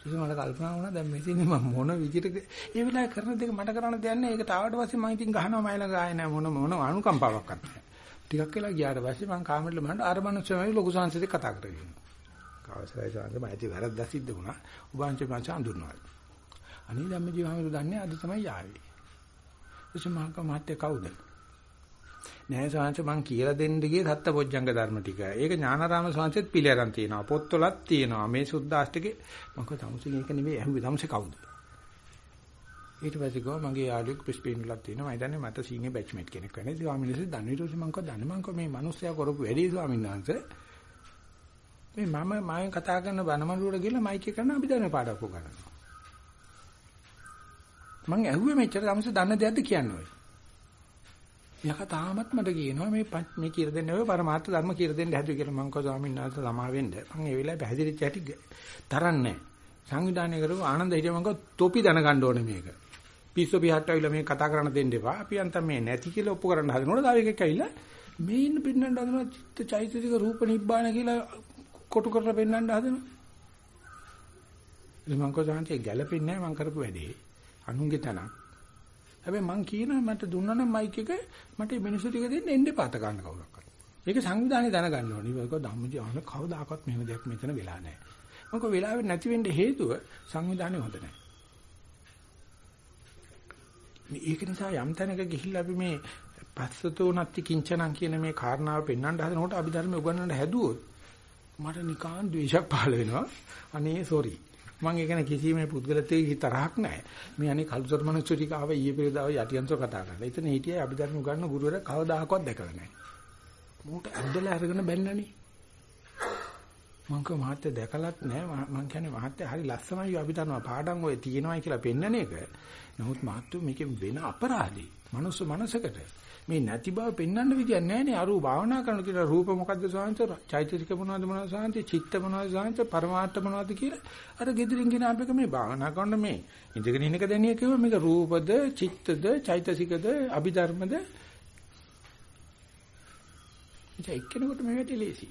ඉතින් මට කල්පනා වුණා දැන් මෙතන මම මොන විදිහට ඒ වෙලාවේ කරන දෙක මට කරන්න දෙයක් නැහැ. ඒකට ආවට පස්සේ මම ඉතින් ගහනවා මයිල ගාය නැහැ මොන මොන අනුකම්පාවක් නැහැ. ටිකක් වෙලා ගියාට පස්සේ මම කාමරෙට මහන්න අර මනුස්සයමයි ලොකු සංසදේ කතා කරගෙන. කවසරයි සංසද මම ඇති වැරද්දක් සිද්ධ වුණා. උභාංශ මං අඳුරනවා. අනේ ධම්මජීව හැමෝම දන්නේ අද තමයි ආවේ. එසම මහක මහත්තයා කවුද? නෑ සාංශ මං කියලා දෙන්න ගියේ සත්පොච්චංග ධර්ම ටික. ඒක ඥානාරාම සාංශෙත් පිළිඅරන් තියෙනවා. පොත්වලත් තියෙනවා. මේ සුද්දාෂ්ටකේ මම කිව්වා තමුසේ මේක නෙවෙයි ඇහුවේ තමුසේ කවුද? ඊට පස්සේ ගෝ මගේ යාළුවෙක් ප්‍රිස්පේන්ලක් තියෙනවා. මම දන්නේ මට සීනියර් බැච්මේට් කෙනෙක් වෙන්නේ. ස්වාමීන් වහන්සේ දන්නේ ඊට පස්සේ මං කිව්වා දන්නේ මං කිව්වා මේ මිනිස්සයා කරපු වැඩේ ස්වාමීන් වහන්සේ. මේ මම මම කතා කරන බනමඩුවට ගිහලා මයික් එක කරන අපි දැන පාඩක් උගන්වනවා. මං ඇහුවේ මෙච්චර තමස දන්න දෙයක්ද කියන්නේ. යක තාමත් මට කියනවා මේ මේ කියලා දෙන්නේ ඔය පරමාර්ථ ධර්ම කියලා දෙන්න හැදුවේ කියලා මං කව ස්වාමීන් වහන්සේ ළමා වෙන්න. මං ඒ වෙලාවේ පැහැදිලිච්ච හැටි තරන්නේ. සංවිධානය කරපු ආනන්ද හිටිය මං කව තොපි දැනගන්න ඕනේ මේක. පිස්සු පිහට්ට ඇවිල්ලා මේ කතා කරන්න දෙන්න එපා. අපි අන්තම් මේ නැති කියලා ඔප්පු කරන්න හදනකොට තව එකෙක් ඇවිල්ලා මේ ඉන්න පින්නන්න හදනවා චිත්ත චෛතසික රූප නිබ්බාන කියලා කොටු කරලා පෙන්වන්න හදනවා. ඉතින් මං කව සාන්තිය ගැළපෙන්නේ නැහැ මං කරපු වැඩේ. අනුන්ගේ තනක්. හැබැයි මං කියනවා මට දුන්නනම් මයික් එක මට මිනිස්සු ටික දෙන්න එන්න පාත ගන්න කවුරක්වත්. ඒක සංවිධානයේ දැනගන්න ඕනේ. ඒක ධම්මජී අහන කවදාකවත් මෙහෙම දෙයක් මෙතන වෙලා නැහැ. මොකද වෙලාවෙ නැති වෙන්න හේතුව සංවිධානයේ හොඳ නැහැ. මේක නිසා යම් තැනක ගිහිල්ලා අපි මේ පස්සතෝ නැති කිංචනං කියන මේ කාරණාව පෙන්වන්න හදනකොට අභිධර්ම උගන්වන්න හැදුවොත් මට නිකාන් ද්වේෂයක් පහළ වෙනවා. අනේ සෝරි. මම ඒ කියන්නේ කිසිම පුද්ගලතේ තරහක් නැහැ. මේ අනේ කල්තර මනුස්සු ටික ආව ඊයේ පෙරේදාව යටියන්තර කතා කරලා. එතන හිටියේ අභිධර්ම උගන්වන ගුරුවරයා කවදාකවත් දැකලා නැහැ. මූට ඇද්දලා අරගෙන බැන්නනේ. මං කව මහත්ය දැකලත් නැහැ. මං කියන්නේ මහත්ය හරි ලස්සනයි අභිධර්ම පාඩම් ඔය තියෙනවායි කියලා පෙන්නන එක. නමුත් මහත්තු මේකෙන් වෙන අපරාධي. මනුස්ස මනසකට මේ නැති බව පෙන්වන්න විදියක් නැහැ නේ. අරු භාවනා කරන කියලා රූප මොකද්ද සාන්ත? චෛතසික මොනවද මොනවද සාන්ත? චිත්ත මොනවද සාන්ත? පරමාර්ථ මොනවද කියලා අර gedirin ගෙන අපේක මේ භාවනා කරන මේ ඉඳගෙන ඉන්නක දැනිය කිව්ව මේක රූපද, චිත්තද, චෛතසිකද, අභිධර්මද? ඉතින් එක්කෙනෙකුට මේ වැටි ලේසි.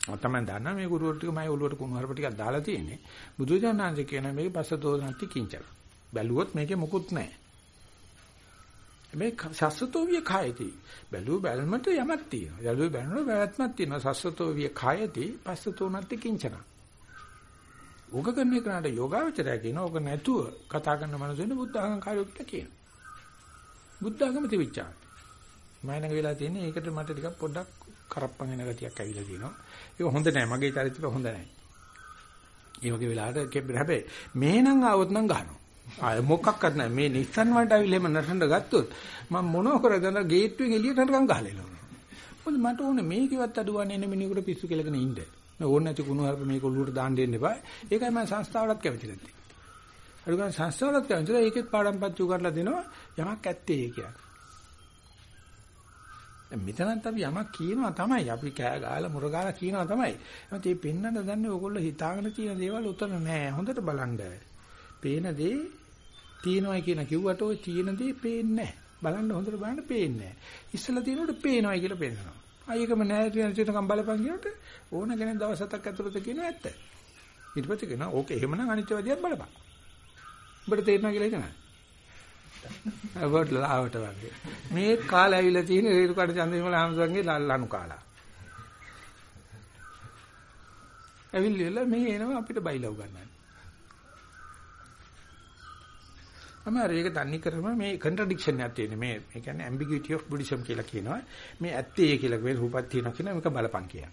මම තමයි දන්නා මේ ගුරුවරු ටික මම ඔළුවට කුණු හරප ටිකක් දාලා තියෙන්නේ. බුදුජානනාංශ කියන මේක පස්ස දෝසන්ති කිංචල. බැලුවොත් මේකේ මොකුත් නැහැ. මේ සස්සතෝ විය කායති. බැලුව බැලමට යමක් තියෙනවා. බැලුව බැලනොත් වැවැත්මක් තියෙනවා. සස්සතෝ විය කායති පස්සතෝ නැති කිංචන. ඕක කරන්නේ කරාට යෝගාවචරය කියන ඕක නැතුව කතා කරන මනුස්සෙන්න බුද්ධ අහංකාරය කියලා කියනවා. බුද්ධ ආගම තිබිච්චා. මයින්ග වෙලා තියෙන්නේ ඒකට මට ටිකක් පොඩ්ඩක් කරප්පන් වෙන ගතියක් ඇවිල්ලා තියෙනවා. ඒක හොඳ නෑ. මගේ චරිතය හොඳ නෑ. ඒ වගේ වෙලාවට හැබැයි මේනම් ආවොත් නම් ගහනවා. ආය මොකක්වත් නැහැ. මේ Nissan වලට අවිල එහෙම නටන්න ගත්තොත් මම මොනව කරද අර ගේට්ටුවෙන් එළියට නටකම් ගහලා එනවා. මොකද මට ඕනේ මේකවත් අඩුවන්නේ එන මිනිහෙකුට පිස්සු කෙලගෙන ඉන්න. ඕනේ නැති කුණු හරප මේක ඔලුවට දාන්න දෙන්න එපා. ඒකයි මම සංස්ථාවලත් කැමති නැත්තේ. අර ගන්න සංස්ථාවලත් කැමති. ඒකෙත් පාඩම් පත්තු කරලා දෙනවා යමක් ඇත්තේ කියලා. මෙතනත් අපි යමක් කියනවා තමයි. අපි කෑ ගාලා මුර ගාලා කියනවා තමයි. ඒත් මේ පෙන්නන්න දන්නේ ඕගොල්ලෝ හිතාගෙන තියෙන දේවල් උතන නෑ. හොඳට බලන්න. පේන දේ තියෙනවයි කියන කිව්වට ওই තියෙන දේ පේන්නේ නැහැ. බලන්න හොඳට බලන්න පේන්නේ නැහැ. ඉස්සලා තියෙනකොට පේනවායි කියලා පේනවා. ආයෙකම නැහැ කියන චිතකම් බලපන් කියනකොට ඕන කෙනෙක් දවස් හතක් ඇතුළත කියනවා ඇත්ත. ඊට පස්සේ කියනවා ඕක එහෙමනම් අනිත්‍යවාදියක් බලපන්. උඹට තේරෙනවා කියලා හිතනවා. අවඩ් ලාවට වගේ. මේ කාලය ඇවිල්ලා තියෙන රේරු කඩ චන්දවිමල ආමසංගේ ලල්ලනු කාලා. ඇවිල්ලා මේ එනවා අපිට බයිලව් ගන්නන්න. අමාර ඒක තන්නේ කරම මේ කන්ට්‍රඩික්ෂන් එකක් තියෙන මේ ඒ කියන්නේ ambiguity of buddhism කියලා කියනවා මේ ඇත්තේ කියලා මේ රූපක් තියෙනවා කියන එක බලපං කියන.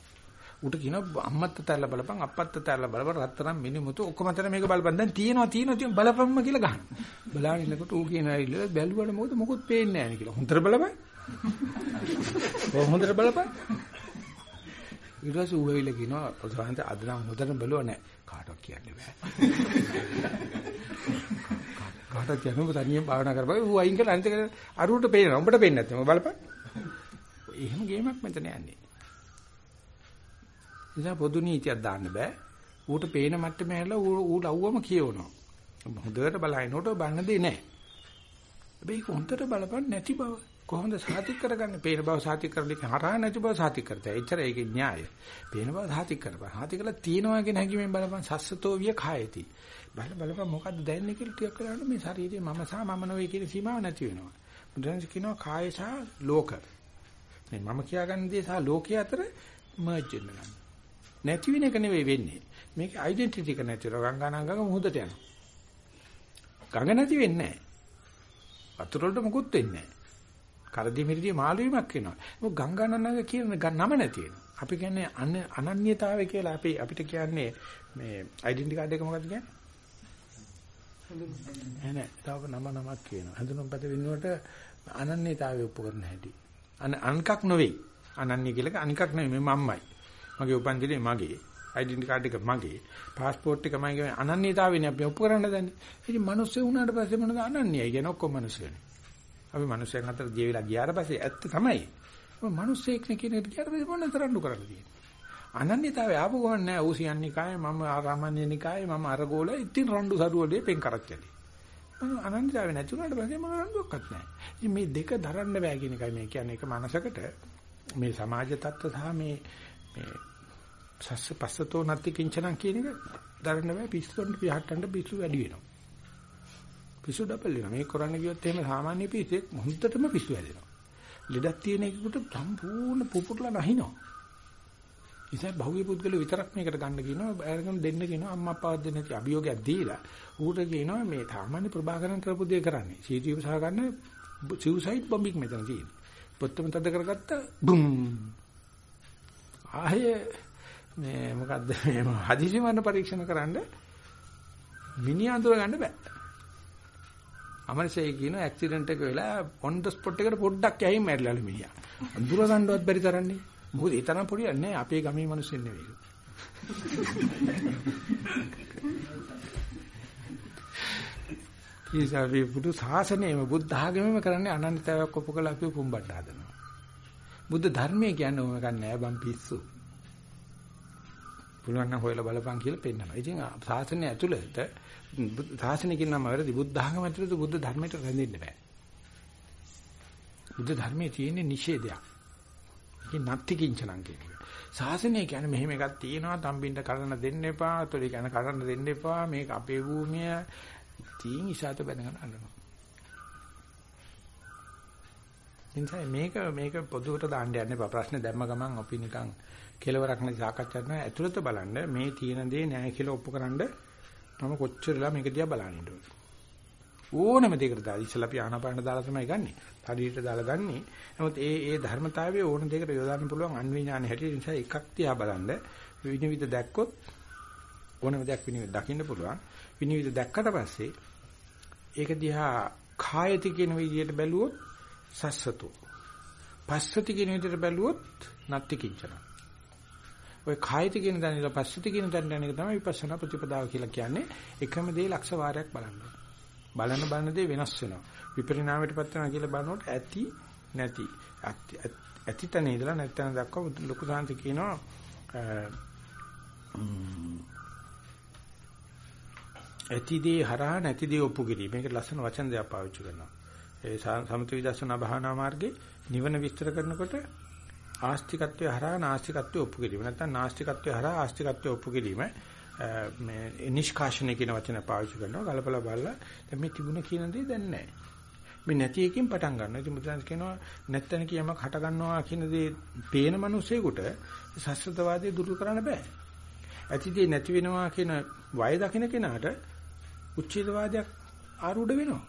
උට කියනවා අම්මත් තරලා බලපං අප්පත් තරලා බලපං රත්තරන් මිනිමුතු ඔක්කොම අතර මේක බලපං දැන් තියෙනවා තියෙනවා තියෙන බලපංම කියලා ගහන. බලාගෙන ඉන්නකොට ඌ කියනවා ඉල්ල බැලුවට මොකද මොකුත් පේන්නේ නැහැ නේ කියලා. හොඳට බලපං. හොඳට බලපං. ඊට පස්සේ ඌ වෙයිල කියනවා ප්‍රධානත අද නම් හොඳට බලුවා නැහැ. කාටවත් කියන්න බෑ. කාටවත් කියන්න ඔබ තනියෙන් භාවනා කරපන්. ඌ අයින් කරලා අනිත් එක අරුවට පේනවා. උඹට පේන්නේ නැත්නම් බලපන්. එහෙම ගේමක් මෙතන යන්නේ. නිසා පොදු නීතියක් දාන්න බෑ. ඌට පේන මට්ටමේ හැරලා ඌ ලව්වම කියවනවා. හොඳට බලනකොට බලන්න දෙන්නේ නැහැ. හැබැයි හොඳට බලපන් නැති බව කොහොමද සාතික් කරගන්නේ? පේන බව සාතික් කරන එක හරහා නැති බව සාතික් කරතයි. එච්චර ඒකේ න්‍යාය. පේන බව සාතික් කරපන්. සාතික් කරලා තියනවා කියන හැඟීමෙන් බලපන් සස්සතෝ විය කායති. බල බලපන් මොකද්ද දැනෙන්නේ කියලා ටිකක් කරලා මේ ශරීරයේ මම සහ මම නොවේ කියන සීමාව නැති වෙනවා. බුදුරජාණන් කියනවා කාය සහ ලෝක. මේ මම කියාගන්න දේ සහ ලෝකයේ අතර මර්ජ් වෙනවා. නැති වෙන එක නෙවෙයි වෙන්නේ. මේක ඩෙන්ටිටි එක නැතිව ගංගානංගක මුහුදට යනවා. ගඟ නැති වෙන්නේ නැහැ. වතුර වලට මුකුත් වෙන්නේ නැහැ. කරදි මිරිදි මාළු වීමක් වෙනවා. මොකද ගංගානංගක කියන නම නැති වෙනවා. අපි කියන්නේ අනන්‍යතාවය කියලා අපි අපිට කියන්නේ මේ ඩෙන්ටිටි කාඩ් එක මොකක්ද කියන්නේ? නෑ නෑ තව නම නමක් කියනවා. හඳුනුම්පත වෙනුවට අනන්‍යතාවය ඔප්පු කරන හැටි. අන අනිකක් නෙවෙයි. අනන්‍ය කියලා අනිකක් නෙවෙයි මේ මම්මයි. මගේ උපන්දිනේ මගේ. ඩෙන්ටි කාඩ් එක මගේ. પાස්පෝර්ට් එක මගේ අනන්‍යතාවයනේ අපි ඔප්පු කරන්න දන්නේ. ඉතින් මිනිස්සු වුණාට පස්සේ මොනවද අනන්‍යයි කියන ඔක්කොම මිනිස්සුනේ. අපි මිනිස්සුන් අතර ජීවිලා ගියාට පස්සේ ඇත්ත තමයි. මොකද මිනිස්සෙක් නේ කියන එකට ගියාට පස්සේ මොනවද තරන්නු කරන්න තියෙන්නේ. අනන්‍යතාවය ආපු ගමන් නෑ ඌ සියන්නිකාය මම ආරාමණ්‍ය නිකාය මම අරගෝල ඉතින් රණ්ඩු සරුවලේ පෙන් කරච්චලි. මම අනන්‍යතාවය නැති වුණාට පස්සේ මම රණ්ඩුවක්වත් නෑ. ඉතින් මේ දෙක දරන්න බෑ කියන එකයි මේ කියන්නේ ඒක මනසකට මේ සමාජ තත්ත්ව සහ මේ මේ සස්ස පස්සතෝ නැති කිංචනං කියන එක දරන්න බෑ පිස්සුන්ට පිටහට්ටන්න පිස්සු වැඩි වෙනවා. පිස්සු ඩබල් වෙනවා. මේ කරන්න ගියොත් එහෙම සාමාන්‍ය පිස්සෙක් හොඳටම පිස්සු හැදෙනවා. ලෙඩක් තියෙන එකකට සම්පූර්ණ පුපුරලා නැහිනවා. ඉතින් බහුවේ පුද්ගලයෝ විතරක් මේකට ගන්න කියනවා අරගෙන දෙන්න කියනවා අම්මා අප්පා දෙන්න නැති අභියෝගයක් දීලා ඌට කියනවා මේ සාමාන්‍ය ප්‍රභාකරන් කරපු දේ කරන්නේ. සීටීව සහ ගන්න සිව්සයිඩ් බම්බික් මෙතන තියෙන්නේ පොත්තම තද කරගත්ත බුම්. ආයේ මේ මොකද්ද මේ හදිසි මරණ පරීක්ෂණ කරන්න මිනිහ අඳුර ගන්න බෑ. අමරසේ කියන ඇක්සිඩන්ට් එක වෙලා ඔන් ද ස්පොට් එකට පොඩ්ඩක් යහින් මැරිලාලු මිනිහා. අඳුර ගන්නවත් බැරි තරන්නේ මොකද ඒ තරම් පොඩි නෑ අපේ ගමේ මිනිස්සු නෙවෙයි. කීසාවේ බුදු සාසනයම බුද්ධ ආගමෙම කරන්නේ අනන්තතාවයක් ඔප්පු කළ අපි පුම්බඩ හදනවා. බුද්ධ ධර්මයේ කියන්නේ ඕම ගන්නෑ බම් පිස්සු. පුළුවන් නම් හොයලා බලපන් කියලා පෙන්නනවා. ඉතින් සාසනය ඇතුළත සාසනයකින් නම් වැරදි බුද්ධ ආගම ඇතුළත බුද්ධ ධර්මයට රැඳෙන්න බෑ. බුද්ධ ධර්මයේ තියෙන නිෂේධයක්. ඒක නැති කිංචනං කියන එක. ශාසනය කියන්නේ මෙහෙම එකක් තියෙනවා තම්බින්ට කරන්න දෙන්න එපා, තොලි කියන කරන්න දෙන්න එපා, මේක අපේ භූමිය තීන් ඉසాత බැනගෙන අල්ලනවා. එනිසා මේක මේක පොදුවට දාන්න යන්න එපා. ප්‍රශ්න දැම්ම ගමන් අපි නිකන් කෙලවරක් නැති සාකච්ඡා කරනවා. ඇතුළත බලන්න මේ තියෙන දේ නෑ කියලා ඔප්පු කරන්න මම කොච්චරලා මේක දිහා බලන්න ඕනේ. ඕනම දෙයකට දාලා ඉස්සලා අපි ආනාපාන දාලා තමයි ගන්නෙ. ශරීරයට දාලා ගන්නෙ. නමුත් ඒ ඒ ධර්මතාවයේ ඕන දෙයකට යොදන්න පුළුවන් අන්විඥාන හැටි නිසා එකක් තියා බලන්න විනිවිද දැක්කොත් ඕනම දෙයක් විනිවිද දකින්න පුළුවන්. විනිවිද දැක්කට පස්සේ ඒක දිහා කායති කියන විදිහට බැලුවොත් සස්සතු. පස්සති කියන විදිහට බැලුවොත් නත්ති කිංචන. ඔය කායති කියන දැනලා පස්සති කියන දැනන එක තමයි විපස්සනා ප්‍රතිපදාව කියලා කියන්නේ. එකම දේ ලක්ෂ වාරයක් බලන්න. බලන බලන දේ වෙනස් වෙනවා. විපරිණාමයටපත් වෙනවා කියලා බලනකොට ඇති නැති ඇති තැන ඉඳලා නැත්නම් දක්වා ලොකු සාන්ති කියනවා ඇති දේ හරහා නැති දේ ඔප්පු කිරීම. මේක ලස්සන වචන දෙයක් පාවිච්චි කරනවා. ඒ සමථ විදර්ශනා භාවනා මාර්ගේ නිවන විස්තර කරනකොට ආස්තිකත්වයේ හරහා නාස්තිකත්වයේ ඔප්පු කිරීම නැත්නම් නාස්තිකත්වයේ හරහා ආස්තිකත්වයේ ඔප්පු කිරීම මේ නිෂ්කාශනය කියන වචන පාවිච්චි කරනවා ගලපලා බලලා දැන් මේ තිබුණ කියන දේ දැන් නැහැ. මේ නැති එකකින් පටන් ගන්නවා. ඉතින් මුද්‍රාන්ස් කියනවා නැත්තන කියමක් හට ගන්නවා කියන දේ පේන මිනිස්සෙකුට සස්ත්‍රවාදී දුරු කරන්න බෑ. ඇතිදී නැති වෙනවා කියන වය දකින්න කෙනාට උච්ඡේදවාදයක් ආරූඪ වෙනවා.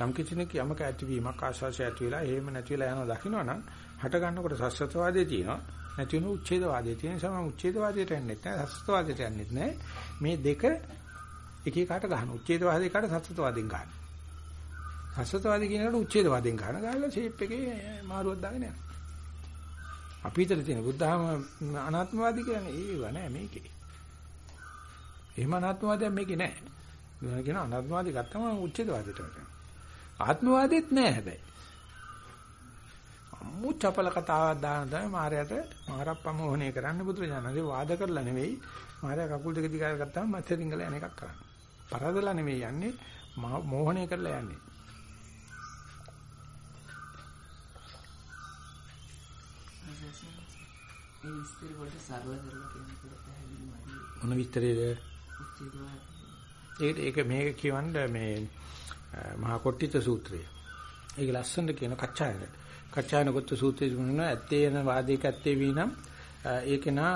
යම් කිසිනෙක යමක ඇතිවීමක් ආශාසය ඇති වෙලා එහෙම නැති වෙලා යනවා දකින්නවනම් හට ගන්නකොට සස්ත්‍රවාදයේ තියෙනවා. නැති වෙන උච්ඡේදවාදයේ තියෙන සම උච්ඡේදවාදයට යන්නේ නැහැ. සස්ත්‍රවාදයට යන්නේ නැහැ. මේ දෙක එක එකට ගන්න. උච්ඡේදවාදයකට සස්ත්‍රවාදයෙන් ගන්න. සස්ත්‍රවාදී කියනකොට උච්ඡේදවාදයෙන් ගන්න. ගාලා ෂේප් එකේ මාරුවක් දාගෙන යනවා. අපි හිතලා තියෙන බුද්ධහම අනාත්මවාදී කියන්නේ ඒව නෑ මේකේ. එහෙම අනාත්මවාදයක් මේකේ නෑ. මොනවා කියන අනාත්මවාදී ගත්තම උච්ඡේදවාදයට වැටෙනවා. ආත්මවාදෙත් නෑ හැබැයි. අම්මු චපල කතාවක් දාන තමයි මාරයට මාරප්පමෝහණය කරන්න බුදුරජාණන්සේ වාද කරලා නෙවෙයි මාරයා කකුල් දෙක දිගට ගත්තාම මැස්සේ රිංගල යන එකක් කරන්නේ. පරදලා නෙවෙයි යන්නේ මෝහණය කරලා යන්නේ. ඒ විස්තර වලට සරල කරලා කියනකොට පැහැදිලිමයි. මොන විස්තරේද? ඒක ඒක මේක කියවන්න මේ මහා කොට්ටිත සූත්‍රය. ඒක ලස්සනට කියන කච්චායන. කච්චායන කොට සූත්‍රයේ මොන ඇත්තේ යන වාදයක ඇත්තේ වීනම් ඒක නා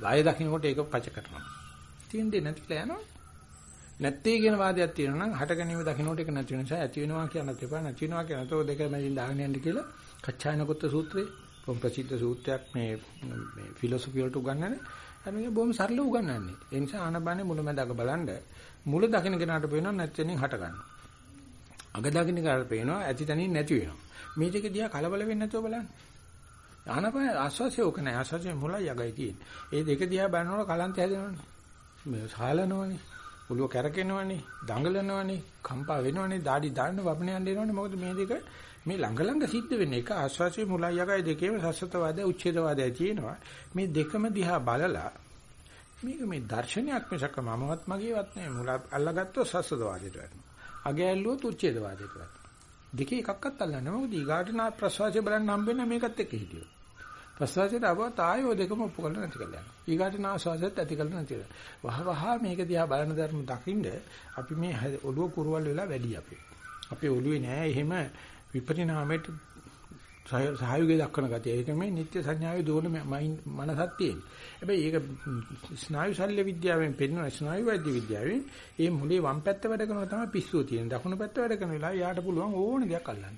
වාය දකින්නකොට ඒක පච කරනවා. තියෙන්නේ නැතිලා යනවා. නැත්තේ කියන වාදයක් තියෙනවා නම් හට ගැනීම දකින්නකොට ඒක නැති වෙන නිසා ඇති වෙනවා කියනත් එපා නැති වෙනවා කියනත් ඔය දෙක මැදින් දාගෙන යන්න කියලා කච්චායන කොට සූත්‍රයේ බොහොම ප්‍රසිද්ධ සූත්‍රයක් මේ මේ ෆිලොසොෆි වලට උගන්වන්නේ. අර බොහොම සරල උගන්වන්නේ. ඒ නිසා ආනබනේ මුලමඳාක බලන්න මුල දකින්න කෙනාට පේනවා නැත්නම් හට ගන්න. අග දකින්න කෙනාට පේනවා ඇති තනින් නැති වෙනවා. මේ දෙක දිහා කලබල වෙන්නේ නැතුව බලන්න. ආනපන ආස්වාසිය ඕක නෑ ආස්වාසිය මුලයි යගයි තියෙන්නේ. ඒ දෙක දිහා බලනකොට කලන්ත හැදෙනවනේ. මේ සාලනවනේ. ඔළුව කැරකෙනවනේ, දඟලනවනේ, කම්පා වෙනවනේ, দাঁඩි දාන්න වපන යන්න එනවනේ. මොකද මේ දෙක මේ ළඟ ළඟ සිද්ධ වෙන්නේ එක ආස්වාසිය මුලයි යගයි දෙකේම සස්සතවාදය උච්ඡේදවාදය තියෙනවා. මේ දෙකම දිහා බලලා මේක මේ දර්ශනයක් මිසක මමවත් මගේවත් නෙවෙයි මුල අල්ලගත්තොත් සස්සතවාදයට වැටෙනවා. අගය ඇල්ලුවොත් උච්ඡේදවාදයට වැටෙනවා. දෙකේ එකක්වත් අල්ලන්නේ මොකද ඊගාටනා ප්‍රසවාසය බලන්න හම්බෙන්නේ මේකත් එක්ක හිටියෝ. ප්‍රසවාසයට આવවත් ආයෝ දෙකම ඔප්පු කරලා නැති කරලා යනවා. ඊගාටනා ආස්වාසයත් ඇති කරලා නැති කරලා. වහ වහ මේක දිහා බලන ධර්ම දකින්ද අපි මේ ඔළුව කුරුවල් වෙලා වැඩි අපේ. අපේ ඔළුවේ නෑ එහෙම විපරිණාමයට සහයෝගය දක්වන ගතිය. ඒක මේ නිත්‍ය සංඥාවේ දෝන මනසක් තියෙන. හැබැයි ඒක ස්නායු ශල්‍ය විද්‍යාවෙන් පෙන්වන ස්නායු වෛද්‍ය විද්‍යාවෙන් මේ මුලේ වම් පැත්ත වැඩ කරනවා තමයි පිස්සුව තියෙන. දකුණු පැත්ත වැඩ කරන වෙලාව යාට පුළුවන් ඕන දෙයක් අල්ලන්න.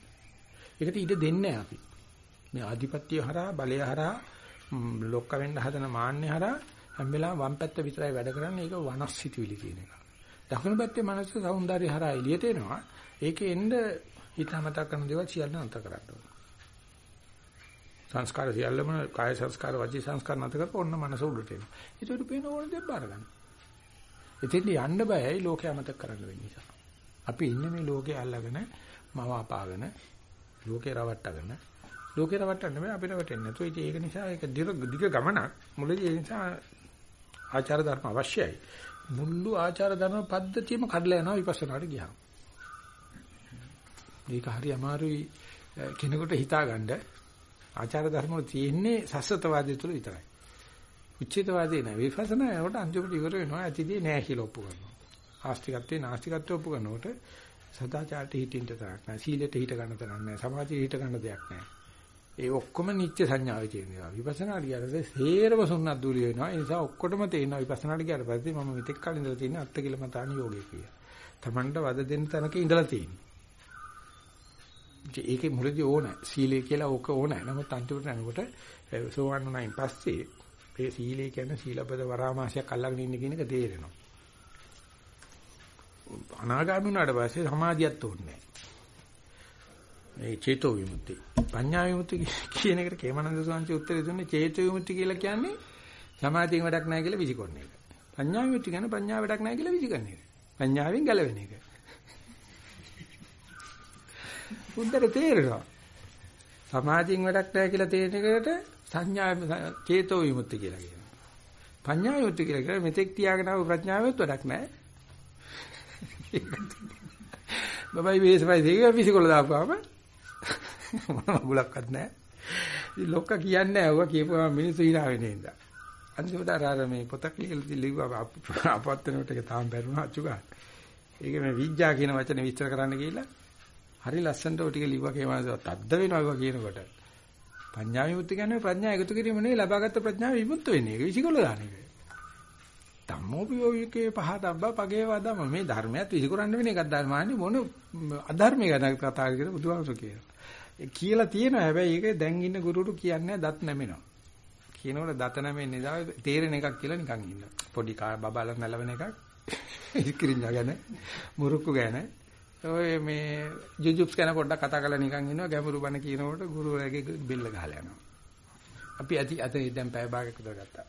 ඒකට ඉඩ දෙන්නේ අපි. මේ ආධිපත්‍ය හරහා බලය හරහා ලොක්ක වෙන්න හදන මාන්නේ හරහා හැම වෙලාවෙම වම් පැත්ත විතරයි වැඩ කරන්නේ. ඒක වනස්සිතුවිලි කියන එක. දකුණු පැත්තේ මනස సౌందර්ය හරහා එළියට එනවා. ඒකේ එන්න හිතමතා කරන දේවල් සියල්ල අන්ත කරන්න ඕන. සංස්කාර සියල්ලම කාය සංස්කාර වචී සංස්කාර නැත කරපො ඔන්න මනස උඩට එනවා. ඒකට පේන ඕන දෙයක් බාර ගන්න. එතෙන් යන්න බයයි ලෝකේ අමතක කරන්න වෙන නිසා. අපි ඉන්නේ මේ ලෝකේ අල්ලගෙන මව අපාගෙන ලෝකේ රවට්ටගෙන ලෝකේ රවට්ටන්න බෑ අපිට රවටෙන්නේ නැතුව. ඉතින් ඒක නිසා ඒක දිග ගමනක්. මුලදී ඒ නිසා ආචාර ධර්ම අවශ්‍යයි. මුල්ලු ආචාර ධර්ම පද්ධතියම කඩලා යනවා විපස්සනාට ගියාම. මේක හරි අමාරුයි කෙනෙකුට හිතාගන්න ආචාර ධර්ම වල තියෙන්නේ සස්සතවාදය තුළ විතරයි. උච්චිතවාදී නෑ විපස්සනා යනකොට අන්තිමට ඉවර වෙනවා ඇතිදී නෑ කියලා ඔප්පු කරනවා. ආස්තිකත්වේ නාස්තිකත්වය ඔප්පු කරනකොට සදාචාරට හිටින්න තරක් නෑ සීලෙට හිට ගන්න තරක් නෑ සමාධියට හිට ගන්න දෙයක් නෑ. ඒ ඔක්කොම නිත්‍ය සංඥාවේ තියෙනවා. විපස්සනා කියලාද සේරම සුන්නත් දූලි වෙනවා. ඒ නිසා ඔක්කොටම තේිනවා විපස්සනාට ගියාට පස්සේ මම මෙතෙක් කල ඉඳලා තියෙන අත්ති කියලා මතාන යෝගේ කියලා. Tamanට වද දෙන්න තැනක ඉඳලා තියෙනවා. ඒකේ මුලදී ඕන සීලය කියලා ඕක ඕන. නමුත් අන්තිමට යනකොට සෝවන් වුණායින් පස්සේ මේ සීලය කියන්නේ සීලබ්බත වරාමාසයක් අල්ලගෙන ඉන්න කියන එක තේරෙනවා. අනාගාමී වුණාට පස්සේ සමාධියක් ඕනේ මේ චේතෝ විමුක්ති. පඤ්ඤා විමුක්ති කියන එකට කේමනන්ද සෝන්චි උත්තරේ දුන්නේ චේතෝ විමුක්ති කියලා කියන්නේ සමාධියෙන් වැඩක් නැහැ කියලා විසිකොන්න එක. පඤ්ඤා විමුක්ති කියන්නේ පඤ්ඤා වැඩක් නැහැ කියලා විසිකරන එක. පඤ්ඤාවෙන් ගැලවෙන එක. උන්දර තේරෙනවා. සමාධියෙන් වැඩක් නැහැ කියලා තේරෙන එකට සංඥා චේතෝ විමුක්ති කියලා කියනවා. පඤ්ඤා විමුක්ති කියලා කියන්නේ මෙතෙක් තියාගෙන ආව ප්‍රඥාවෙත් වැඩක් නැහැ. බබයි වේසපයි දෙක විසිකොල දාපුවාම මොන මගුලක්වත් නැහැ. ඉතින් ලොක්ක කියන්නේ නැහැ. ඔවා කියපුවා මිනිස්සු hina වෙන්නේ නේද. අන්තිමට අර මේ පොතක් ලියලා ලිව්වා අපවත් වෙනකොට ඒක තාම බැරුණා අචුගා. ඒක මේ විඥා කියන වචනේ විස්තර කරන්න ගිහිල්ලා හරි ලස්සනට ඔය ටික ලිව්වා කියනවා තද්ද වෙනවා ඒවා කියනකොට. පඤ්ඤා විමුක්ති කියන්නේ ප්‍රඥා එකතු කිරීම නෙවෙයි ලබාගත් ප්‍රඥාව විමුක්ත වෙන්නේ. ඒක විසිකොල දාන එක. ධම්මෝපයෝගිකේ පහතබ්බ පගේ වදම මේ ධර්මයක් විසිකරන්න වෙන එකක් ධර්මාන්නේ මොන අධර්මයක ගැන කතා කරලා බුදුහාමුදුරු කියනවා. ඒ කියලා තියෙනවා හැබැයි ඒක දැන් ඉන්න ගුරුතුරු කියන්නේ දත් නැමෙනවා. කියනකොට දත නැමෙන්නේ දාව තේරෙන එකක් කියලා නිකන් ඉන්නවා. පොඩි කා බබාලා නැලවෙන එකක්. ඉස්කිරින්ජා ගැන මුරුක්කු ගැන ඔය මේ ජුජුප්ස් ගැන පොඩ්ඩක් කතා කරලා නිකන් ඉන්නවා ගැඹුරු බණ කියනකොට ගුරුවරයාගේ බෙල්ල ගහලා යනවා. අපි අති අත දැන් පැය භාගයක් විතර ගත්තා.